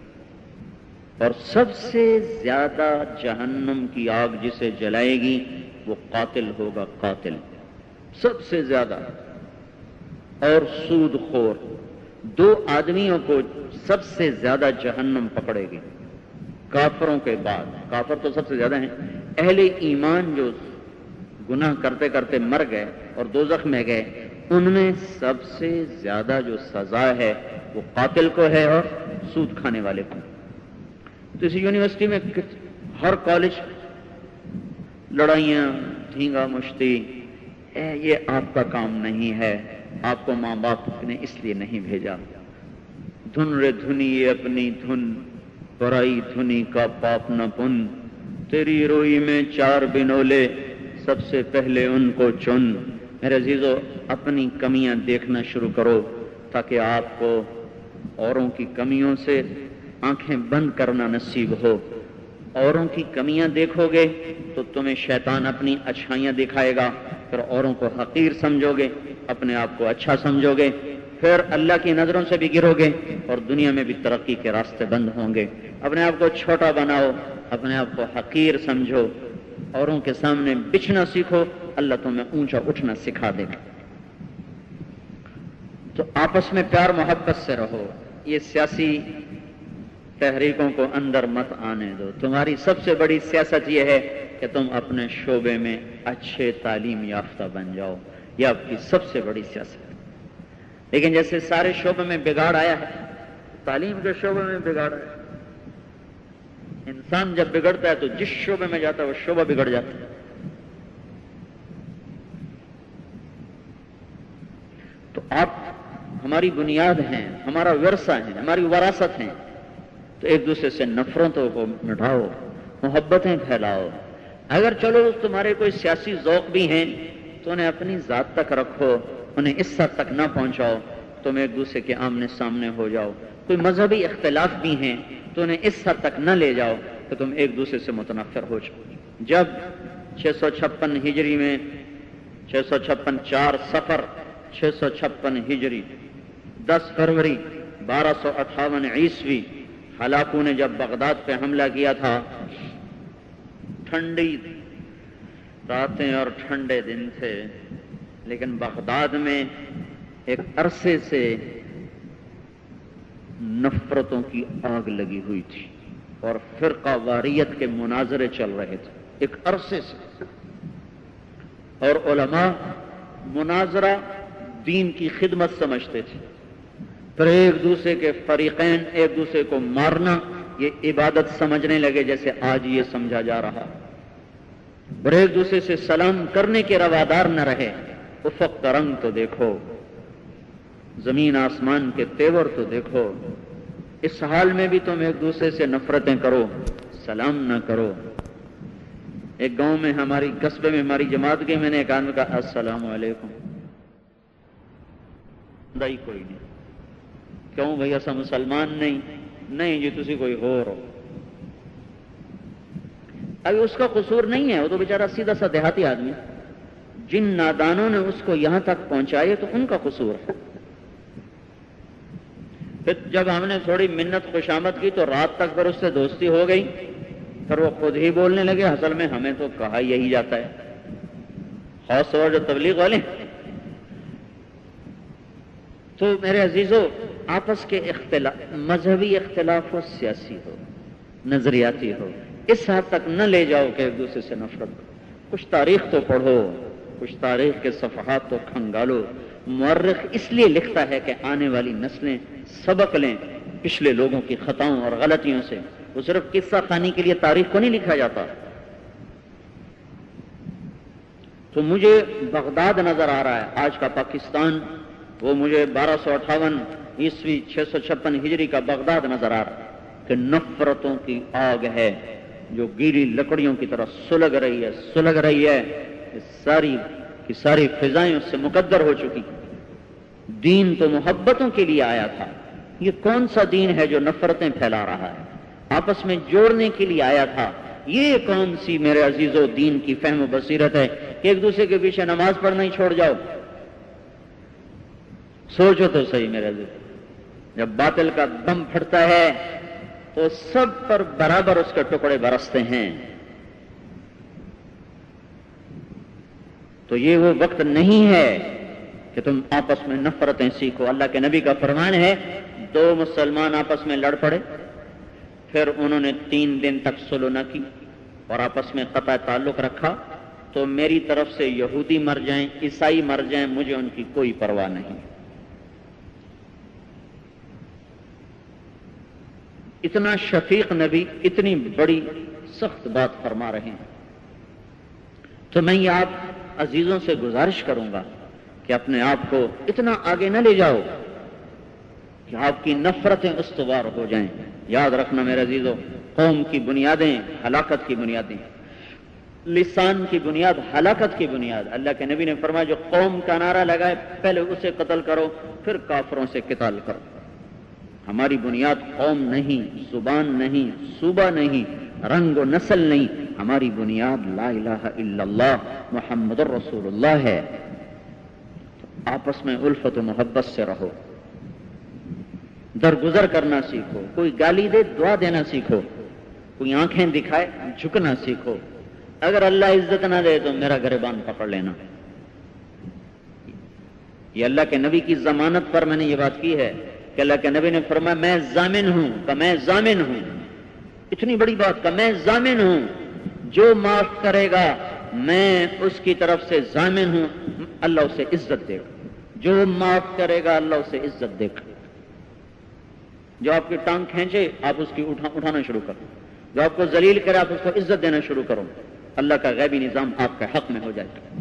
Speaker 2: اور سب سے زیادہ جہنم کی آگ جسے جلائے گی، وہ قاتل ہوگا قاتل۔ سب سے زیادہ۔ اور سود خور۔ دو آدمیوں کو سب سے زیادہ جہنم پکڑے گی۔ کافروں کے بعد۔ کافر تو سب سے زیادہ ہیں۔ اہل ایمان جو گناہ کرتے کرتے مر گئے اور دوزخ میں گئے ان میں سب سے زیادہ جو سزا ہے وہ قاتل کو ہے اور سود کھانے والے کو۔ تو اس یونیورسٹی میں ہر کالج لڑائیاں ڈھینگا مشتی، اے یہ آپ کا کام نہیں ہے، آپ کو ماں باپ نے اس لیے نہیں بھیجا۔ دھن رے دھنی اپنی دھن، برائی دھنی کا پاپ نہ پن۔ تیری روئی میں چار بنولے، سب سے پہلے ان کو چن۔ میرے عزیزو، اپنی کمیاں دیکھنا شروع کرو تاکہ آپ کو اوروں کی کمیوں سے آنکھیں بند کرنا نصیب ہو۔ اوروں کی کمیاں دیکھو گے تو تمہیں شیطان اپنی اچھائیاں دکھائے گا، پھر اوروں کو حقیر سمجھو گے، اپنے آپ کو اچھا سمجھو گے، پھر اللہ کی نظروں سے بھی گرو گے اور دنیا میں بھی ترقی کے راستے بند ہوں گے۔ اپنے آپ کو چھوٹا بناؤ، اپنے آپ کو حقیر سمجھو، اوروں کے سامنے بچھنا سیکھو اللہ تمہیں اونچا اٹھنا سکھا دے گا۔ تو آپس میں پیار محبت سے رہو۔ یہ سیاسی تحریکوں کو اندر مت آنے دو۔ تمہاری سب سے بڑی سیاست یہ ہے کہ تم اپنے شعبے میں اچھے تعلیم یافتہ بن جاؤ۔ یہ آپ کی سب سے بڑی سیاست لیکن جیسے سارے شعبے میں بگاڑ آیا ہے، تعلیم کے شعبے میں بگاڑ آیا انسان جب بگڑتا ہے تو جس شعبے میں جاتا ہے، وہ شعبہ بگڑ جاتا ہے۔ آپ ہماری بنیاد ہیں، ہمارا ورثہ ہے ہماری وراثت ہیں۔ تو ایک دوسرے سے نفرتوں کو مٹھاؤ، محبتیں پھیلاؤ۔ اگر چلو، تمہارے کوئی سیاسی ذوق بھی ہیں، تو انہیں اپنی ذات تک رکھو، انہیں اس حد تک نہ پہنچاؤ۔ تم ایک دوسرے کے آمنے سامنے ہو جاؤ۔ کوئی مذہبی اختلاف بھی ہیں، تو انہیں اس حد تک نہ لے جاؤ کہ تم ایک دوسرے سے متنفر ہو جاؤ۔ جب چھ سو چھپن ہجری میں، چھ سو چھپن چار سفر چھ سو چھپن ہجری، دس فروری بارہ سو اٹھاون عیسوی ہلاکو نے جب بغداد پہ حملہ کیا تھا، ٹھنڈی راتیں اور ٹھنڈے دن تھے، لیکن بغداد میں ایک عرصے سے نفرتوں کی آگ لگی ہوئی تھی اور فرقہ واریت کے مناظرے چل رہے تھے، ایک عرصے سے۔ اور علماء مناظرہ دین کی خدمت سمجھتے تھے۔ پھر ایک دوسرے کے فریقین ایک دوسرے کو مارنا، یہ عبادت سمجھنے لگے جیسے آج یہ سمجھا جا رہا۔ اور ایک دوسرے سے سلام کرنے کے روادار نہ رہے۔ افق کا رنگ تو دیکھو، زمین آسمان کے تیور تو دیکھو۔ اس حال میں بھی تم ایک دوسرے سے نفرتیں کرو، سلام نہ کرو۔ ایک گاؤں میں ہماری قصبے میں ہماری جماعت گئی میں نے ایک آدمی کہا، السلام علیکم۔ دائی کوئی نہیں۔ کیوں بھائی ایسا مسلمان نہیں؟ نہیں جی تھی کوئی ہو۔ رہو ابھی اس کا قصور نہیں ہے، وہ تو بیچارہ سیدھا سا دیہاتی آدمی جن نادانوں نے اس کو یہاں تک پہنچائے تو ان کا قصور ہے۔ پھر جب ہم نے تھوڑی منت خوشامد کی، تو رات تک پھر اس سے دوستی ہو گئی۔ پھر وہ خود ہی بولنے لگے، اصل میں ہمیں تو کہا یہی جاتا ہے۔ خاص طور جو تبلیغ والے تو میرے عزیزوں آپس کے اختلاف مذہبی اختلاف ہو، سیاسی ہو، نظریاتی ہو، اس حد تک نہ لے جاؤ کہ ایک دوسرے سے نفرت کچھ تاریخ تو پڑھو، کچھ تاریخ کے صفحات تو کھنگالو۔ مورخ اس لیے لکھتا ہے کہ آنے والی نسلیں سبق لیں پچھلے لوگوں کی خطاؤں اور غلطیوں سے۔ وہ صرف قصہ خانی کے لیے تاریخ کو نہیں لکھا جاتا۔ تو مجھے بغداد نظر آ رہا ہے، آج کا پاکستان وہ مجھے بارہ سو اٹھاون عیسوی چھ سو چھپن ہجری کا بغداد نظر آ رہا کہ نفرتوں کی آگ ہے جو گیلی لکڑیوں کی طرح سلگ رہی ہے، سلگ رہی ہے ساری کی ساری فضائیں اس سے مقدر ہو چکی۔ دین تو محبتوں کے لیے آیا تھا۔ یہ کون سا دین ہے جو نفرتیں پھیلا رہا ہے؟ آپس میں جوڑنے کے لیے آیا تھا۔ یہ کون سی میرے عزیز و دین کی فہم و بصیرت ہے کہ ایک دوسرے کے پیچھے نماز پڑھنا ہی چھوڑ جاؤ۔ سوچو تو صحیح میرے عزیز جب باطل کا دم پھٹتا ہے، تو سب پر برابر اس کے ٹکڑے برستے ہیں۔ تو یہ وہ وقت نہیں ہے کہ تم آپس میں نفرتیں سیکھو۔ اللہ کے نبی کا فرمان ہے، دو مسلمان آپس میں لڑ پڑے۔ پھر انہوں نے تین دن تک سلو نہ کی اور آپس میں قطع تعلق رکھا۔ تو میری طرف سے یہودی مر جائیں، عیسائی مر جائیں، مجھے ان کی کوئی پرواہ نہیں۔ اتنا شفیق نبی، اتنی بڑی سخت بات فرما رہے ہیں۔ تو میں یہ آپ عزیزوں سے گزارش کروں گا کہ اپنے آپ کو اتنا آگے نہ لے جاؤ کہ آپ کی نفرتیں استوار ہو جائیں۔ یاد رکھنا میرے عزیزوں، قوم کی بنیادیں ہلاکت کی بنیادیں۔ لسان کی بنیاد ہلاکت کی بنیاد۔ اللہ کے نبی نے فرمایا، جو قوم کا نعرہ لگائے، پہلے اسے قتل کرو، پھر کافروں سے قتال کرو۔ ہماری بنیاد قوم نہیں، زبان نہیں، صوبہ نہیں، رنگ و نسل نہیں، ہماری بنیاد لا الہ الا اللہ، محمد الرسول اللہ ہے۔ آپس میں الفت و محبت سے رہو۔ درگزر کرنا سیکھو، کوئی گالی دے، دعا دینا سیکھو۔ کوئی آنکھیں دکھائے، جھکنا سیکھو۔ اگر اللہ عزت نہ دے تو میرا گربان پکڑ لینا۔ یہ اللہ کے نبی کی ضمانت پر میں نے یہ بات کی ہے۔ کہ اللہ کے نبی نے فرمایا، میں زامن ہوں، کہ میں زامن ہوں۔ اتنی بڑی بات کا میں زامن ہوں۔ جو معاف کرے گا، میں اس کی طرف سے زامن ہوں۔ اللہ اسے عزت دے گا۔ جو معاف کرے گا، اللہ اسے عزت دے گا۔ جو آپ کی ٹانگ کھینچے، آپ اس کی اٹھا، اٹھانا شروع کرو۔ جو آپ کو ذلیل کرے، آپ اس کو عزت دینا شروع کرو۔ اللہ کا غیبی نظام آپ کے حق میں ہو جائے گا۔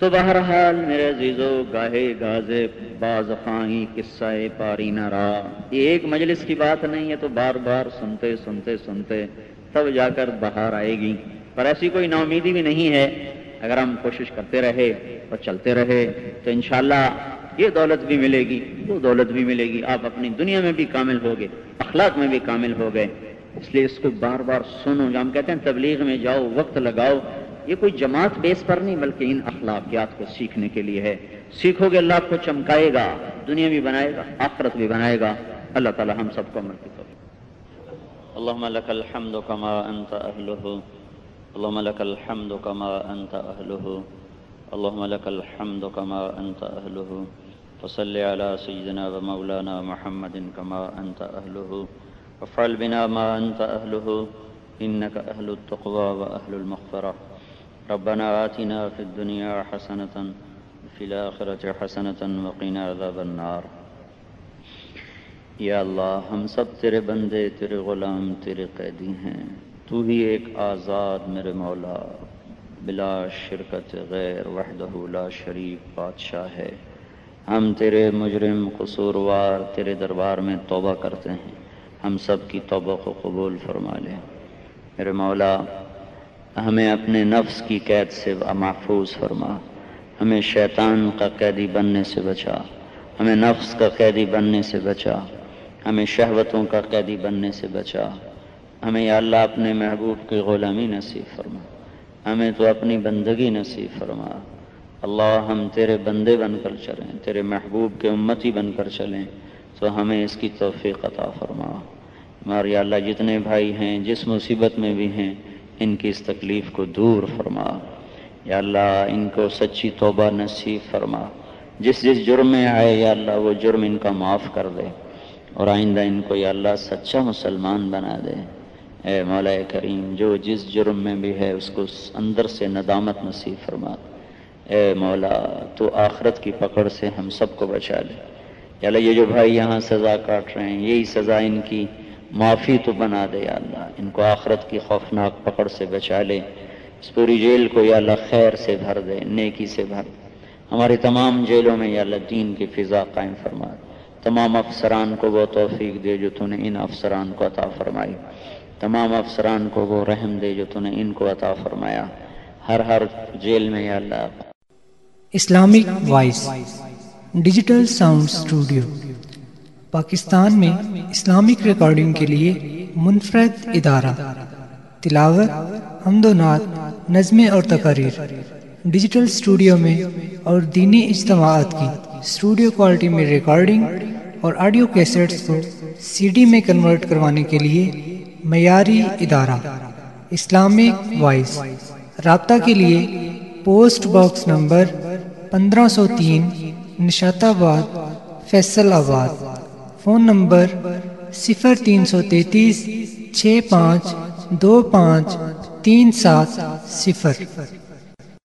Speaker 2: تو بہرحال میرے عزیزو، گاہے گازے باز خائی قصہ پاری نہ رہا یہ ایک مجلس کی بات نہیں ہے تو بار بار سنتے سنتے سنتے تب جا کر بہار آئے گی۔ پر ایسی کوئی نا امیدی بھی نہیں ہے۔ اگر ہم کوشش کرتے رہے اور چلتے رہے تو انشاءاللہ یہ دولت بھی ملے گی، وہ دولت بھی ملے گی۔ آپ اپنی دنیا میں بھی کامل ہو گئے، اخلاق میں بھی کامل ہو گئے۔ اس لیے اس کو بار بار سنو۔ جو ہم کہتے ہیں تبلیغ میں جاؤ، وقت لگاؤ۔ یہ کوئی جماعت بیس پر نہیں، بلکہ ان اخلاقیات کو سیکھنے کے لیے ہے۔ سیکھو گے اللہ کو چمکائے گا، دنیا بھی بنائے گا، آخرت بھی بنائے گا۔ اللہ تعالی ہم سب کو ملتی تو اللهم لك الحمد كما انت اهله اللهم لك الحمد كما انت اهله اللهم لك الحمد كما انت اهله وصل على سيدنا ومولانا محمد كما انت اهله وفعل بنا ما انت اهله انك اهل التقوى واهل المغفره ربنا آتنا في الدنيا حسنة وفي الآخرة حسنة وقنا عذاب النار. یا اللہ، ہم سب تیرے بندے، تیرے غلام، تیرے قیدی ہیں۔ تو ہی ایک آزاد میرے مولا، بلا شرکت غیر، وحدہ لا شریک بادشاہ ہے۔ ہم تیرے مجرم، قصوروار، تیرے دربار میں توبہ کرتے ہیں۔ ہم سب کی توبہ کو قبول فرما لے۔ میرے مولا ہمیں اپنے نفس کی قید سے محفوظ فرما۔ ہمیں شیطان کا قیدی بننے سے بچا۔ ہمیں نفس کا قیدی بننے سے بچا۔ ہمیں شہوتوں کا قیدی بننے سے بچا۔ ہمیں یا اللہ اپنے محبوب کی غلامی نصیب فرما۔ ہمیں تو اپنی بندگی نصیب فرما۔ اللہ ہم تیرے بندے بن کر چلیں، تیرے محبوب کے امتی بن کر چلیں، تو ہمیں اس کی توفیق عطا فرما۔ ہمارے اللہ جتنے بھائی ہیں، جس مصیبت میں بھی ہیں ان کی اس تکلیف کو دور فرما۔ یا اللہ، ان کو سچی توبہ نصیب فرما۔ جس جس جرم میں آئے، یا اللہ، وہ جرم ان کا معاف کر دے۔ اور آئندہ ان کو یا اللہ سچا مسلمان بنا دے۔ اے مولا کریم، جو جس جرم میں بھی ہے، اس کو اندر سے ندامت نصیب فرما۔ اے مولا، تو آخرت کی پکڑ سے ہم سب کو بچا لے۔ یا اللہ، یہ جو بھائی یہاں سزا کاٹ رہے ہیں، یہی سزا ان کی۔ معافی تو بنا دے یا اللہ، ان کو آخرت کی خوفناک پکڑ سے بچا لے، اس پوری جیل کو یا اللہ خیر سے بھر دے، نیکی سے بھر۔ دے ہماری تمام جیلوں میں یا اللہ دین کی فضا قائم فرما۔ دے تمام افسران کو وہ توفیق دے جو تو نے ان افسران کو عطا فرمائی۔ تمام افسران کو وہ رحم دے جو تو نے ان کو عطا فرمایا۔ ہر ہر جیل میں یا اللہ۔
Speaker 1: Islamic voice, digital sound studio Pakistan میں اسلامک ریکارڈنگ کے لیے منفرد ادارہ، تلاوت، حمد و نعت نظمیں اور تقاریر، ڈیجیٹل اسٹوڈیو میں اور دینی اجتماعات کی اسٹوڈیو کوالٹی میں ریکارڈنگ اور آڈیو کیسٹس کو سی ڈی میں کنورٹ کروانے کے لیے معیاری ادارہ، اسلامک وائس۔ رابطہ کے لیے پوسٹ باکس نمبر پندرہ سو تین نشات آباد، فیصل آباد۔ فون نمبر صفر تین سو تینتیس چھ پانچ دو پانچ تین سات صفر۔